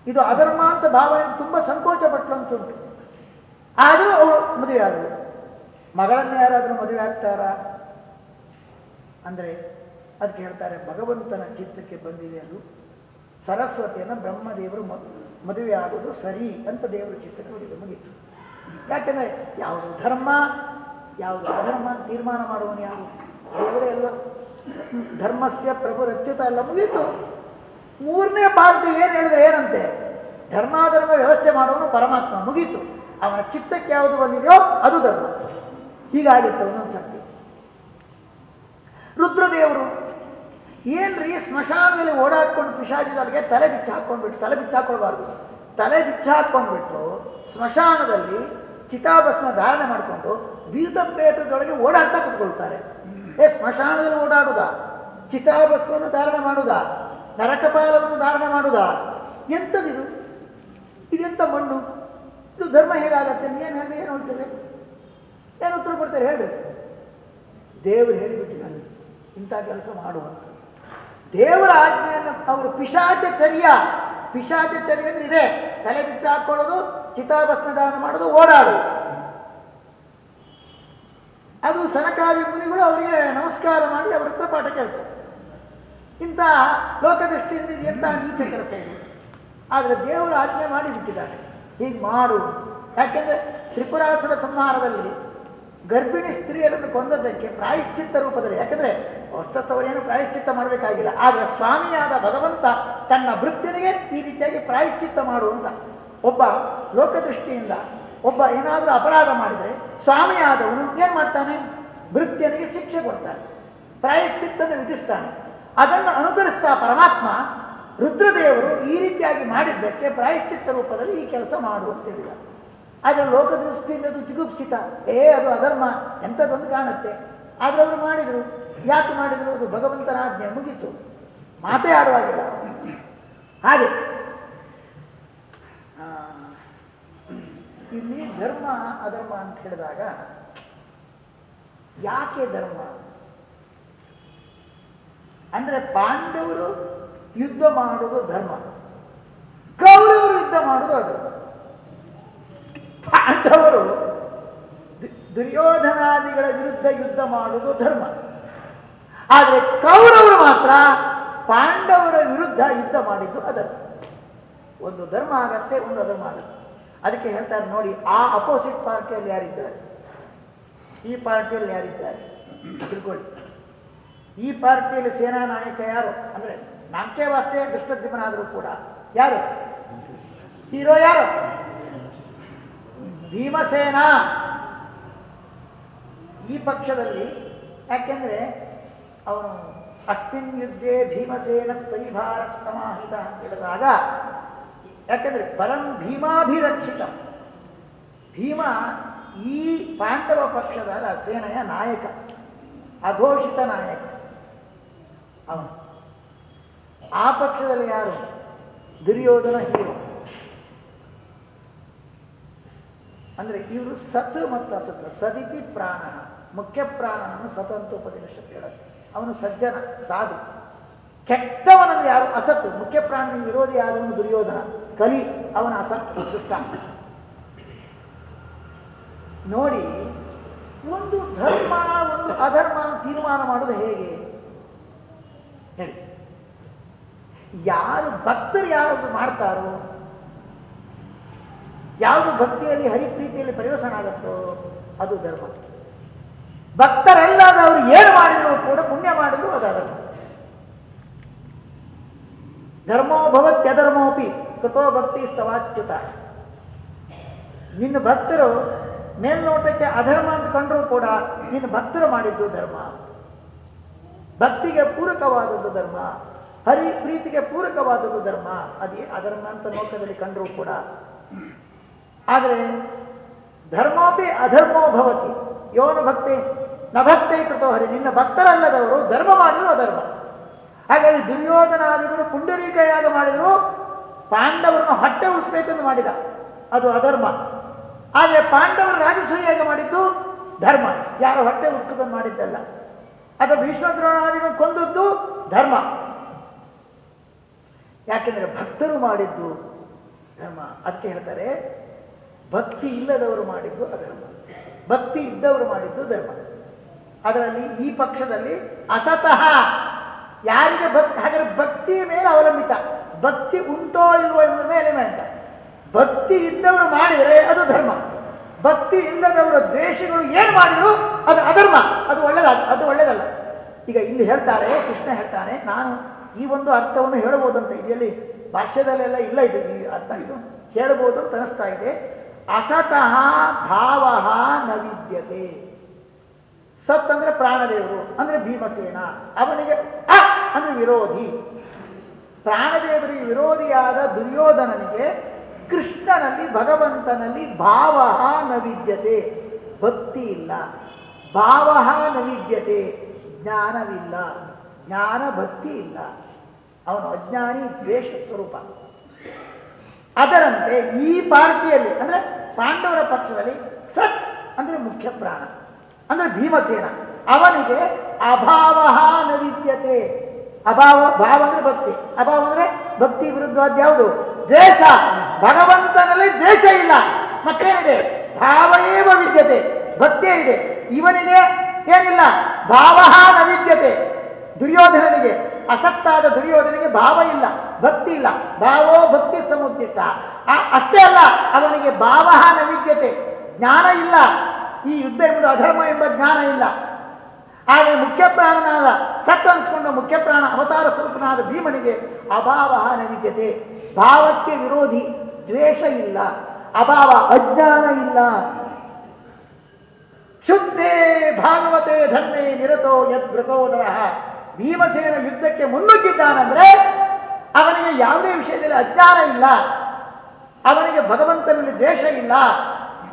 ಇದು ಅಧರ್ಮ ಅಂತ ಭಾವನೆ ತುಂಬ ಸಂಕೋಚ ಪಟ್ಲಂತುಂಟು ಆದರೂ ಅವಳು ಮದುವೆ ಆದಳು ಮಗಳನ್ನು ಯಾರಾದರೂ ಮದುವೆ ಆಗ್ತಾರಾ? ಅಂದರೆ ಅದಕ್ಕೆ ಹೇಳ್ತಾರೆ ಭಗವಂತನ ಚಿತ್ತಕ್ಕೆ ಬಂದಿದೆ ಅದು. ಸರಸ್ವತಿಯನ್ನು ಬ್ರಹ್ಮದೇವರು ಮದುವೆ ಆಗೋದು ಸರಿ ಅಂತ ದೇವರ ಚಿತ್ತಕ್ಕೆ ಬಂದಿದೆ ಮುಗೀತು ಯಾಕೆಂದರೆ ಯಾವುದು ಧರ್ಮ, ಯಾವುದು ಅಧರ್ಮ ತೀರ್ಮಾನ ಮಾಡುವನು ಯಾರು? ದೇವರೇ ಎಲ್ಲ ಧರ್ಮಸ್ಯ ಪ್ರಭು ರಚ್ಯುತ ಎಲ್ಲ ಮುಗೀತು ಮೂರನೇ ಭಾಗದಲ್ಲಿ ಏನು ಹೇಳಿದ್ರೆ ಏನಂತೆ? ಧರ್ಮಾಧರ್ಮ ವ್ಯವಸ್ಥೆ ಮಾಡೋನು ಪರಮಾತ್ಮ, ಮುಗೀತು. ಅವನ ಚಿತ್ತಕ್ಕೆ ಯಾವುದು ಬಂದಿದೆಯೋ ಅದು ಧರ್ಮ. ಹೀಗಾಗಿತ್ತು ಒಂದೊಂದು ರುದ್ರದೇವರು ಏನ್ರಿ ಸ್ಮಶಾನದಲ್ಲಿ ಓಡಾಡ್ಕೊಂಡು ಪಿಶಾಚಿಗಳಿಗೆ ತಲೆ ಬಿಚ್ಚ ಹಾಕೊಂಡ್ಬಿಟ್ಟು, ತಲೆ ಬಿಚ್ಚ ಹಾಕೊಳ್ಬಾರ್ದು. ತಲೆ ಬಿಚ್ಚ ಹಾಕೊಂಡ್ಬಿಟ್ಟು ಸ್ಮಶಾನದಲ್ಲಿ ಚಿತಾಭಸ್ಮ ಧಾರಣೆ ಮಾಡಿಕೊಂಡು ಬೀದ ಪ್ರೇತದೊಳಗೆ ಓಡಾಡ್ತಾ ಕುತ್ಕೊಳ್ತಾರೆ. ಏ, ಸ್ಮಶಾನದಲ್ಲಿ ಓಡಾಡುದ? ಚಿತಾಭಸ್ಮವನ್ನು ಧಾರಣೆ ಮಾಡುವುದಾ ನರಕಪಾಲವನ್ನು ಧಾರಣೆ ಮಾಡುದ? ಎಂಥದಿದು ಇದೆಂಥ ಮಣ್ಣು? ಇದು ಧರ್ಮ ಹೇಗಾಗತ್ತೆ ಏನು ಹೇಳಿ, ಏನು ಹೇಳ್ತೇವೆ ಏನು ಉತ್ತರ ಕೊಡ್ತಾರೆ, ಹೇಳಿ. ದೇವರು ಹೇಳಿಬಿಟ್ಟಿದ್ದಾನೆ ಇಂಥ ಕೆಲಸ ಮಾಡುವ. ದೇವರ ಆಜ್ಞೆಯನ್ನು ಅವರು ಪಿಶಾಚರ್ಯ ಪಿಶಾಚ ಅಂದ್ರೆ ಇದೆ. ತಲೆ ಬಿಚ್ಚ ಹಾಕೊಳ್ಳೋದು ಚಿತಾಭಸ್ಮ ಧಾರಣೆ ಮಾಡೋದು ಓಡಾಡೋದು ಅದು ಸನಕಾದಿ ಮುನಿಗಳು ಅವರಿಗೆ ನಮಸ್ಕಾರ ಮಾಡಿ ಅವರ ಹತ್ರ ಪಾಠ ಕೇಳ್ತಾರೆ. ಇಂಥ ಲೋಕದೃಷ್ಟಿಯಿಂದ ಎಂಥ ನೀಚ ಕೆಲಸ ಇದೆ? ಆದರೆ ದೇವರು ಆಜ್ಞೆ ಮಾಡಿ ಬಿಟ್ಟಿದ್ದಾರೆ. ಹೀಗೆ ಮಾಡು. ಯಾಕೆಂದ್ರೆ ತ್ರಿಪುರಾಸುರ ಸಂಹಾರದಲ್ಲಿ ಗರ್ಭಿಣಿ ಸ್ತ್ರೀಯರನ್ನು ಕೊಂದದ್ದಕ್ಕೆ ಪ್ರಾಯಶ್ಚಿತ್ತ ರೂಪದಲ್ಲಿ, ಯಾಕಂದ್ರೆ ವಸ್ತುವರೇನು ಪ್ರಾಯಶ್ಚಿತ್ತ ಮಾಡಬೇಕಾಗಿಲ್ಲ. ಆದರೆ ಸ್ವಾಮಿಯಾದ ಭಗವಂತ ತನ್ನ ವೃತ್ತಿನಿಗೆ ಈ ರೀತಿಯಾಗಿ ಪ್ರಾಯಶ್ಚಿತ್ತ ಮಾಡುವಂತ ಒಬ್ಬ ಲೋಕದೃಷ್ಟಿಯಿಂದ ಒಬ್ಬ ಏನಾದರೂ ಅಪರಾಧ ಮಾಡಿದರೆ ಸ್ವಾಮಿಯಾದವನು ಏನ್ ಮಾಡ್ತಾನೆ? ಭೃತ್ಯನಿಗೆ ಶಿಕ್ಷೆ ಕೊಡ್ತಾನೆ. ಪ್ರಾಯಶ್ಚಿತ್ತನ್ನು ವಿಧಿಸ್ತಾನೆ. ಅದನ್ನು ಅನುಕರಿಸ್ತಾ ಪರಮಾತ್ಮ ರುದ್ರದೇವರು ಈ ರೀತಿಯಾಗಿ ಮಾಡಿದ್ದಕ್ಕೆ ಪ್ರಾಯಶ್ಚಿತ್ತ ರೂಪದಲ್ಲಿ ಈ ಕೆಲಸ ಮಾಡುವಂತಿಲ್ಲ ಆದರೆ ಲೋಕದೃಷ್ಟಿಯಿಂದ ಅದು ಜಿಗುಪ್ಸಿತ ಏ, ಅದು ಅಧರ್ಮ. ಎಂಥದ್ದೊಂದು ಕಾಣುತ್ತೆ. ಆದ್ರೆ ಅವರು ಮಾಡಿದರು. ಯಾಕೆ ಮಾಡಿದರು? ಅದು ಭಗವಂತನ ಆಜ್ಞೆ ಮುಗಿತು. ಮಾತೇ ಆಡುವಾಗಿಲ್ಲ. ಹಾಗೆ ಆ, ಇಲ್ಲಿ ಧರ್ಮ ಅಧರ್ಮ ಅಂತ ಹೇಳಿದಾಗ ಯಾಕೆ ಧರ್ಮ? ಅಂದ್ರೆ ಪಾಂಡವರು ಯುದ್ಧ ಮಾಡುವುದು ಧರ್ಮ. ಕೌರವರು ಯುದ್ಧ ಮಾಡುವುದು ಅಧರ್ಮ. ಪಾಂಡವರು ದುರ್ಯೋಧನಾದಿಗಳ ವಿರುದ್ಧ ಯುದ್ಧ ಮಾಡುವುದು ಧರ್ಮ. ಆದರೆ ಕೌರವರು ಮಾತ್ರ ಪಾಂಡವರ ವಿರುದ್ಧ ಯುದ್ಧ ಮಾಡಿದ್ದು ಅಧರ್ಮ. ಒಂದು ಧರ್ಮ ಆಗತ್ತೆ, ಒಂದು ಅಧರ್ಮ ಆಗತ್ತೆ. ಅದಕ್ಕೆ ಹೇಳ್ತಾರೆ ನೋಡಿ, ಆ ಅಪೋಸಿಟ್ ಪಾರ್ಟಿಯಲ್ಲಿ ಯಾರಿದ್ದಾರೆ? ಈ ಪಾರ್ಟಿಯಲ್ಲಿ ಯಾರಿದ್ದಾರೆ? ತಿಳ್ಕೊಳ್ಳಿ. ಈ ಪಾರ್ಟಿಯಲ್ಲಿ ಸೇನಾ ನಾಯಕ ಯಾರು? ಅಂದ್ರೆ ನಾಕೇ ವಾಸ್ತೆ ದುಷ್ಟದ್ಯುಮನಾದರೂ ಕೂಡ. ಯಾರು? ಹೀರೋ ಯಾರು? ಭೀಮಸೇನ. ಈ ಪಕ್ಷದಲ್ಲಿ ಯಾಕೆಂದ್ರೆ ಅವನು ಅಸ್ಮಿನ್ ಯುದ್ಧೇ ಭೀಮಸೇನ ಪರಿಭಾರ ಸಮಾಹಿತ ಅಂತ ಹೇಳಿದಾಗ ಯಾಕೆಂದ್ರೆ ಪರಂ ಭೀಮಾಭಿರಕ್ಷಿತ. ಭೀಮ ಈ ಪಾಂಡವ ಪಕ್ಷದ ಸೇನೆಯ ನಾಯಕ, ಅಘೋಷಿತ ನಾಯಕ. ಅವನು. ಆ ಪಕ್ಷದಲ್ಲಿ ಯಾರು? ದುರ್ಯೋಧನ ಹೀರೋ. ಅಂದ್ರೆ ಇವರು ಸತ್ ಮತ್ತು ಅಸತ್, ಸದಿತಿ ಪ್ರಾಣ, ಮುಖ್ಯ ಪ್ರಾಣನನ್ನು ಸತಂತು ಉಪನಿಷತ್ತು ಹೇಳುತ್ತೆ. ಅವನು ಸಜ್ಜನ, ಸಾಧು. ಕೆಟ್ಟವನಲ್ಲಿ ಯಾರು? ಅಸತ್ತು ಮುಖ್ಯ ಪ್ರಾಣನ ವಿರೋಧಿ ಯಾರು? ದುರ್ಯೋಧನ. ಕಲಿ ಅವನ ಆಸಕ್ತಿ ದುಷ್ಟ. ನೋಡಿ, ಒಂದು ಧರ್ಮ ಒಂದು ಅಧರ್ಮ ತೀರ್ಮಾನ ಮಾಡೋದು ಹೇಗೆ? ಹೇಳಿ. ಯಾರು ಭಕ್ತರು ಯಾರು ಮಾಡ್ತಾರೋ, ಯಾವುದು ಭಕ್ತಿಯಲ್ಲಿ, ಹರಿಪ್ರೀತಿಯಲ್ಲಿ ಪರಿವರ್ತನ ಆಗುತ್ತೋ, ಅದು ಧರ್ಮ. ಭಕ್ತರೆಲ್ಲದವರು ಏನು ಮಾಡಿದ್ರು ಕೂಡ ಪುಣ್ಯ ಮಾಡಿದ್ರು ಅದು ಅಧರ್ಮ ಧರ್ಮೋ ಭವತ್ಯಧರ್ಮೋಪಿ. ಕಥೋ ಭಕ್ತಿ ಸ್ತವಾಚ್ಯುತ ನಿನ್ನ ಭಕ್ತರು ಮೇಲ್ನೋಟಕ್ಕೆ ಅಧರ್ಮ ಅಂತ ಕಂಡ್ರೂ ಕೂಡ ನಿನ್ನ ಭಕ್ತರು ಮಾಡಿದ್ದು ಧರ್ಮ. ಭಕ್ತಿಗೆ ಪೂರಕವಾದದ್ದು ಧರ್ಮ. ಹರಿ ಪ್ರೀತಿಗೆ ಪೂರಕವಾದದ್ದು ಧರ್ಮ. ಅದೇ ಅಧರ್ಮ ಅಂತ ಲೋಕದಲ್ಲಿ ಕಂಡರೂ ಕೂಡ. ಆದರೆ ಧರ್ಮೋಪಿ ಅಧರ್ಮೋ ಭವತಿ. ಯೋನು ಭಕ್ತಿ, ನ ಕೃತೋ ಹರಿ. ನಿನ್ನ ಭಕ್ತರಲ್ಲದವರು ಧರ್ಮ ಮಾಡಿದ್ರು ಅಧರ್ಮ. ಹಾಗಾಗಿ ದುರ್ಯೋಧನಾದಿಗಳು ಪುಂಡರೀಕ ಯಾಗ ಮಾಡಿದ್ರು ಪಾಂಡವರನ್ನು ಹೊಟ್ಟೆ ಉಳಿಸ್ಬೇಕೆಂದು ಮಾಡಿದ. ಅದು ಅಧರ್ಮ. ಆದರೆ ಪಾಂಡವರು ರಾಜಸೂಯ ಯಾಗ ಮಾಡಿದ್ದು ಧರ್ಮ. ಯಾರ ಹೊಟ್ಟೆ ಉಳಿಸ್ಕೊಂಡು ಮಾಡಿದ್ದಲ್ಲ. ಅದು ಭೀಷ್ಮದ್ರೋಣಾದಿಗಳು ಕೊಂದದ್ದು ಧರ್ಮ. ಯಾಕೆಂದ್ರೆ ಭಕ್ತರು ಮಾಡಿದ್ದು ಧರ್ಮ. ಅದಕ್ಕೆ ಹೇಳ್ತಾರೆ, ಭಕ್ತಿ ಇಲ್ಲದವರು ಮಾಡಿದ್ದು ಅಧರ್ಮ. ಭಕ್ತಿ ಇದ್ದವರು ಮಾಡಿದ್ದು ಧರ್ಮ. ಅದರಲ್ಲಿ ಈ ಪಕ್ಷದಲ್ಲಿ ಅಸತಃ ಯಾರಿಗೆ ಭಕ್ತಿ ಹಾಗಾದ್ರೆ ಭಕ್ತಿಯ ಮೇಲೆ ಅವಲಂಬಿತ. ಭಕ್ತಿ ಉಂಟೋ ಇಲ್ವೋ ಎಂಬ ಮೇಲೆ ಭಕ್ತಿ ಇದ್ದವರು ಮಾಡಿದರೆ ಅದು ಧರ್ಮ. ಭಕ್ತಿ ಇಲ್ಲದವರ ದ್ವೇಷಗಳು ಏನು ಮಾಡಿದ್ರು ಅದು ಅಧರ್ಮ. ಅದು ಒಳ್ಳೆದಲ್ಲ ಅದು ಒಳ್ಳೆಯದಲ್ಲ ಈಗ ಇಲ್ಲಿ ಹೇಳ್ತಾರೆ, ಕೃಷ್ಣ ಹೇಳ್ತಾನೆ, ನಾನು ಈ ಒಂದು ಅರ್ಥವನ್ನು ಹೇಳಬಹುದಂತ ಇದೆಯಲ್ಲಿ ಭಾಷ್ಯದಲ್ಲೆಲ್ಲ ಇಲ್ಲ ಇದು. ಈ ಅರ್ಥ ಇದು. ಹೇಳಬಹುದು ಅಂತ ಅನಿಸ್ತಾ ಇದೆ. ಅಸತಃ ಭಾವ ನವಿದ್ಯತೆ. ವಿದ್ಯತೆ ಸತ್ ಅಂದ್ರೆ ಪ್ರಾಣದೇವರು, ಅಂದ್ರೆ ಭೀಮಸೇನ, ಅವನಿಗೆ ಅ ಅಂದ್ರೆ ವಿರೋಧಿ. ಪ್ರಾಣದೇವರಿಗೆ ವಿರೋಧಿಯಾದ ದುರ್ಯೋಧನನಿಗೆ ಕೃಷ್ಣನಲ್ಲಿ ಭಗವಂತನಲ್ಲಿ ಭಾವ ನವಿದ್ಯತೆ. ವಿದ್ಯತೆ ಭಕ್ತಿ ಇಲ್ಲ. ಭಾವ ನವಿದ್ಯತೆ. ವಿದ್ಯತೆ ಜ್ಞಾನವಿಲ್ಲ. ಜ್ಞಾನ ಭಕ್ತಿ ಇಲ್ಲ. ಅವನು ಅಜ್ಞಾನಿ, ದ್ವೇಷ ಸ್ವರೂಪ. ಅದರಂತೆ ಈ ಪಾರ್ಟಿಯಲ್ಲಿ, ಅಂದ್ರೆ ಪಾಂಡವರ ಪಕ್ಷದಲ್ಲಿ ಸತ್ ಅಂದ್ರೆ ಮುಖ್ಯ ಪ್ರಾಣ, ಅಂದ್ರೆ ಭೀಮಸೇನ. ಅವನಿಗೆ ಅಭಾವ ನವಿದ್ಯತೆ. ವಿದ್ಯತೆ ಅಭಾವ, ಭಾವ ಅಂದ್ರೆ ಭಕ್ತಿ. ಅಭಾವ ಅಂದ್ರೆ ಭಕ್ತಿ ವಿರುದ್ಧವಾದ ಯಾವುದು? ದ್ವೇಷ. ಭಗವಂತನಲ್ಲಿ ದ್ವೇಷ ಇಲ್ಲ. ಮತ್ತೇನಿದೆ ಭಾವ ಏವ ವಿದ್ಯತೆ? ಭಕ್ತಿಯೇ ಇದೆ. ಇವನಿಗೆ ಏನಿಲ್ಲ? ಭಾವ ನ ವಿದ್ಯತೆ ದುರ್ಯೋಧನನಿಗೆ, ಅಸಕ್ತಾದ ದುರ್ಯೋಧನಿಗೆ ಭಾವ ಇಲ್ಲ, ಭಕ್ತಿ ಇಲ್ಲ. ಭಾವೋ ಭಕ್ತಿ ಸಮುದ್ರಿತ ಅಷ್ಟೇ ಅಲ್ಲ, ಅವನಿಗೆ ಭಾವ ನವಿದ್ಯತೆ. ವಿದ್ಯತೆ ಜ್ಞಾನ ಇಲ್ಲ. ಈ ಯುದ್ಧ ಎಂಬುದು ಅಧರ್ಮ ಎಂಬ ಜ್ಞಾನ ಇಲ್ಲ. ಹಾಗೆ ಮುಖ್ಯ ಪ್ರಾಣನಾದ ಸತ್ ಅನ್ಸ್ಕೊಂಡ ಮುಖ್ಯ ಪ್ರಾಣ, ಅವತಾರ ಸ್ವರೂಪನಾದ ಭೀಮನಿಗೆ ಅಭಾವ ನ ಭಾವಕ್ಕೆ ವಿರೋಧಿ, ದ್ವೇಷ ಇಲ್ಲ, ಅಭಾವ ಅಜ್ಞಾನ ಇಲ್ಲ. ಶುದ್ಧೇ ಭಾಗವತೆ ಧರ್ಮೇ ನಿರತೋ ಯದ್ಭೃತೋದರ ಭೀಮಸೇನ ಯುದ್ಧಕ್ಕೆ ಮುನ್ನುಗ್ಗಿದ್ದಾನಂದ್ರೆ ಅವನಿಗೆ ಯಾವುದೇ ವಿಷಯದಲ್ಲಿ ಅಜ್ಞಾನ ಇಲ್ಲ. ಅವನಿಗೆ ಭಗವಂತನಲ್ಲಿ ದ್ವೇಷ ಇಲ್ಲ,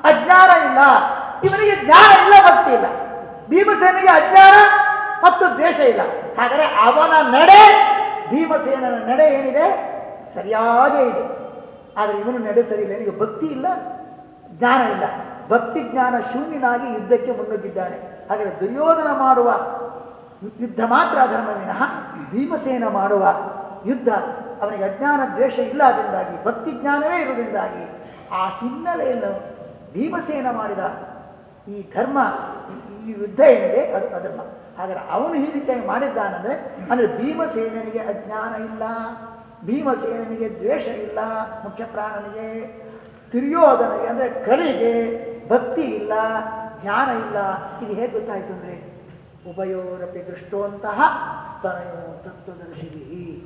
ಅಜ್ಞಾನ ಇಲ್ಲ. ಇವನಿಗೆ ಜ್ಞಾನ ಇಲ್ಲ, ಭಕ್ತಿ ಇಲ್ಲ. ಭೀಮಸೇನಿಗೆ ಅಜ್ಞಾನ ಮತ್ತು ದ್ವೇಷ ಇಲ್ಲ. ಹಾಗಾದ್ರೆ ಅವನ ನಡೆ, ಭೀಮಸೇನನ ನಡೆ ಏನಿದೆ? ಸರಿಯಾಗೇ ಇದೆ. ಆದರೆ ಇವನು ನಡೆ ಸರಿ ಇಲ್ಲ. ಇವನಿಗೆ ಭಕ್ತಿ ಇಲ್ಲ? ಜ್ಞಾನ ಇಲ್ಲ. ಭಕ್ತಿ ಜ್ಞಾನ ಶೂನ್ಯನಾಗಿ ಯುದ್ಧಕ್ಕೆ ಮುನ್ನುಗ್ಗಿದ್ದಾನೆ. ಹಾಗಾದ್ರೆ ದುರ್ಯೋಧನ ಮಾಡುವ ಯುದ್ಧ ಮಾತ್ರ ಧರ್ಮ ವಿನಃ ಭೀಮಸೇನ ಮಾಡುವ ಯುದ್ಧ. ಅವನಿಗೆ ಅಜ್ಞಾನ, ದ್ವೇಷ ಇಲ್ಲದಿಂದಾಗಿ ಭಕ್ತಿ ಜ್ಞಾನವೇ ಇರುವುದರಿಂದಾಗಿ ಆ ಹಿನ್ನೆಲೆಯನ್ನು ಭೀಮಸೇನ ಮಾಡಿದ ಈ ಧರ್ಮ ಯುದ್ಧ ಏನಿದೆ ಅದು ಅಧರ್ಮ ಹಾಗಾದ್ರೆ ಅವನು ಈ ರೀತಿಯಾಗಿ ಮಾಡಿದ್ದಾನಂದ್ರೆ, ಅಂದ್ರೆ ಭೀಮಸೇನನಿಗೆ ಅಜ್ಞಾನ ಇಲ್ಲ, ಭೀಮಸೇನನಿಗೆ ದ್ವೇಷ ಇಲ್ಲ ಮುಖ್ಯ ಪ್ರಾಣನಿಗೆ ತಿರ್ಯೋಧನಿಗೆ ಅಂದ್ರೆ ಕಲಿಗೆ ಭಕ್ತಿ ಇಲ್ಲ, ಜ್ಞಾನ ಇಲ್ಲ. ಇದು ಹೇಗೆ ಗೊತ್ತಾಯ್ತು ಅಂದ್ರೆ, ಉಭಯೋರಪಿ ದೃಷ್ಟೋಂತಹ ಸ್ತನಯೋ ತತ್ವದರ್ಶಿ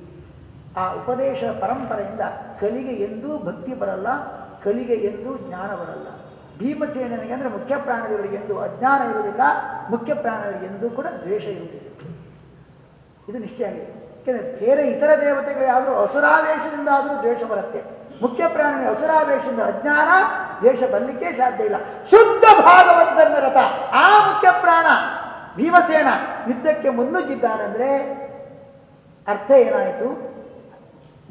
ಆ ಉಪದೇಶ ಪರಂಪರೆಯಿಂದ ಕಲಿಗೆ ಎಂದೂ ಭಕ್ತಿ ಬರಲ್ಲ, ಕಲಿಗೆ ಎಂದೂ ಜ್ಞಾನ ಬರಲ್ಲ. ಭೀಮಸೇನಿಗೆ ಅಂದ್ರೆ ಮುಖ್ಯ ಪ್ರಾಣದವರಿಗೆ ಎಂದು, ಅಜ್ಞಾನ ಇರುವುದಿಲ್ಲ, ಮುಖ್ಯ ಪ್ರಾಣದವರಿಗೆ ಎಂದು ಕೂಡ ದ್ವೇಷ ಇರುವುದಿಲ್ಲ. ಇದು ನಿಶ್ಚಯ ಆಗಿದೆ. ಯಾಕೆಂದ್ರೆ ಬೇರೆ ಇತರ ದೇವತೆಗಳು ಯಾವುದು ಅಸುರಾವೇಶದಿಂದ ಆದರೂ ದ್ವೇಷ ಬರುತ್ತೆ. ಮುಖ್ಯ ಪ್ರಾಣಿ ಅಸುರಾವೇಶದಿಂದ ಅಜ್ಞಾನ, ದ್ವೇಷ ಬರಲಿಕ್ಕೆ ಸಾಧ್ಯ ಇಲ್ಲ. ಶುದ್ಧ ಭಾಗವಂತನ ರಥ, ಆ ಮುಖ್ಯ ಪ್ರಾಣ, ಭೀಮಸೇನ ಯುದ್ಧಕ್ಕೆ ಮುನ್ನುಗ್ಗಿದ್ದಾನಂದ್ರೆ ಅರ್ಥ ಏನಾಯಿತು?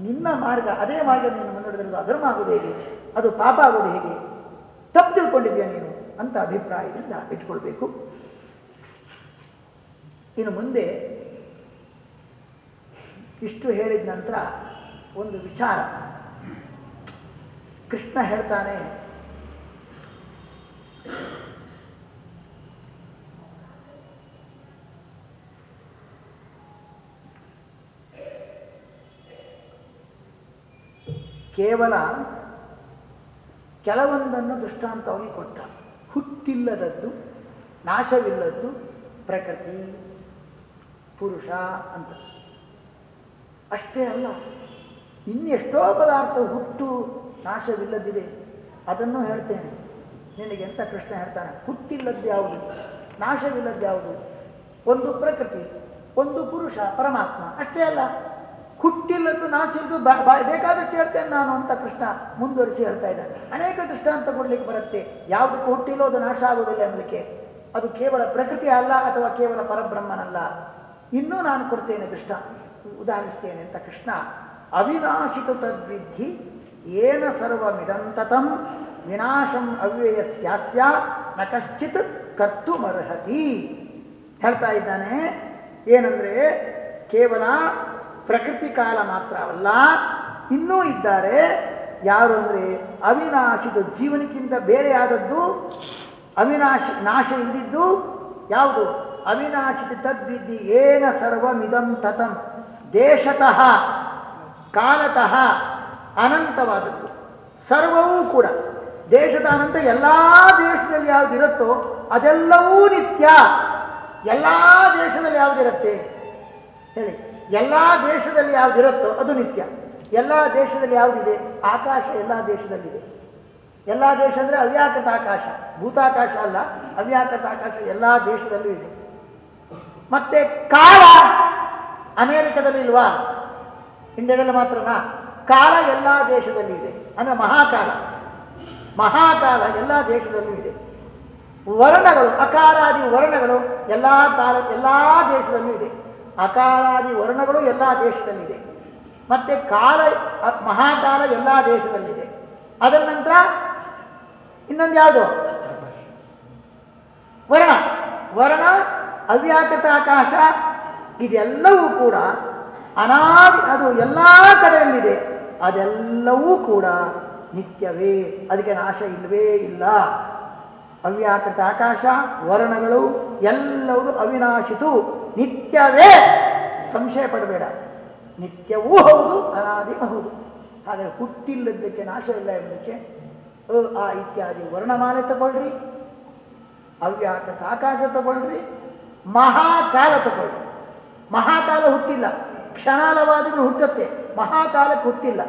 ನಿನ್ನ ಮಾರ್ಗ, ಅದೇ ಮಾರ್ಗ ನೀನು ಮುನ್ನಡೆದಿರೋದು ಅಧರ್ಮ ಆಗುವುದು ಹೇಗೆ? ಅದು ಪಾಪ ಆಗುವುದು ಹೇಗೆ? ತಪ್ಪು ತಿಳ್ಕೊಂಡಿದ್ಯಾ ನೀನು ಅಂತ ಅಭಿಪ್ರಾಯದಿಂದ ಇಟ್ಕೊಳ್ಬೇಕು. ಇನ್ನು ಮುಂದೆ ಇಷ್ಟು ಹೇಳಿದ ನಂತರ ಒಂದು ವಿಚಾರ. ಕೃಷ್ಣ ಹೇಳ್ತಾನೆ, ಕೇವಲ ಕೆಲವೊಂದನ್ನು ದೃಷ್ಟಾಂತವಾಗಿ ಕೊಟ್ಟ. ಹುಟ್ಟಿಲ್ಲದದ್ದು, ನಾಶವಿಲ್ಲದ್ದು ಪ್ರಕೃತಿ, ಪುರುಷ ಅಂತ. ಅಷ್ಟೇ ಅಲ್ಲ, ಇನ್ನೆಷ್ಟೋ ಪದಾರ್ಥ ಹುಟ್ಟು, ನಾಶವಿಲ್ಲದಿದೆ. ಅದನ್ನು ಹೇಳ್ತೇನೆ. ನಿನಗೆ ಎಂತ ಕೃಷ್ಣ ಹೇಳ್ತಾನೆ? ಹುಟ್ಟಿಲ್ಲದ್ದು ಯಾವುದು? ನಾಶವಿಲ್ಲದ್ದು ಯಾವುದು? ಒಂದು ಪ್ರಕೃತಿ, ಒಂದು ಪುರುಷ, ಪರಮಾತ್ಮ. ಅಷ್ಟೇ ಅಲ್ಲ. ಹುಟ್ಟಿಲ್ಲದ್ದು ನಾಚಿದ್ದು ಬೇಕಾದ ಹೇಳ್ತೇನೆ ನಾನು ಅಂತ ಕೃಷ್ಣ ಮುಂದುವರಿಸಿ ಹೇಳ್ತಾ ಇದ್ದಾನೆ. ಅನೇಕ ದೃಷ್ಟಾಂತ ಕೊಡ್ಲಿಕ್ಕೆ ಬರುತ್ತೆ. ಯಾವುದಕ್ಕೆ ಹುಟ್ಟಿಲ್ಲೋ ಅದು ನಾಶ ಆಗುವುದಿಲ್ಲ ಅನ್ನಲಿಕ್ಕೆ ಅದು ಕೇವಲ ಪ್ರಕೃತಿ ಅಲ್ಲ ಅಥವಾ ಕೇವಲ ಪರಬ್ರಹ್ಮನಲ್ಲ. ಇನ್ನೂ ನಾನು ಕೊಡ್ತೇನೆ ದೃಷ್ಟ ಉದಾಹರಿಸ್ತೇನೆ ಅಂತ ಕೃಷ್ಣ, ಅವಿನಾಶಿತ ತದ್ವಿಧಿ ಏನ ಸರ್ವಮಿದಂತತಂ ವಿನಾಶಂ ಅವ್ಯಯ ಸ್ಯಾಸ್ಯ ನ ಕಶ್ಚಿತ್ ಕರ್ತುಮರ್ಹತಿ. ಹೇಳ್ತಾ ಇದ್ದಾನೆ. ಏನಂದ್ರೆ ಕೇವಲ ಪ್ರಕೃತಿ ಕಾಲ ಮಾತ್ರವಲ್ಲ ಇನ್ನೂ ಇದ್ದಾರೆ. ಯಾರು ಅಂದ್ರೆ ಅವಿನಾಶಿತ ಜೀವನಕ್ಕಿಂತ ಬೇರೆಯಾದದ್ದು ಅವಿನಾಶ, ನಾಶ ಇದ್ದಿದ್ದು ಯಾವುದು? ಅವಿನಾಶಿತ ತದ್ವಿಧಿ ಏನ ಸರ್ವಮಿದಂ ತತಂ. ದೇಶತಃ, ಕಾಲತಃ ಅನಂತವಾದದ್ದು. ಸರ್ವವೂ ಕೂಡ, ದೇಶದ ಅನಂತ ಎಲ್ಲ ದೇಶದಲ್ಲಿ ಯಾವುದಿರುತ್ತೋ ಅದೆಲ್ಲವೂ ನಿತ್ಯ. ಎಲ್ಲ ದೇಶದಲ್ಲಿ ಯಾವುದಿರುತ್ತೆ ಹೇಳಿ. ಎಲ್ಲಾ ದೇಶದಲ್ಲಿ ಯಾವುದಿರುತ್ತೋ ಅದು ನಿತ್ಯ. ಎಲ್ಲ ದೇಶದಲ್ಲಿ ಯಾವುದಿದೆ? ಆಕಾಶ ಎಲ್ಲ ದೇಶದಲ್ಲಿದೆ. ಎಲ್ಲ ದೇಶ ಅಂದರೆ ಅವ್ಯಾಕೃತ ಆಕಾಶ. ಭೂತಾಕಾಶ ಅಲ್ಲ, ಅವ್ಯಾಕೃತ ಆಕಾಶ ಎಲ್ಲ ದೇಶದಲ್ಲೂ ಇದೆ. ಮತ್ತೆ ಕಾಲ ಅಮೇರಿಕದಲ್ಲಿ ಇಲ್ವಾ? ಇಂಡಿಯಾದಲ್ಲಿ ಮಾತ್ರನಾ? ಕಾಲ ಎಲ್ಲ ದೇಶದಲ್ಲಿ ಇದೆ. ಅಂದರೆ ಮಹಾಕಾಲ. ಮಹಾಕಾಲ ಎಲ್ಲ ದೇಶದಲ್ಲೂ ಇದೆ. ವರ್ಣಗಳು, ಅಕಾರಾದಿ ವರ್ಣಗಳು ಎಲ್ಲ ಕಾಲ ಎಲ್ಲ ದೇಶದಲ್ಲೂ ಇದೆ. ಅಕಾರಾದಿ ವರ್ಣಗಳು ಎಲ್ಲ ದೇಶದಲ್ಲಿದೆ. ಮತ್ತೆ ಕಾಲ ಮಹಾಕಾಲ ಎಲ್ಲ ದೇಶದಲ್ಲಿದೆ. ಅದರ ನಂತರ ಇನ್ನೊಂದು ಯಾವುದು? ವರ್ಣ. ವರ್ಣ ಅವ್ಯಾಕೃತ ಆಕಾಶ, ಇದೆಲ್ಲವೂ ಕೂಡ ಅನಾದಿ, ಅದು ಎಲ್ಲಾ ಕಡೆಯಲ್ಲಿದೆ. ಅದೆಲ್ಲವೂ ಕೂಡ ನಿತ್ಯವೇ. ಅದಕ್ಕೆ ನಾಶ ಇಲ್ಲವೇ ಇಲ್ಲ. ಅವ್ಯಾಕೃತ ಆಕಾಶ, ವರ್ಣಗಳು ಎಲ್ಲವೂ ಅವಿನಾಶಿತು. ನಿತ್ಯವೇ ಸಂಶಯ ಪಡಬೇಡ. ನಿತ್ಯವೂ ಹೌದು, ಅನಾದಿ ಹೌದು. ಹಾಗೆ ಹುಟ್ಟಿಲ್ಲದಕ್ಕೆ ನಾಶ ಇಲ್ಲ ಎಂಬುದಕ್ಕೆ, ಅ, ಆ ಇತ್ಯಾದಿ ವರ್ಣಮಾಲೆ ತಗೊಳ್ರಿ ಅವ್ಯಾಕೃತ ಆಕಾಶ ತಗೊಳ್ರಿ, ಮಹಾಕಾಲ ತಗೊಳ್ರಿ. ಮಹಾಕಾಲ ಹುಟ್ಟಿಲ್ಲ. ಕ್ಷಣಾಲವಾದರೂ ಹುಟ್ಟುತ್ತೆ. ಮಹಾಕಾಲಕ್ಕೆ ಹುಟ್ಟಿಲ್ಲ.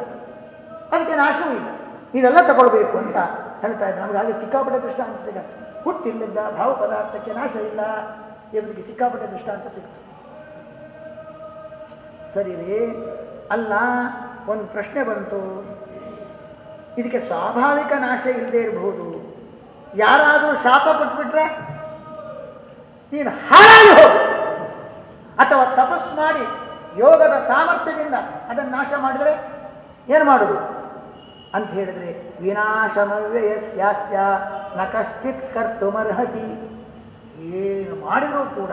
ಅದಕ್ಕೆ ನಾಶವೂ ಇಲ್ಲ. ಇದೆಲ್ಲ ತಗೊಳ್ಬೇಕು ಅಂತ ಹೇಳ್ತಾ ಇದ್ದ ಹಾಗೆ ಸಿಕ್ಕಾಪಟ್ಟೆ ದೃಷ್ಟಾಂತ ಸಿಗತ್ತೆ. ಹುಟ್ಟಿಲ್ಲದ ಭಾವ ಪದಾರ್ಥಕ್ಕೆ ನಾಶ ಇಲ್ಲ. ಇವರಿಗೆ ಸಿಕ್ಕಾಪಟ್ಟೆ ದೃಷ್ಟಾಂತ ಸಿಗುತ್ತೆ. ಸರಿ ರೀ. ಅಲ್ಲ, ಒಂದು ಪ್ರಶ್ನೆ ಬಂತು. ಇದಕ್ಕೆ ಸ್ವಾಭಾವಿಕ ನಾಶ ಇಲ್ಲದೆ ಇರಬಹುದು. ಯಾರಾದರೂ ಶಾಪ ಕೊಟ್ಬಿಟ್ರೆ ನೀನು ಹಾಳಾಗಿ ಹೋಗು. ಅಥವಾ ತಪಸ್ ಮಾಡಿ ಯೋಗದ ಸಾಮರ್ಥ್ಯದಿಂದ ಅದನ್ನು ನಾಶ ಮಾಡಿದರೆ ಏನು ಮಾಡುದು? ಅಂತ ಹೇಳಿದ್ರೆ, ವಿನಾಶಮವ್ಯಯಸ್ಯಾಸ್ಯ ನ ಕಶ್ಚಿತ್ ಕರ್ತುಮರ್ಹತಿ. ಏನು ಮಾಡಿದರೂ ಕೂಡ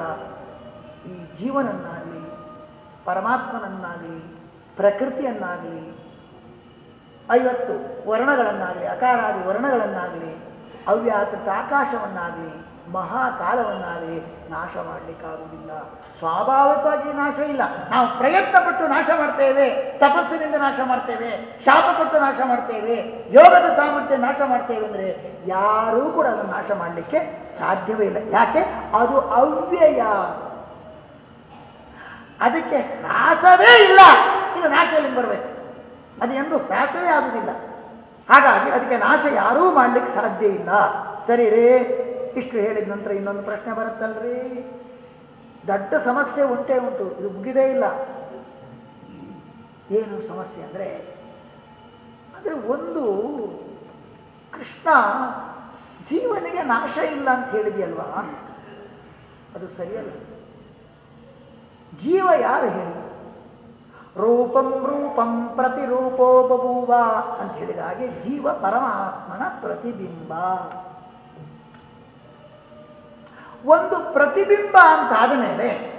ಈ ಜೀವನನ್ನಾಗಲಿ, ಪರಮಾತ್ಮನನ್ನಾಗಲಿ, ಪ್ರಕೃತಿಯನ್ನಾಗಲಿ, ಐವತ್ತು ವರ್ಣಗಳನ್ನಾಗಲಿ, ಅಕಾರಾದಿ ವರ್ಣಗಳನ್ನಾಗಲಿ ಅವ್ಯಾಕೃತ ಆಕಾಶವನ್ನಾಗಲಿ ಮಹಾಕಾಲವನ್ನಾಗಲಿ ನಾಶ ಮಾಡಲಿಕ್ಕಾಗುವುದಿಲ್ಲ. ಸ್ವಾಭಾವಿಕವಾಗಿ ನಾಶ ಇಲ್ಲ. ನಾವು ಪ್ರಯತ್ನ ಪಟ್ಟು ನಾಶ ಮಾಡ್ತೇವೆ, ತಪಸ್ಸಿನಿಂದ ನಾಶ ಮಾಡ್ತೇವೆ ಶಾಪ ಕೊಟ್ಟು ನಾಶ ಮಾಡ್ತೇವೆ, ಯೋಗದ ಸಾಮರ್ಥ್ಯ ನಾಶ ಮಾಡ್ತೇವೆ ಅಂದ್ರೆ ಯಾರೂ ಕೂಡ ಅದನ್ನು ನಾಶ ಮಾಡಲಿಕ್ಕೆ ಸಾಧ್ಯವೇ ಇಲ್ಲ. ಯಾಕೆ? ಅದು ಅವ್ಯಯ. ಅದಕ್ಕೆ ಹ್ರಾಸವೇ ಇಲ್ಲ. ಇದು ನಾಶದಲ್ಲಿ ಬರಬೇಕು? ಅದು ಎಂದು ಹ್ರಾಸವೇ ಆಗುವುದಿಲ್ಲ. ಹಾಗಾಗಿ ಅದಕ್ಕೆ ನಾಶ ಯಾರೂ ಮಾಡಲಿಕ್ಕೆ ಸಾಧ್ಯ ಇಲ್ಲ. ಸರಿ ರೇ ಇಷ್ಟು ಹೇಳಿದ ನಂತರ ಇನ್ನೊಂದು ಪ್ರಶ್ನೆ ಬರುತ್ತಲ್ರಿ? ದೊಡ್ಡ ಸಮಸ್ಯೆ ಉಂಟೇ ಉಂಟು, ಇದು ಮುಗಿದೇ ಇಲ್ಲ. ಏನು ಸಮಸ್ಯೆ ಅಂದರೆ ಅಂದರೆ ಒಂದು ಕೃಷ್ಣ ಜೀವನಿಗೆ ನಾಶ ಇಲ್ಲ ಅಂತ ಹೇಳಿದೆಯಲ್ವಾ? ಅದು ಸರಿಯಲ್ಲ. ಜೀವ ಯಾರು ಹೇಳಿ ರೂಪಂ ರೂಪಂ ಪ್ರತಿರೂಪೋ ಬಭೂವ ಅಂತ ಹೇಳಿದ ಹಾಗೆ ಜೀವ ಪರಮಾತ್ಮನ ಪ್ರತಿಬಿಂಬ. ಒಂದು ಪ್ರತಿಬಿಂಬ ಅಂತಾದ ಮೇಲೆ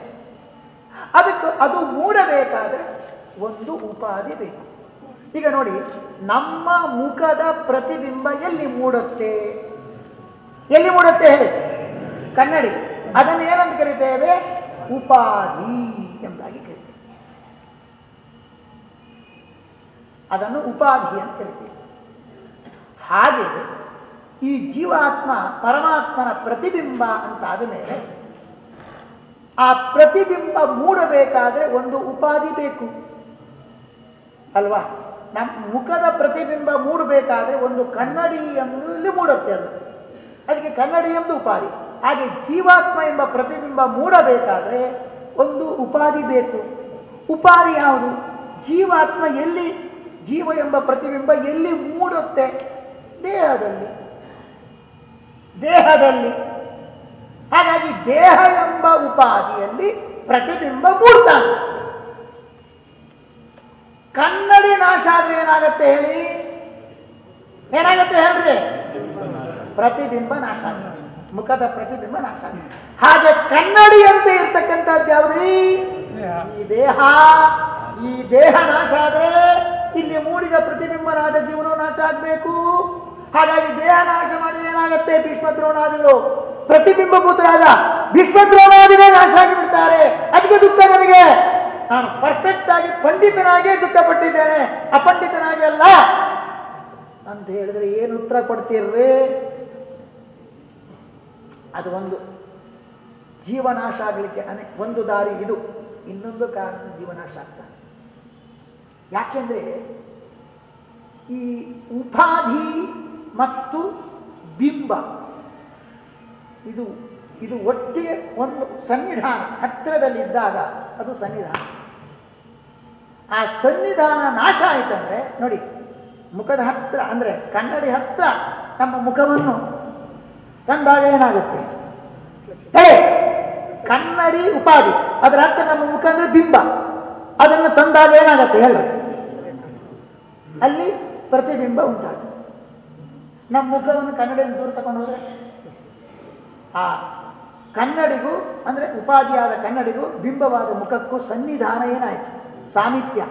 ಅದಕ್ಕೆ ಅದು ಮೂಡಬೇಕಾದ್ರೆ ಒಂದು ಉಪಾಧಿ ಬೇಕು. ಈಗ ನೋಡಿ, ನಮ್ಮ ಮುಖದ ಪ್ರತಿಬಿಂಬ ಎಲ್ಲಿ ಮೂಡುತ್ತೆ? ಎಲ್ಲಿ ಮೂಡುತ್ತೆ ಹೇಳಿ? ಕನ್ನಡಿ. ಅದನ್ನು ಏನಂತ ಕರಿತೇವೆ? ಉಪಾಧಿ ಎಂಬುದಾಗಿ ಕರಿತೇವೆ. ಅದನ್ನು ಉಪಾಧಿ ಅಂತ ಕರಿತೇವೆ. ಹಾಗೆ ಈ ಜೀವಾತ್ಮ ಪರಮಾತ್ಮನ ಪ್ರತಿಬಿಂಬ ಅಂತಾದ ಮೇಲೆ ಆ ಪ್ರತಿಬಿಂಬ ಮೂಡಬೇಕಾದ್ರೆ ಒಂದು ಉಪಾಧಿ ಬೇಕು. ಅಲ್ವಾ? ನಮ್ಮ ಮುಖದ ಪ್ರತಿಬಿಂಬ ಮೂಡಬೇಕಾದ್ರೆ ಒಂದು ಕನ್ನಡಿ ಎಂಬಲ್ಲಿ ಮೂಡುತ್ತೆ ಅದು. ಅದಕ್ಕೆ ಕನ್ನಡಿ ಎಂದು ಉಪಾಧಿ. ಹಾಗೆ ಜೀವಾತ್ಮ ಎಂಬ ಪ್ರತಿಬಿಂಬ ಮೂಡಬೇಕಾದ್ರೆ ಒಂದು ಉಪಾಧಿ ಬೇಕು. ಉಪಾಧಿ ಯಾವುದು? ಜೀವಾತ್ಮ ಎಲ್ಲಿ, ಜೀವ ಎಂಬ ಪ್ರತಿಬಿಂಬ ಎಲ್ಲಿ ಮೂಡುತ್ತೆ? ದೇಹದಲ್ಲಿ. ದೇಹದಲ್ಲಿ. ಹಾಗಾಗಿ ದೇಹ ಎಂಬ ಉಪಾಧಿಯಲ್ಲಿ ಪ್ರತಿಬಿಂಬ ಮೂಡ್ತಾನೆ ಕನ್ನಡಿ ನಾಶ ಆದ್ರೆ ಏನಾಗತ್ತೆ ಹೇಳಿ? ಏನಾಗತ್ತೆ ಹೇಳ್ರಿ? ಪ್ರತಿಬಿಂಬ ನಾಶ ಮುಖದ ಪ್ರತಿಬಿಂಬ ನಾಶ ಹಾಗೆ ಕನ್ನಡಿ ಅಂತ ಇರ್ತಕ್ಕಂಥದ್ದು ಯಾವ್ದ್ರಿ? ಈ ದೇಹ. ಈ ದೇಹ ನಾಶ ಆದ್ರೆ ಇಲ್ಲಿ ಮೂಡಿದ ಪ್ರತಿಬಿಂಬನಾದ ಜೀವನ ನಾಶ ಆಗ್ಬೇಕು. ಹಾಗಾಗಿ ದೇಹ ನಾಶ ಮಾಡಿ ಏನಾಗುತ್ತೆ? ಭೀಷ್ಮದ್ರೋಣಾದಿಗಳು ಪ್ರತಿಬಿಂಬ ಪುತ್ರಾದ ಭೀಷ್ಮದ್ರೋಣಾದಿಗಳೇ ನಾಶ ಆಗಿಬಿಡ್ತಾರೆ. ಅದಕ್ಕೆ ದುಃಖ ನನಗೆ. ನಾನು ಪರ್ಫೆಕ್ಟ್ ಆಗಿ ಪಂಡಿತನಾಗೇ ದುಃಖ ಪಟ್ಟಿದ್ದೇನೆ ಅಪಂಡಿತನಾಗಿ ಅಲ್ಲ. ಅಂತ ಹೇಳಿದ್ರೆ ಏನು ಉತ್ತರ ಕೊಡ್ತೀರ್ರಿ? ಅದು ಒಂದು. ಜೀವನಾಶ ಆಗಲಿಕ್ಕೆ ಅನೆ, ಒಂದು ದಾರಿ ಇದು. ಇನ್ನೊಂದು ಕಾರಣ ಜೀವನಾಶ ಆಗ್ತಾನೆ. ಯಾಕೆಂದ್ರೆ ಈ ಉಪಾಧಿ ಮತ್ತು ಬಿಂಬ. ಇದು ಇದು ಒಟ್ಟಿಗೆ ಒಂದು ಸನ್ನಿಧಾನ, ಹತ್ತಿರದಲ್ಲಿದ್ದಾಗ ಅದು ಸನ್ನಿಧಾನ. ಆ ಸನ್ನಿಧಾನ ನಾಶ ಆಯ್ತಂದ್ರೆ, ನೋಡಿ, ಮುಖದ ಹತ್ರ ಅಂದ್ರೆ ಕನ್ನಡಿ ಹತ್ರ ನಮ್ಮ ಮುಖವನ್ನು ತಂದಾಗ ಏನಾಗುತ್ತೆ? ಹೇಳಿ ಕನ್ನಡಿ ಉಪಾಧಿ. ಅದರ ಅರ್ಥ ನಮ್ಮ ಮುಖ ಅಂದ್ರೆ ಬಿಂಬ. ಅದನ್ನು ತಂದಾಗ ಏನಾಗುತ್ತೆ? ಹೇಳ. ಅಲ್ಲಿ ಪ್ರತಿಬಿಂಬ ಉಂಟಾಗುತ್ತೆ. ನಮ್ಮ ಮುಖವನ್ನು ಕನ್ನಡದಿಂದ ದೂರ ತಗೊಂಡು ಹೋದ್ರೆ? ಆ, ಕನ್ನಡಿಗೂ, ಅಂದ್ರೆ ಉಪಾಧಿಯಾದ ಕನ್ನಡಿಗೂ ಬಿಂಬವಾದ ಮುಖಕ್ಕೂ ಸನ್ನಿಧಾನ ಏನಾಯ್ತು? ಸಾಮೀಪ್ಯ.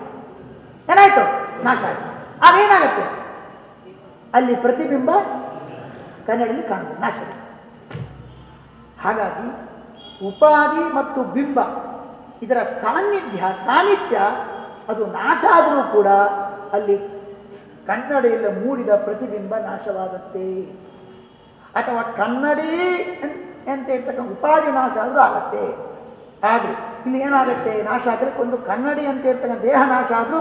ಏನಾಯ್ತು? ನಾಶ ಆಯ್ತು. ಅದೇನಾಗತ್ತೆ ಅಲ್ಲಿ ಪ್ರತಿಬಿಂಬ ಕನ್ನಡಲ್ಲಿ ಕಾಣುತ್ತೆ. ನಾಶ ಹಾಗಾಗಿ ಉಪಾಧಿ ಮತ್ತು ಬಿಂಬ, ಇದರ ಸಾನ್ನಿಧ್ಯ ಸಾನ್ನಿಧ್ಯ, ಅದು ನಾಶ ಆದರೂ ಕೂಡ ಅಲ್ಲಿ ಕನ್ನಡಿಯಲ್ಲಿ ಮೂಡಿದ ಪ್ರತಿಬಿಂಬ ನಾಶವಾಗುತ್ತೆ. ಅಥವಾ ಕನ್ನಡಿ ಅಂತ ಇರ್ತಕ್ಕಂಥ ಉಪಾಧಿ ನಾಶ ಆದರೂ ಆಗತ್ತೆ. ಆದ್ರೆ ಇಲ್ಲಿ ಏನಾಗುತ್ತೆ? ನಾಶ ಆದ್ರೆ ಒಂದು ಕನ್ನಡಿ ಅಂತ ಇರ್ತಕ್ಕಂಥ ದೇಹ ನಾಶ ಆದರೂ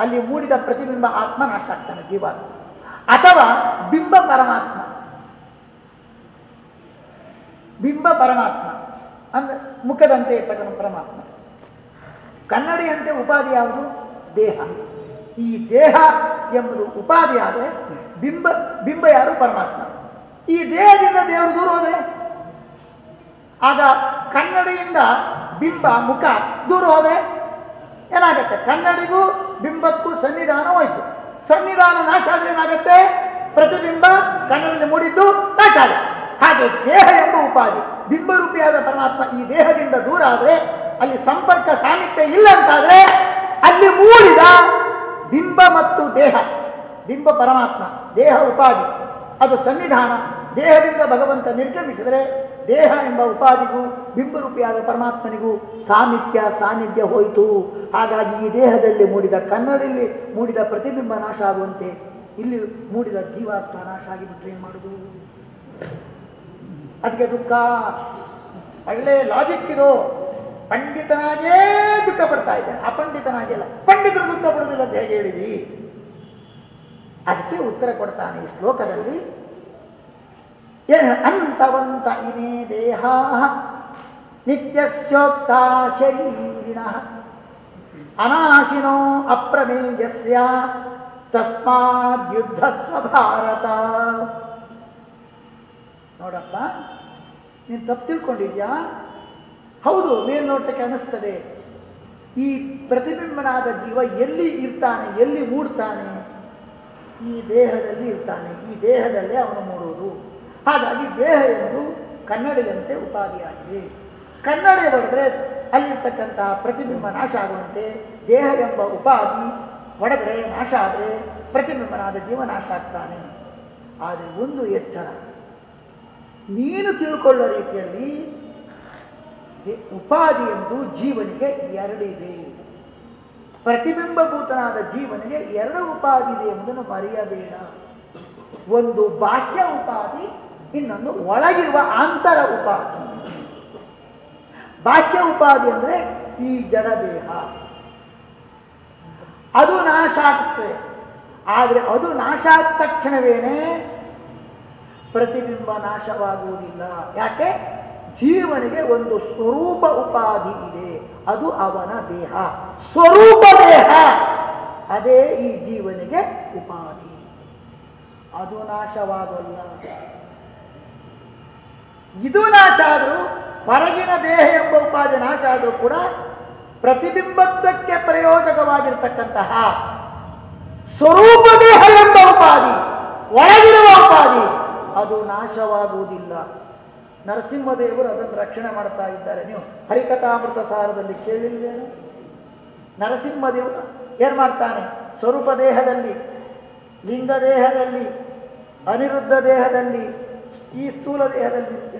ಅಲ್ಲಿ ಮೂಡಿದ ಪ್ರತಿಬಿಂಬ ಆತ್ಮ ನಾಶ ಆಗ್ತಾನೆ ಜೀವ. ಅಥವಾ ಬಿಂಬ ಪರಮಾತ್ಮ. ಬಿಂಬ ಪರಮಾತ್ಮ. ಅಂದ್ರೆ ಮುಖದಂತೆ ಇರ್ತಕ್ಕಂಥ ಪರಮಾತ್ಮ. ಕನ್ನಡಿಯಂತೆ ಉಪಾಧಿ ಯಾವುದು? ದೇಹ. ಈ ದೇಹ ಎಂಬುದು ಉಪಾಧಿ ಆದರೆ ಬಿಂಬ ಬಿಂಬ ಯಾರು? ಪರಮಾತ್ಮ. ಈ ದೇಹದಿಂದ ದೇವರು ದೂರ ಹೋದರೆ? ಆಗ ಕನ್ನಡಿಯಿಂದ ಬಿಂಬ ಮುಖ ದೂರ ಹೋದರೆ ಏನಾಗುತ್ತೆ? ಕನ್ನಡಿಗೂ ಬಿಂಬಕ್ಕೂ ಸನ್ನಿಧಾನ ಹೋಯಿತು. ಸನ್ನಿಧಾನ ನಾಶ ಆದರೆ ಏನಾಗುತ್ತೆ? ಪ್ರತಿಬಿಂಬ ಕನ್ನಡದಲ್ಲಿ ಮೂಡಿದ್ದು ನಾಶ ಆಗುತ್ತೆ ಹಾಗೆ ದೇಹ ಎಂಬ ಉಪಾಧಿ ಬಿಂಬರೂಪಿಯಾದ ಪರಮಾತ್ಮ ಈ ದೇಹದಿಂದ ದೂರ ಆದರೆ, ಅಲ್ಲಿ ಸಂಪರ್ಕ ಸಾಮೀಪ್ಯ ಇಲ್ಲ ಅಂತಾದ್ರೆ, ಅಲ್ಲಿ ಮೂಡಿದ ಬಿಂಬ ಮತ್ತು ದೇಹ. ಬಿಂಬ ಪರಮಾತ್ಮ, ದೇಹ ಉಪಾಧಿ. ಅದು ಸನ್ನಿಧಾನ. ದೇಹದಿಂದ ಭಗವಂತ ನಿರ್ಗಮಿಸಿದರೆ ದೇಹ ಎಂಬ ಉಪಾಧಿಗೂ ಬಿಂಬರೂಪಿಯಾದ ಪರಮಾತ್ಮನಿಗೂ ಸಾಮೀಪ್ಯ ಸಾನ್ನಿಧ್ಯ ಹೋಯಿತು. ಹಾಗಾಗಿ ಈ ದೇಹದಲ್ಲಿ ಮೂಡಿದ ಕನ್ನಡಲ್ಲಿ ಮೂಡಿದ ಪ್ರತಿಬಿಂಬ ನಾಶ ಆಗುವಂತೆ ಇಲ್ಲಿ ಮೂಡಿದ ಜೀವಾತ್ಮ ನಾಶ ಆಗಿಬಿಟ್ರೆ ಏನು ಮಾಡುದು? ಅದಕ್ಕೆ ದುಃಖ. ಒಳ್ಳೆ ಲಾಜಿಕ್ ಇದು. ಪಂಡಿತನಾಗೇ ದುಃಖ ಪಡ್ತಾ ಇದ್ದಾನೆ. ಅಪಂಡಿತನಾಗಿಲ್ಲ ಪಂಡಿತರು ದುಃಖ ಪಡುವುದಿಲ್ಲ ಅಂತ ಹೇಗೆ ಹೇಳಿದಿ? ಅದಕ್ಕೆ ಉತ್ತರ ಕೊಡ್ತಾನೆ ಈ ಶ್ಲೋಕದಲ್ಲಿ. ಅಂತವಂತ ಇನೇ ದೇಹ ನಿತ್ಯಶ್ಚೋಕ್ತ ಶರೀರಿಣ. ಅನಾಶಿನೋ ಅಪ್ರಮೇಯಸ್ಯ ಯುದ್ಧ ಸ್ವಭಾರತ ನೋಡಪ್ಪ, ನೀನು ತಪ್ಪು ತಿಳ್ಕೊಂಡಿದ್ಯಾ? ಹೌದು, ಮೇಲ್ನೋಟಕ್ಕೆ ಅನಿಸ್ತದೆ ಈ ಪ್ರತಿಬಿಂಬನಾದ ಜೀವ ಎಲ್ಲಿ ಇರ್ತಾನೆ, ಎಲ್ಲಿ ಮೂಡ್ತಾನೆ? ಈ ದೇಹದಲ್ಲಿ ಇರ್ತಾನೆ. ಈ ದೇಹದಲ್ಲೇ ಅವನು ಮೂಡುವುದು ಹಾಗಾಗಿ ದೇಹ ಎಂದು ಕನ್ನಡಿಯಂತೆ ಉಪಾಧಿಯಾಗಿದೆ ಕನ್ನಡಿ ಹೊಡೆದ್ರೆ ಅಲ್ಲಿರ್ತಕ್ಕಂತಹ ಪ್ರತಿಬಿಂಬ ನಾಶ ಆಗುವಂತೆ, ದೇಹ ಎಂಬ ಉಪಾಧಿ ಹೊಡೆದ್ರೆ ನಾಶ ಆದರೆ ಪ್ರತಿಬಿಂಬನಾದ ಜೀವ ನಾಶ ಆಗ್ತಾನೆ. ಆದರೆ ಒಂದು ಎಚ್ಚರ. ನೀನು ತಿಳ್ಕೊಳ್ಳೋ ರೀತಿಯಲ್ಲಿ ಉಪಾಧಿ ಎಂದು ಜೀವನಿಗೆ ಎರಡಿದೆ. ಪ್ರತಿಬಿಂಬಭೂತನಾದ ಜೀವನಿಗೆ ಎರಡು ಉಪಾಧಿ ಇದೆ ಎಂಬುದನ್ನು ಮರೆಯಬೇಡ. ಒಂದು ಬಾಹ್ಯ ಉಪಾಧಿ, ಇನ್ನೊಂದು ಒಳಗಿರುವ ಆಂತರ ಉಪಾಧಿ. ಬಾಹ್ಯ ಉಪಾಧಿ ಅಂದ್ರೆ ಈ ಜಡದೇಹ. ಅದು ನಾಶ ಆಗ್ತದೆ. ಆದರೆ ಅದು ನಾಶ ಆದ ತಕ್ಷಣವೇನೆ ಪ್ರತಿಬಿಂಬ ನಾಶವಾಗುವುದಿಲ್ಲ. ಯಾಕೆ? ಜೀವನಿಗೆ ಒಂದು ಸ್ವರೂಪ ಉಪಾಧಿ ಇದೆ. ಅದು ಅವನ ದೇಹ. ಸ್ವರೂಪ ದೇಹ. ಅದೇ ಈ ಜೀವನಿಗೆ ಉಪಾಧಿ. ಅದು ನಾಶವಾಗಲ್ಲ. ಇದು ನಾಶ ಆದರೂ ಹೊರಗಿನ ದೇಹ ಎಂಬ ಉಪಾಧಿ ನಾಶ ಆದರೂ ಕೂಡ ಪ್ರತಿಬಿಂಬತ್ವಕ್ಕೆ ಪ್ರಯೋಜಕವಾಗಿರ್ತಕ್ಕಂತಹ ಸ್ವರೂಪ ದೇಹ ಎಂಬ ಉಪಾಧಿ, ಒಳಗಿರುವ ಉಪಾಧಿ, ಅದು ನಾಶವಾಗುವುದಿಲ್ಲ. ನರಸಿಂಹದೇವರು ಅದನ್ನು ರಕ್ಷಣೆ ಮಾಡ್ತಾ ಇದ್ದಾರೆ. ನೀವು ಹರಿಕಥಾಮೃತ ಸಾರದಲ್ಲಿ ಕೇಳಿಲ್ವೇನು? ನರಸಿಂಹದೇವರು ಏನು ಮಾಡ್ತಾನೆ? ಸ್ವರೂಪ ದೇಹದಲ್ಲಿ, ಲಿಂಗ ದೇಹದಲ್ಲಿ, ಅನಿರುದ್ಧ ದೇಹದಲ್ಲಿ, ಈ ಸ್ಥೂಲ ದೇಹದಲ್ಲಿ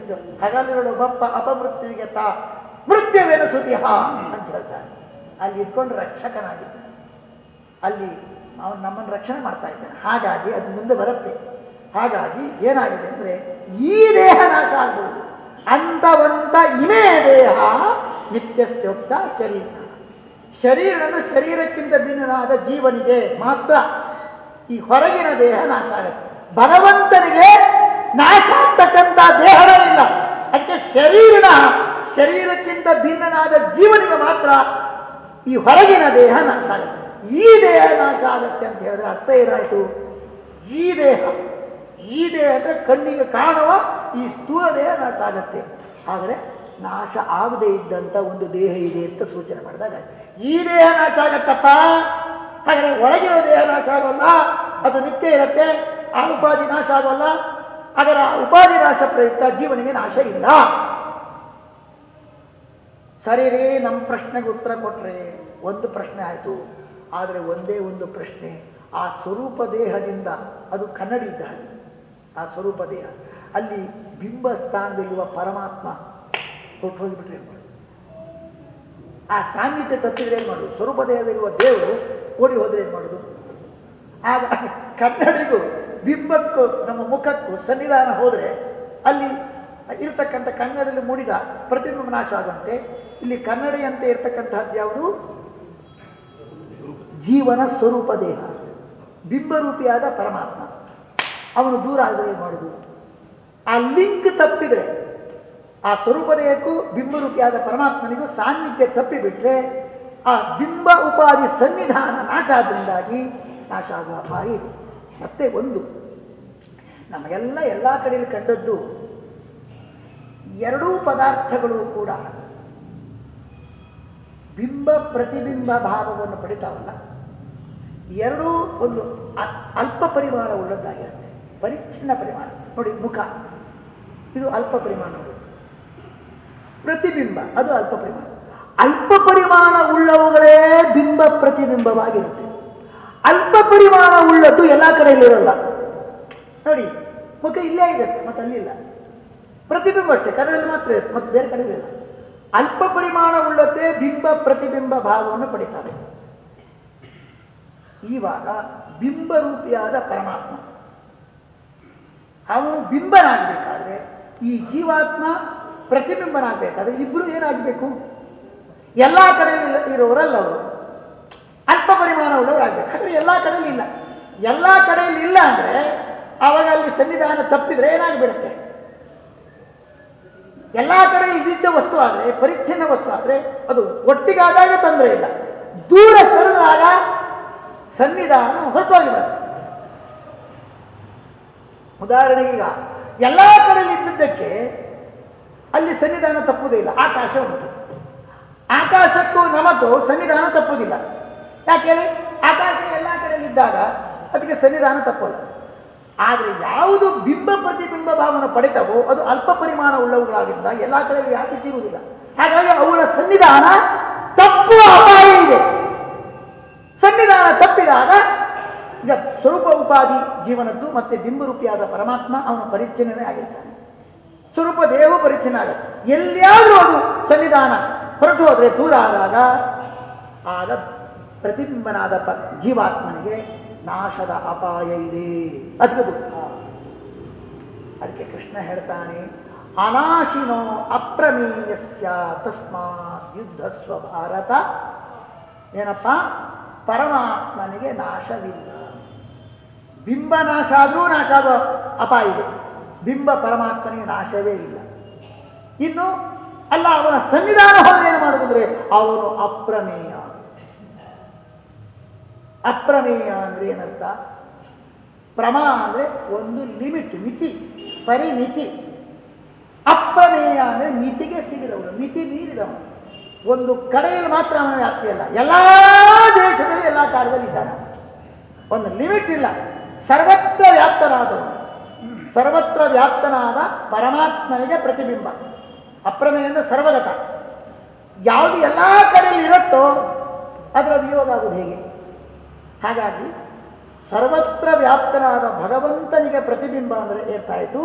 ಹಗಲಿರಳು ಬಪ್ಪ ಅಪಮೃತ್ಯುವಿಗೆ ತಾ ಮೃತ್ಯುವೆನ ಹಾ ಅಂತ ಹೇಳ್ತಾನೆ. ಅಲ್ಲಿ ಇದ್ಕೊಂಡು ರಕ್ಷಕನಾಗಿದ್ದಾನೆ. ಅಲ್ಲಿ ಅವನು ನಮ್ಮನ್ನು ರಕ್ಷಣೆ ಮಾಡ್ತಾ ಇದ್ದಾನೆ. ಹಾಗಾಗಿ ಅದು ಮುಂದೆ ಬರುತ್ತೆ. ಹಾಗಾಗಿ ಏನಾಗಿದೆ ಅಂದರೆ, ಈ ದೇಹ ನಾಶ ಆಗ್ಬೋದು. ಅಂತವಂತ ಇಮೇ ದೇಹ ನಿತ್ಯಸ್ಯೋಕ್ತ ಶರೀರ. ಶರೀರನು ಶರೀರಕ್ಕಿಂತ ಭಿನ್ನನಾದ ಜೀವನಿಗೆ ಮಾತ್ರ ಈ ಹೊರಗಿನ ದೇಹ ನಾಶ ಆಗುತ್ತೆ. ಬಲವಂತನಿಗೆ ನಾಶ ಆಗ್ತಕ್ಕಂಥ ದೇಹವೇ ಇಲ್ಲ. ಅದಕ್ಕೆ ಶರೀರನ, ಶರೀರಕ್ಕಿಂತ ಭಿನ್ನನಾದ ಜೀವನಿಗೆ ಮಾತ್ರ ಈ ಹೊರಗಿನ ದೇಹ ನಾಶ ಆಗುತ್ತೆ. ಈ ದೇಹ ನಾಶ ಆಗುತ್ತೆ ಅಂತ ಹೇಳಿದ್ರೆ ಅರ್ಥ ಏನಾಯಿತು? ಈ ದೇಹ. ಈ ದೇಹದ ಕಣ್ಣಿಗೆ ಕಾಣುವ ಈ ಸ್ಥೂಲ ದೇಹ ಆಗುತ್ತೆ ಆದರೆ ನಾಶ ಆಗದೆ ಇದ್ದಂತ ಒಂದು ದೇಹ ಇದೆ ಅಂತ ಸೂಚನೆ ಮಾಡಿದಾಗ, ಈ ದೇಹ ನಾಶ ಆಗತ್ತಪ್ಪ, ಹಾಗಾದ್ರೆ ಒಳಗಿರೋ ದೇಹ ನಾಶ ಆಗೋಲ್ಲ, ಅದು ನಿತ್ಯ ಇರುತ್ತೆ, ಆ ಉಪಾಧಿ ನಾಶ ಆಗೋಲ್ಲ ಅದರ ಉಪಾಧಿ ನಾಶ ಪ್ರಯುಕ್ತ ಜೀವನಿಗೆ ನಾಶ ಇಲ್ಲ. ಸರಿ ರೀ ನಮ್ಮ ಪ್ರಶ್ನೆಗೆ ಉತ್ತರ ಕೊಟ್ರೆ ಒಂದು ಪ್ರಶ್ನೆ ಆಯಿತು. ಆದರೆ ಒಂದೇ ಒಂದು ಪ್ರಶ್ನೆ, ಆ ಸ್ವರೂಪ ದೇಹದಿಂದ ಅದು ಕನ್ನಡಿ ಇದ್ದ ಹಾಗೆ. ಆ ಸ್ವರೂಪ ದೇಹ. ಅಲ್ಲಿ ಬಿಂಬ ಸ್ಥಾನದಲ್ಲಿರುವ ಪರಮಾತ್ಮ ಕೊಟ್ಟು ಹೋಗಿಬಿಟ್ರೆ ಏನು ಮಾಡೋದು? ಆ ಸಾನ್ನಿಧ್ಯ ತಪ್ಪಿದ್ರೆ ಏನು ಮಾಡೋದು? ಸ್ವರೂಪ ದೇಹದಲ್ಲಿರುವ ದೇವರು ಓಡಿ ಹೋದ್ರೆ ಏನು ಮಾಡೋದು? ಆಗ ಕನ್ನಡಿಗೂ ಬಿಂಬಕ್ಕೂ ನಮ್ಮ ಮುಖಕ್ಕೂ ಸನ್ನಿಧಾನ ಹೋದರೆ ಅಲ್ಲಿ ಇರ್ತಕ್ಕಂಥ ಕನ್ನಡದಲ್ಲಿ ಮೂಡಿದ ಪ್ರತಿಬಿಂಬ ನಾಶ ಆದಂತೆ ಇಲ್ಲಿ ಕನ್ನಡಿಯಂತೆ ಇರ್ತಕ್ಕಂತಹದ್ದು ಯಾವುದು? ಜೀವನ ಸ್ವರೂಪ ದೇಹ. ಬಿಂಬರೂಪಿಯಾದ ಪರಮಾತ್ಮ. ಅವನು ದೂರ ಆದರೆ ಮಾಡುವುದು ಆ ಲಿಂಕ್ ತಪ್ಪಿದ್ರೆ, ಆ ಸ್ವರೂಪ ದೇಹಕ್ಕೂ ಬಿಂಬರೂಪಿಯಾದ ಪರಮಾತ್ಮನಿಗೂ ಸಾನ್ನಿಧ್ಯ ತಪ್ಪಿಬಿಟ್ರೆ, ಆ ಬಿಂಬ ಉಪಾಧಿ ಸನ್ನಿಧಾನ ನಾಶ ಆದ್ರಿಂದಾಗಿ ನಾಶ ಆಗುವ ಅಪಾಯ ಮತ್ತೆ ಒಂದು, ನಮಗೆಲ್ಲ ಎಲ್ಲ ಕಡೆಯಲ್ಲಿ ಕಂಡದ್ದು, ಎರಡೂ ಪದಾರ್ಥಗಳು ಕೂಡ ಬಿಂಬ ಪ್ರತಿಬಿಂಬ ಭಾವವನ್ನು ಪಡಿತಾವಲ್ಲ, ಎರಡೂ ಒಂದು ಅಲ್ಪ ಪರಿಮಾಣ ಉಳ್ಳದ್ದಾಗಿರುತ್ತೆ ಪರಿಚ್ಛಿನ್ನ ಪರಿಮಾಣ. ನೋಡಿ, ಮುಖ. ಇದು ಅಲ್ಪ ಪರಿಮಾಣ ಪ್ರತಿಬಿಂಬ, ಅದು ಅಲ್ಪ ಪರಿಮಾಣ. ಅಲ್ಪ ಪರಿಮಾಣ ಉಳ್ಳವುಗಳೇ ಬಿಂಬ ಪ್ರತಿಬಿಂಬವಾಗಿರುತ್ತೆ. ಅಲ್ಪ ಪರಿಮಾಣ ಉಳ್ಳದ್ದು ಎಲ್ಲ ಕಡೆಯಲ್ಲಿ ಇರಲ್ಲ. ನೋಡಿ, ಮುಖ ಇಲ್ಲೇ ಇದೆ, ಮತ್ತೆ ಅಲ್ಲಿಲ್ಲ. ಪ್ರತಿಬಿಂಬ ಅಷ್ಟೇ, ಕಡೆಯಲ್ಲಿ ಮಾತ್ರ ಇರುತ್ತೆ, ಮತ್ತೆ ಬೇರೆ ಕಡೆ ಇಲ್ಲ. ಅಲ್ಪ ಪರಿಮಾಣ ಉಳ್ಳದ್ದೇ ಬಿಂಬ ಪ್ರತಿಬಿಂಬ ಭಾವವನ್ನು ಪಡಿತಾರೆ. ಇವಾಗ, ಬಿಂಬರೂಪಿಯಾದ ಪರಮಾತ್ಮ. ಅವನು ಬಿಂಬನಾಗಬೇಕಾದ್ರೆ ಈ ಜೀವಾತ್ಮ ಪ್ರತಿಬಿಂಬನಾಗಬೇಕಾದ್ರೆ ಇಬ್ಬರು ಏನಾಗಬೇಕು? ಎಲ್ಲಾ ಕಡೆಯಲ್ಲಿ ಇರೋರಲ್ಲ ಅವರು. ಅಲ್ಪ ಪರಿಮಾಣ ಉಳ್ಳವರಾಗಬೇಕು ಆದರೆ ಎಲ್ಲ ಕಡೆಯಲ್ಲಿ ಇಲ್ಲ. ಎಲ್ಲಾ ಕಡೆಯಲ್ಲಿ ಇಲ್ಲ ಅಂದ್ರೆ ಅವಾಗ ಅಲ್ಲಿ ಸನ್ನಿಧಾನ ತಪ್ಪಿದ್ರೆ ಏನಾಗ್ಬಿಡುತ್ತೆ? ಎಲ್ಲಾ ಕಡೆ ಇದ್ದ ವಸ್ತು ಆದರೆ, ಪರಿಚ್ಛಿನ್ನ ವಸ್ತು ಆದ್ರೆ ಅದು ಒಟ್ಟಿಗಾದಾಗ ತೊಂದರೆ ಇಲ್ಲ. ದೂರ ಸರಿದಾಗ ಸನ್ನಿಧಾನ ಹೊರಟೋಗಿಬಿಡುತ್ತೆ ಉದಾಹರಣೆಗೆ ಈಗ ಎಲ್ಲಾ ಕಡೆಯಲ್ಲಿ ಇದ್ದಿದ್ದಕ್ಕೆ ಅಲ್ಲಿ ಸನ್ನಿಧಾನ ತಪ್ಪುವುದೇ ಇಲ್ಲ. ಆಕಾಶ ಉಂಟು. ಆಕಾಶಕ್ಕೂ ನಮಗೂ ಸನ್ನಿಧಾನ ತಪ್ಪುವುದಿಲ್ಲ ಯಾಕೆ ಆಕಾಶ ಎಲ್ಲ ಕಡೆಯಲ್ಲಿದ್ದಾಗ ಅದಕ್ಕೆ ಸನ್ನಿಧಾನ ತಪ್ಪಲ್ಲ. ಆದರೆ ಯಾವುದು ಬಿಂಬ ಪ್ರತಿಬಿಂಬ ಭಾವನ ಪಡೆತವೋ ಅದು ಅಲ್ಪ ಪರಿಮಾಣ ಉಳ್ಳವುಗಳಾಗಿದ್ದ ಎಲ್ಲ ಕಡೆ ಯಾಕೆ ಸಿಗುವುದಿಲ್ಲ ಹಾಗಾಗಿ ಅವುಗಳ ಸನ್ನಿಧಾನ ತಪ್ಪುವ ಅಪಾಯ ಇದೆ. ಸನ್ನಿಧಾನ ತಪ್ಪಿದಾಗ ಈಗ ಸ್ವರೂಪ ಉಪಾಧಿ ಜೀವನದ್ದು ಮತ್ತೆ ಬಿಂಬರೂಪಿಯಾದ ಪರಮಾತ್ಮ ಅವನು ಪರಿಚ್ಛಿನ್ನನೇ ಆಗಿರ್ತಾನೆ. ಸ್ವರೂಪ ದೇಹ ಪರಿಚ್ಛನ ಆಗುತ್ತೆ. ಎಲ್ಲಿಯಾದರೂ ಅದು ಸನ್ನಿಧಾನ ಹೊರಟು ಹೋದರೆ ದೂರ ಆದಾಗ ಆಗ ಪ್ರತಿಬಿಂಬನಾದ ಜೀವಾತ್ಮನಿಗೆ ನಾಶದ ಅಪಾಯ ಇದೆ. ಅದಕ್ಕೆ ದುಃಖ ಅದಕ್ಕೆ ಕೃಷ್ಣ ಹೇಳ್ತಾನೆ, ಅನಾಶಿನೋ ಅಪ್ರಮೇಯಸ್ಯ ತಸ್ಮಾತ್ ಯುದ್ಧ ಸ್ವಭಾರತ. ಏನಪ್ಪ? ಪರಮಾತ್ಮನಿಗೆ ನಾಶವಿಲ್ಲ. ಬಿಂಬ ನಾಶ ಆದರೂ ನಾಶ ಆಗೋ ಅಪಾಯ ಇದೆ. ಬಿಂಬ ಪರಮಾತ್ಮನಿಗೆ ನಾಶವೇ ಇಲ್ಲ. ಇನ್ನು ಅಲ್ಲ, ಅವನ ಸಂವಿಧಾನ ಏನು ಮಾಡುವುದಂದ್ರೆ ಅವನು ಅಪ್ರಮೇಯ. ಅಪ್ರಮೇಯ ಅಂದ್ರೆ ಏನರ್ಥ? ಪ್ರಮಾ ಅಂದ್ರೆ ಒಂದು ಲಿಮಿಟ್, ಮಿತಿ, ಪರಿಮಿತಿ. ಅಪ್ರಮೇಯ ಅಂದ್ರೆ ಮಿತಿಗೆ ಸಿಗಿದವನು, ಮಿತಿ ಮೀರಿದವನು. ಒಂದು ಕಡೆಯಲ್ಲಿ ಮಾತ್ರ ಅವನ ವ್ಯಾಪ್ತಿ ಅಲ್ಲ. ಎಲ್ಲ ದೇಶದಲ್ಲಿ ಎಲ್ಲ ಕಾಲದಲ್ಲಿ ಇದ್ದಾನೆ ಒಂದು ಲಿಮಿಟ್ ಇಲ್ಲ. ಸರ್ವತ್ರ ವ್ಯಾಪ್ತನಾದವನು ಸರ್ವತ್ರ ವ್ಯಾಪ್ತನಾದ ಪರಮಾತ್ಮನಿಗೆ ಪ್ರತಿಬಿಂಬ. ಅಪ್ರಮೇಯಿಂದ ಸರ್ವಗತ. ಯಾವುದು ಎಲ್ಲ ಕಡೆಯಲ್ಲಿ ಇರುತ್ತೋ ಅದರ ವಿಯೋಗ ಆಗುವುದು ಹೇಗೆ? ಹಾಗಾಗಿ ಸರ್ವತ್ರ ವ್ಯಾಪ್ತನಾದ ಭಗವಂತನಿಗೆ ಪ್ರತಿಬಿಂಬ ಅಂದರೆ ಏರ್ತಾಯಿತು,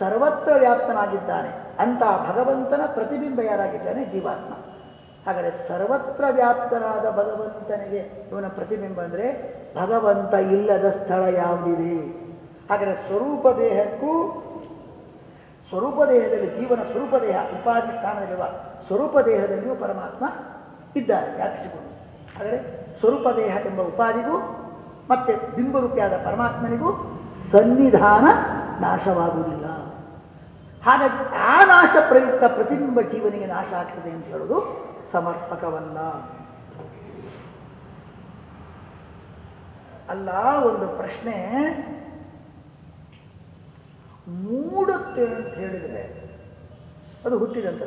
ಸರ್ವತ್ರ ವ್ಯಾಪ್ತನಾಗಿದ್ದಾನೆ. ಅಂತ ಭಗವಂತನ ಪ್ರತಿಬಿಂಬ ಯಾರಾಗಿದ್ದಾನೆ? ಜೀವಾತ್ಮ. ಹಾಗಾದರೆ ಸರ್ವತ್ರ ವ್ಯಾಪ್ತನಾದ ಭಗವಂತನಿಗೆ ಇವನ ಪ್ರತಿಬಿಂಬ ಅಂದರೆ ಭಗವಂತ ಇಲ್ಲದ ಸ್ಥಳ ಯಾವುದಿದೆ? ಹಾಗಾದರೆ ಸ್ವರೂಪ ದೇಹಕ್ಕೂ ಸ್ವರೂಪ ದೇಹದಲ್ಲಿ ಜೀವನ ಸ್ವರೂಪ ದೇಹ, ಉಪಾಧಿ ಸ್ಥಾನದಲ್ಲಿರುವ ಸ್ವರೂಪ ದೇಹದಲ್ಲಿಯೂ ಪರಮಾತ್ಮ ಇದ್ದಾರೆ, ವ್ಯಾಪಿಸಿಕೊಂಡು. ಆದರೆ ಸ್ವರೂಪ ದೇಹ ಎಂಬ ಉಪಾಧಿಗೂ ಮತ್ತೆ ಬಿಂಬರೂಪಿಯಾದ ಪರಮಾತ್ಮನಿಗೂ ಸನ್ನಿಧಾನ ನಾಶವಾಗುವುದಿಲ್ಲ. ಹಾಗಾಗಿ ಆ ನಾಶ ಪ್ರಯುಕ್ತ ಪ್ರತಿಬಿಂಬ ಜೀವನಿಗೆ ನಾಶ ಆಗ್ತದೆ ಅಂತ ಹೇಳುವುದು ಸಮರ್ಪಕವಲ್ಲ ಅಲ್ಲ, ಒಂದು ಪ್ರಶ್ನೆ. ಮೂಡುತ್ತೆ ಅಂತ ಹೇಳಿದ್ರೆ ಅದು ಹುಟ್ಟಿದಂತ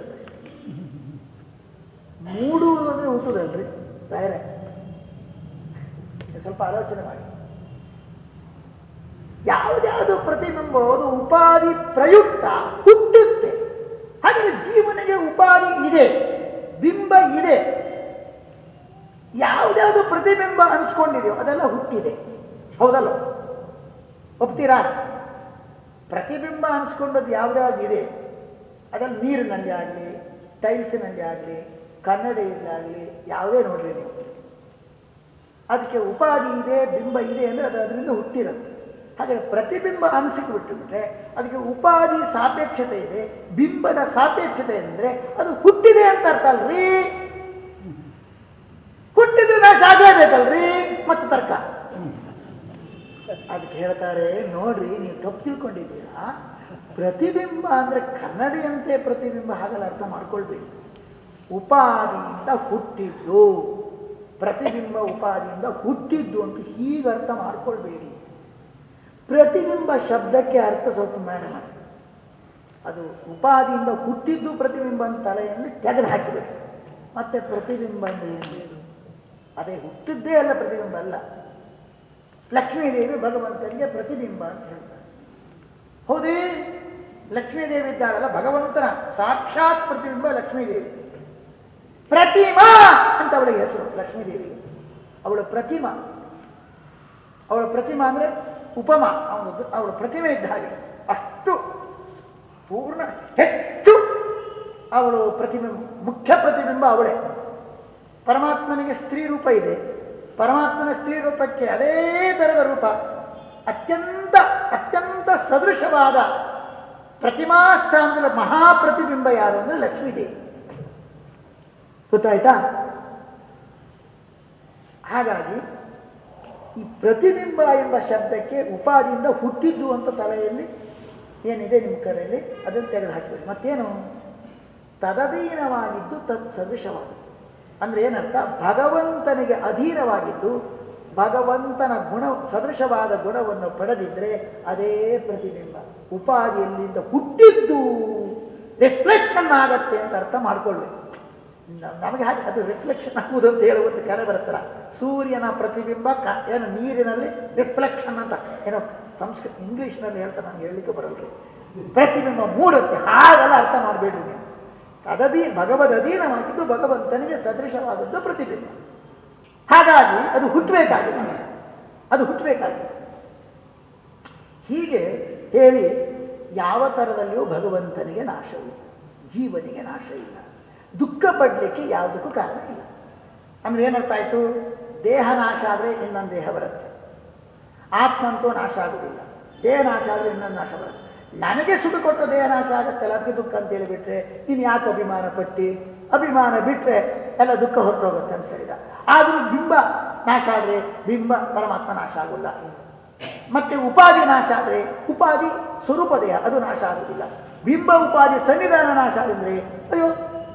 ಮೂಡುವುದು ಹುಟ್ಟುದಲ್ರಿ ಬೇರೆ ಸ್ವಲ್ಪ ಆಲೋಚನೆ ಮಾಡಿ. ಯಾವುದ್ಯಾವುದು ಪ್ರತಿಬಿಂಬ ಅದು ಉಪಾಧಿ ಪ್ರಯುಕ್ತ, ಹುಟ್ಟುತ್ತೆ. ಹಾಗೆ ಜೀವನಿಗೆ ಉಪಾಧಿ ಇದೆ. ಬಿಂಬ ಇದೆ. ಯಾವುದ್ಯಾವುದು ಪ್ರತಿಬಿಂಬ ಅನ್ಸ್ಕೊಂಡಿದೆಯೋ ಅದೆಲ್ಲ ಹುಟ್ಟಿದೆ. ಹೌದಲ್ಲ? ಒಪ್ತೀರಾ? ಪ್ರತಿಬಿಂಬ ಅನ್ಸ್ಕೊಂಡದ್ದು ಯಾವ್ದಾವ್ದು ಇದೆ. ಅದ್ರಲ್ಲಿ ನೀರಿನಲ್ಲಿ ಆಗಲಿ ಟೈಲ್ಸಿನಲ್ಲಿ ಆಗಲಿ ಕನ್ನಡಿಯಲ್ಲಾಗಲಿ ಯಾವುದೇ ನೋಡ್ರಿ ನೀವು. ಅದಕ್ಕೆ ಉಪಾಧಿ ಇದೆ, ಬಿಂಬ ಇದೆ ಅಂದರೆ ಅದು ಅದರಿಂದ ಹುಟ್ಟಿರುತ್ತೆ ಹಾಗೆ ಪ್ರತಿಬಿಂಬ ಅನಿಸಿಕೆ ಬಿಟ್ಟುಬಿಟ್ರೆ ಅದಕ್ಕೆ ಉಪಾಧಿ ಸಾಪೇಕ್ಷತೆ ಇದೆ, ಬಿಂಬದ ಸಾಪೇಕ್ಷತೆ ಅಂದರೆ ಅದು ಹುಟ್ಟಿದೆ ಅಂತ ಅರ್ಥ ಅಲ್ರಿ? ಹುಟ್ಟಿದ್ರೆ ನಾಶ ಆಗಲೇಬೇಕಲ್ರಿ? ಮತ್ತೆ ತರ್ಕ. ಅದಕ್ಕೆ ಹೇಳ್ತಾರೆ, ನೋಡ್ರಿ, ನೀವು ತಪ್ಪು ತಿಳ್ಕೊಂಡಿದ್ದೀರಾ? ಪ್ರತಿಬಿಂಬ ಅಂದ್ರೆ ಕನ್ನಡಿಯಂತೆ ಪ್ರತಿಬಿಂಬ ಹಾಗಲ್ಲ, ಅರ್ಥ ಮಾಡ್ಕೊಳ್ಬೇಕು. ಉಪಾಧಿಯಿಂದ ಹುಟ್ಟಿದ್ದು. ಪ್ರತಿಬಿಂಬ ಉಪಾದಿಯಿಂದ ಹುಟ್ಟಿದ್ದು ಅಂತ ಹೀಗೆ ಅರ್ಥ ಮಾಡ್ಕೊಳ್ಬೇಡಿ. ಪ್ರತಿಬಿಂಬ ಶಬ್ದಕ್ಕೆ ಅರ್ಥ ಸ್ವಲ್ಪ ಮಾಡ ಅದು ಉಪಾದಿಯಿಂದ ಹುಟ್ಟಿದ್ದು ಪ್ರತಿಬಿಂಬ ತಲೆಯಲ್ಲಿ ತೆಗೆದು ಹಾಕಿಬಿಟ್ಟು ಮತ್ತೆ ಪ್ರತಿಬಿಂಬ ಅದೇ ಹುಟ್ಟಿದ್ದೇ ಅಲ್ಲ ಪ್ರತಿಬಿಂಬ ಅಲ್ಲ. ಲಕ್ಷ್ಮೀದೇವಿ ಭಗವಂತನಿಗೆ ಪ್ರತಿಬಿಂಬ ಅಂತ ಹೇಳ್ತಾರೆ. ಹೌದೇ? ಲಕ್ಷ್ಮೀದೇವಿ ಇದ್ದಾಳಲ್ಲ ಭಗವಂತನ. ಸಾಕ್ಷಾತ್ ಪ್ರತಿಬಿಂಬ ಲಕ್ಷ್ಮೀದೇವಿ. ಪ್ರತಿಮಾ ಅಂತ ಅವಳಿಗೆ ಹೆಸರು ಲಕ್ಷ್ಮೀದೇವಿ. ಅವಳ ಪ್ರತಿಮಾ. ಅವಳ ಪ್ರತಿಮಾ ಅಂದ್ರೆ ಉಪಮ ಅವನದ್ದು ಅವಳ ಪ್ರತಿಮೆ ಇದ್ದ ಹಾಗೆ. ಅಷ್ಟು ಪೂರ್ಣ, ಹೆಚ್ಚು ಅವಳು ಪ್ರತಿಬಿಂಬ ಮುಖ್ಯ ಪ್ರತಿಬಿಂಬ ಅವಳೇ. ಪರಮಾತ್ಮನಿಗೆ ಸ್ತ್ರೀ ರೂಪ ಇದೆ. ಪರಮಾತ್ಮನ ಸ್ತ್ರೀ ರೂಪಕ್ಕೆ ಅದೇ ಥರದ ರೂಪ. ಅತ್ಯಂತ ಅತ್ಯಂತ ಸದೃಶವಾದ ಪ್ರತಿಮಾ ಸ್ಥಾನದ ಮಹಾಪ್ರತಿಬಿಂಬ ಯಾರು ಅಂದ್ರೆ ಲಕ್ಷ್ಮೀದೇವಿ ಗೊತ್ತಾಯ್ತಾ? ಹಾಗಾಗಿ ಈ ಪ್ರತಿಬಿಂಬ ಎಂಬ ಶಬ್ದಕ್ಕೆ ಉಪಾದಿಯಿಂದ ಹುಟ್ಟಿದ್ದು ಅಂತ ತಲೆಯಲ್ಲಿ ಏನಿದೆ ನಿಮ್ಮ ಕಡೆಯಲ್ಲಿ ಅದನ್ನು ತೆಗೆದು ಹಾಕಬೇಕು. ಮತ್ತೇನು? ತದಧೀನವಾಗಿದ್ದು ತತ್ ಸದೃಶವಾದ ಅಂದ್ರೆ ಏನರ್ಥ? ಭಗವಂತನಿಗೆ ಅಧೀನವಾಗಿದ್ದು ಭಗವಂತನ ಗುಣ, ಸದೃಶವಾದ ಗುಣವನ್ನು ಪಡೆದಿದ್ದರೆ ಅದೇ ಪ್ರತಿಬಿಂಬ. ಉಪಾದಿಯಲ್ಲಿಂದ ಹುಟ್ಟಿದ್ದು ರಿಫ್ಲೆಕ್ಷನ್ ಆಗತ್ತೆ ಅಂತ ಅರ್ಥ ಮಾಡ್ಕೊಳ್ಬೇಕು. ನಮಗೆ ಹಾಗೆ ಅದು ರಿಫ್ಲೆಕ್ಷನ್ ಆಗುವುದು ಅಂತ ಹೇಳುವಂತ ಕರೆ ಬರುತ್ತಲ್ಲ. ಸೂರ್ಯನ ಪ್ರತಿಬಿಂಬ ಕ ಏನು ನೀರಿನಲ್ಲಿ ರಿಫ್ಲೆಕ್ಷನ್ ಅಂತ. ಏನೋ ಸಂಸ್ಕೃತ ಇಂಗ್ಲೀಷ್ನಲ್ಲಿ ಹೇಳ್ತಾ ನಾನು ಹೇಳಲಿಕ್ಕೆ ಬರಲ್ರಿ. ಪ್ರತಿಬಿಂಬ ಮೂಡುತ್ತೆ ಹಾಗೆಲ್ಲ ಅರ್ಥ ಮಾಡಬೇಡ್ರಿ ನೀವು. ಅದದಿ ಭಗವದ್ ಅಧೀನವಾಗಿದ್ದು ಭಗವಂತನಿಗೆ ಸದೃಶವಾದದ್ದು ಪ್ರತಿಬಿಂಬ. ಹಾಗಾಗಿ ಅದು ಹುಟ್ಟಬೇಕಾಗಿದೆ. ಅದು ಹುಟ್ಟಬೇಕಾಗಿದೆ. ಹೀಗೆ ಹೇಳಿ ಯಾವ ಥರದಲ್ಲಿಯೂ ಭಗವಂತನಿಗೆ ನಾಶವಿಲ್ಲ. ಜೀವನಿಗೆ ನಾಶ ಇಲ್ಲ ದುಃಖ ಪಡಲಿಕ್ಕೆ ಯಾವುದಕ್ಕೂ ಕಾರಣ ಇಲ್ಲ. ಅಂದ್ರೆ ಏನರ್ಥ ಆಯ್ತು? ದೇಹ ನಾಶ ಆದರೆ ಇನ್ನೊಂದು ದೇಹ ಬರುತ್ತೆ. ಆತ್ಮಂತೂ ನಾಶ ಆಗುವುದಿಲ್ಲ ದೇಹ ನಾಶ ಆದರೆ ಇನ್ನೊಂದು ನಾಶ ಬರುತ್ತೆ. ನನಗೆ ಸುಡು ಕೊಟ್ಟ ದೇಹ ನಾಶ ಆಗುತ್ತಲ್ಲ, ಅದಕ್ಕೆ ದುಃಖ ಅಂತ ಹೇಳಿಬಿಟ್ರೆ, ನೀನು ಯಾಕೆ ಅಭಿಮಾನ ಪಟ್ಟಿ? ಅಭಿಮಾನ ಬಿಟ್ರೆ ಎಲ್ಲ ದುಃಖ ಹೊರಟೋಗುತ್ತೆ ಅಂತ ಹೇಳಿದ. ಆದರೂ ಬಿಂಬ ನಾಶ ಆದರೆ ಬಿಂಬ ಪರಮಾತ್ಮ ನಾಶ ಆಗುಲ್ಲ ಮತ್ತೆ ಉಪಾಧಿ ನಾಶ ಆದರೆ ಉಪಾಧಿ ಸ್ವರೂಪ ದೇಹ, ಅದು ನಾಶ ಆಗುವುದಿಲ್ಲ. ಬಿಂಬ, ಉಪಾಧಿ, ಸನ್ನಿಧಾನ ನಾಶ ಆದ್ರೆ ಅಯ್ಯೋ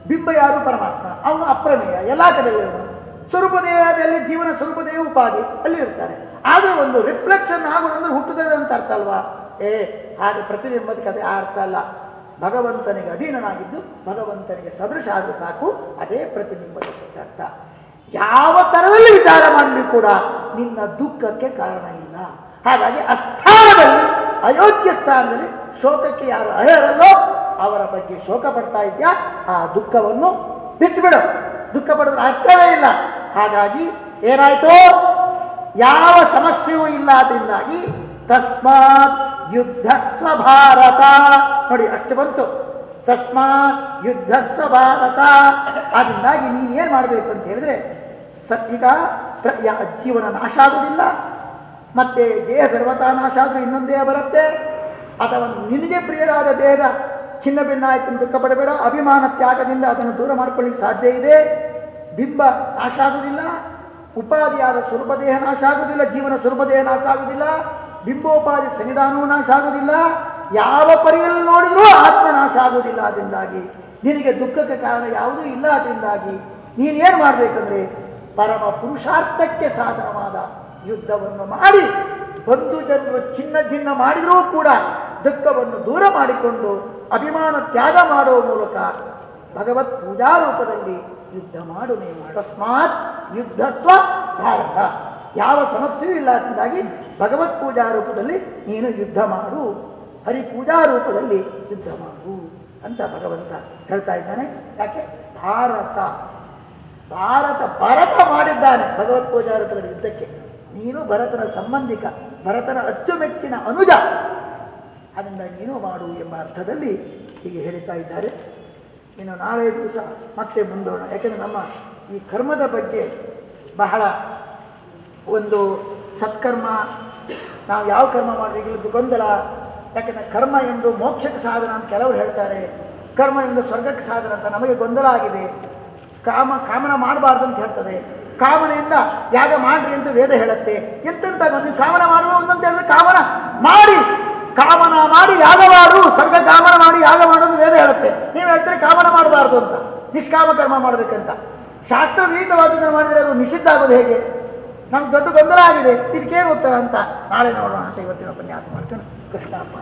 ಬಿಂಬ ಯಾರು ಪರಮಾತ್ಮ ಅವನು ಅಪ್ರಮೇಯ, ಎಲ್ಲ ಕಡೆಯಲ್ಲಿ ಸ್ವರೂಪದೇಹದಲ್ಲಿ ಸ್ವರೂಪ ದೇಹದಲ್ಲಿ ಜೀವನ ಸ್ವರೂಪದೇ ಉಪಾಧಿ, ಅಲ್ಲಿ ಇರ್ತಾರೆ. ಆದರೆ ಒಂದು ರಿಫ್ಲೆಕ್ಷನ್ ಆಗೋದಂದ್ರೆ ಹುಟ್ಟುತ್ತದೆ ಅಂತ ಅರ್ಥ ಅಲ್ವಾ? ಏ, ಹಾಗೆ ಪ್ರತಿಬಿಂಬದ ಕಥೆ ಆ ಅರ್ಥ ಅಲ್ಲ. ಭಗವಂತನಿಗೆ ಅಧೀನನಾಗಿದ್ದು, ಭಗವಂತನಿಗೆ ಸದೃಶ ಆದ್ರೂ ಸಾಕು, ಅದೇ ಪ್ರತಿಬಿಂಬದ ಅರ್ಥ. ಯಾವ ತರದಲ್ಲಿ ವಿಚಾರ ಮಾಡಲಿ ಕೂಡ ನಿನ್ನ ದುಃಖಕ್ಕೆ ಕಾರಣ ಇಲ್ಲ. ಹಾಗಾಗಿ ಅಸ್ಥಾನದಲ್ಲಿ ಸ್ಥಾನದಲ್ಲಿ ಅಯೋಗ್ಯ ಸ್ಥಾನದಲ್ಲಿ ಶೋಕಕ್ಕೆ ಯಾರು ಅರ್ಹರಲ್ಲೋ ಅವರ ಬಗ್ಗೆ ಶೋಕ ಪಡ್ತಾ ಇದೆಯಾ? ಆ ದುಃಖವನ್ನು ಬಿಟ್ಟುಬಿಡು. ದುಃಖ ಪಡೋದ್ರ ಅರ್ಥವೇ ಇಲ್ಲ. ಹಾಗಾಗಿ ಏನಾಯ್ತು? ಯಾವ ಸಮಸ್ಯೆಯೂ ಇಲ್ಲ ಅದರಿಂದಾಗಿ ತಸ್ಮಾತ್ ಯುದ್ಧ ಭಾರತ ನೋಡಿ, ಅಷ್ಟು ಬಂತು. ತಸ್ಮಾತ್ ಯುದ್ಧ ಭಾರತ ಅದರಿಂದಾಗಿ ನೀನೇನ್ ಮಾಡ್ಬೇಕು ಅಂತ ಹೇಳಿದ್ರೆ ಈಗ ಜೀವನ ನಾಶ ಆಗುವುದಿಲ್ಲ. ಮತ್ತೆ ದೇಹ ಸರ್ವತಾ ನಾಶ ಆದ್ರೂ ಇನ್ನೊಂದೇ ಬರುತ್ತೆ. ಅಥವಾ ನಿನಗೆ ಪ್ರಿಯರಾದ ದೇಹದ ಚಿನ್ನ ಭಿನ್ನ ಆಯ್ತು ಅಂತ ದುಃಖ ಪಡಬೇಡ ಅಭಿಮಾನ ತ್ಯಾಗದಿಂದ ಅದನ್ನು ದೂರ ಮಾಡ್ಕೊಳ್ಳಿಕ್ಕೆ ಸಾಧ್ಯ ಇದೆ. ಬಿಂಬ ನಾಶ ಆಗುವುದಿಲ್ಲ ಉಪಾಧಿಯಾದ ಸ್ವರೂಪ ನಾಶ ಆಗುವುದಿಲ್ಲ ಜೀವನ ಸ್ವರೂಪ ದೇಹ ನಾಶ ಆಗುವುದಿಲ್ಲ ಬಿಂಬೋಪಾಧಿ ಸನ್ನಿಧಾನವೂ ನಾಶ ಆಗುವುದಿಲ್ಲ ಯಾವ ಪರಿಯಲ್ಲಿ ನೋಡಿದ್ರೂ ಆತ್ಮ ನಾಶ ಆಗುವುದಿಲ್ಲ ಅದರಿಂದಾಗಿ ನಿನಗೆ ದುಃಖಕ್ಕೆ ಕಾರಣ ಯಾವುದೂ ಇಲ್ಲ. ಅದರಿಂದಾಗಿ ನೀನೇನು ಮಾಡಬೇಕಂದ್ರೆ ಪರಮ ಪುರುಷಾರ್ಥಕ್ಕೆ ಸಾಧನವಾದ ಯುದ್ಧವನ್ನು ಮಾಡಿ, ಬಂಧು ಜನರು ಚಿನ್ನ ಭಿನ್ನ ಮಾಡಿದರೂ ಕೂಡ ದುಃಖವನ್ನು ದೂರ ಮಾಡಿಕೊಂಡು ಅಭಿಮಾನ ತ್ಯಾಗ ಮಾಡುವ ಮೂಲಕ ಭಗವತ್ ಪೂಜಾ ರೂಪದಲ್ಲಿ ಯುದ್ಧ ಮಾಡು ನೀವು. ಅಕಸ್ಮಾತ್ ಯುದ್ಧತ್ವ ಭಾರತ ಯಾವ ಸಮಸ್ಯೆಯೂ ಇಲ್ಲ ಅಂತಾಗಿ ಭಗವತ್ ಪೂಜಾ ರೂಪದಲ್ಲಿ ನೀನು ಯುದ್ಧ ಮಾಡು. ಹರಿ ಪೂಜಾ ರೂಪದಲ್ಲಿ ಯುದ್ಧ ಮಾಡು ಅಂತ ಭಗವಂತ ಹೇಳ್ತಾ ಇದ್ದಾನೆ. ಯಾಕೆ? ಭಾರತ. ಭಾರತ, ಭರತ ಮಾಡಿದ್ದಾನೆ ಭಗವತ್ ಪೂಜಾ ರೂಪದಲ್ಲಿ ಯುದ್ಧಕ್ಕೆ. ನೀನು ಭರತನ ಸಂಬಂಧಿಕ, ಭರತನ ಅಚ್ಚುಮೆಚ್ಚಿನ ಅನುಜ. ಅದರಿಂದ ನೀನು ಮಾಡು ಎಂಬ ಅರ್ಥದಲ್ಲಿ ಹೀಗೆ ಹೇಳ್ತಾ ಇದ್ದಾರೆ. ಇನ್ನು ನಾಳೆ ದಿವಸ ಮತ್ತೆ ಮುಂದೋಣ. ಯಾಕೆಂದ್ರೆ ನಮ್ಮ ಈ ಕರ್ಮದ ಬಗ್ಗೆ ಬಹಳ ಒಂದು ಸತ್ಕರ್ಮ, ನಾವು ಯಾವ ಕರ್ಮ ಮಾಡಬೇಕು ಇದು ಗೊಂದಲ? ಯಾಕಂದ್ರೆ ಕರ್ಮ ಎಂದು ಮೋಕ್ಷಕ್ಕೆ ಸಾಧನ ಅಂತ ಕೆಲವರು ಹೇಳ್ತಾರೆ. ಕರ್ಮ ಎಂದು ಸ್ವರ್ಗಕ್ಕೆ ಸಾಧನ ಅಂತ ನಮಗೆ ಗೊಂದಲ ಆಗಿದೆ. ಕಾಮ, ಕಾಮನ ಮಾಡಬಾರ್ದು ಅಂತ ಹೇಳ್ತದೆ. ಕಾಮನೆಯಿಂದ ಯಾಗ ಮಾಡ್ರಿ ಅಂತ ವೇದ ಹೇಳುತ್ತೆ. ಎಂತೆಂತ ಕಾಮನ ಮಾಡುವ ಒಂದಂತ ಹೇಳಿದ್ರೆ ಕಾಮನ ಮಾಡಿ ಕಾಮನ ಮಾಡಿ ಯಾಗ ಮಾಡು ಸ್ವರ್ಗ ಕಾಮನ ಮಾಡಿ ಯಾಗ ಮಾಡೋದು ಬೇರೆ ಹೇಳುತ್ತೆ. ನೀವು ಹೇಳ್ತೀರಿ ಕಾಮನ ಮಾಡಬಾರ್ದು ಅಂತ, ನಿಷ್ಕಾಮ ಕರ್ಮ ಮಾಡಬೇಕಂತ. ವಿಹಿತವಾದದನ್ನು ಮಾಡಿದರೆ ಅದು ನಿಷಿದ್ಧ ಆಗೋದು ಹೇಗೆ? ನಮ್ಗೆ ದೊಡ್ಡ ಗೊಂದಲ ಆಗಿದೆ. ಇದಕ್ಕೇನು ಉತ್ತರ ಅಂತ? ನಾಳೆ ನೋಡೋಣ ಅಂತ ಇವತ್ತಿನ ಉಪನ್ಯಾಸ ಮಾಡ್ತೇನೆ. ಕೃಷ್ಣಪ್ಪ.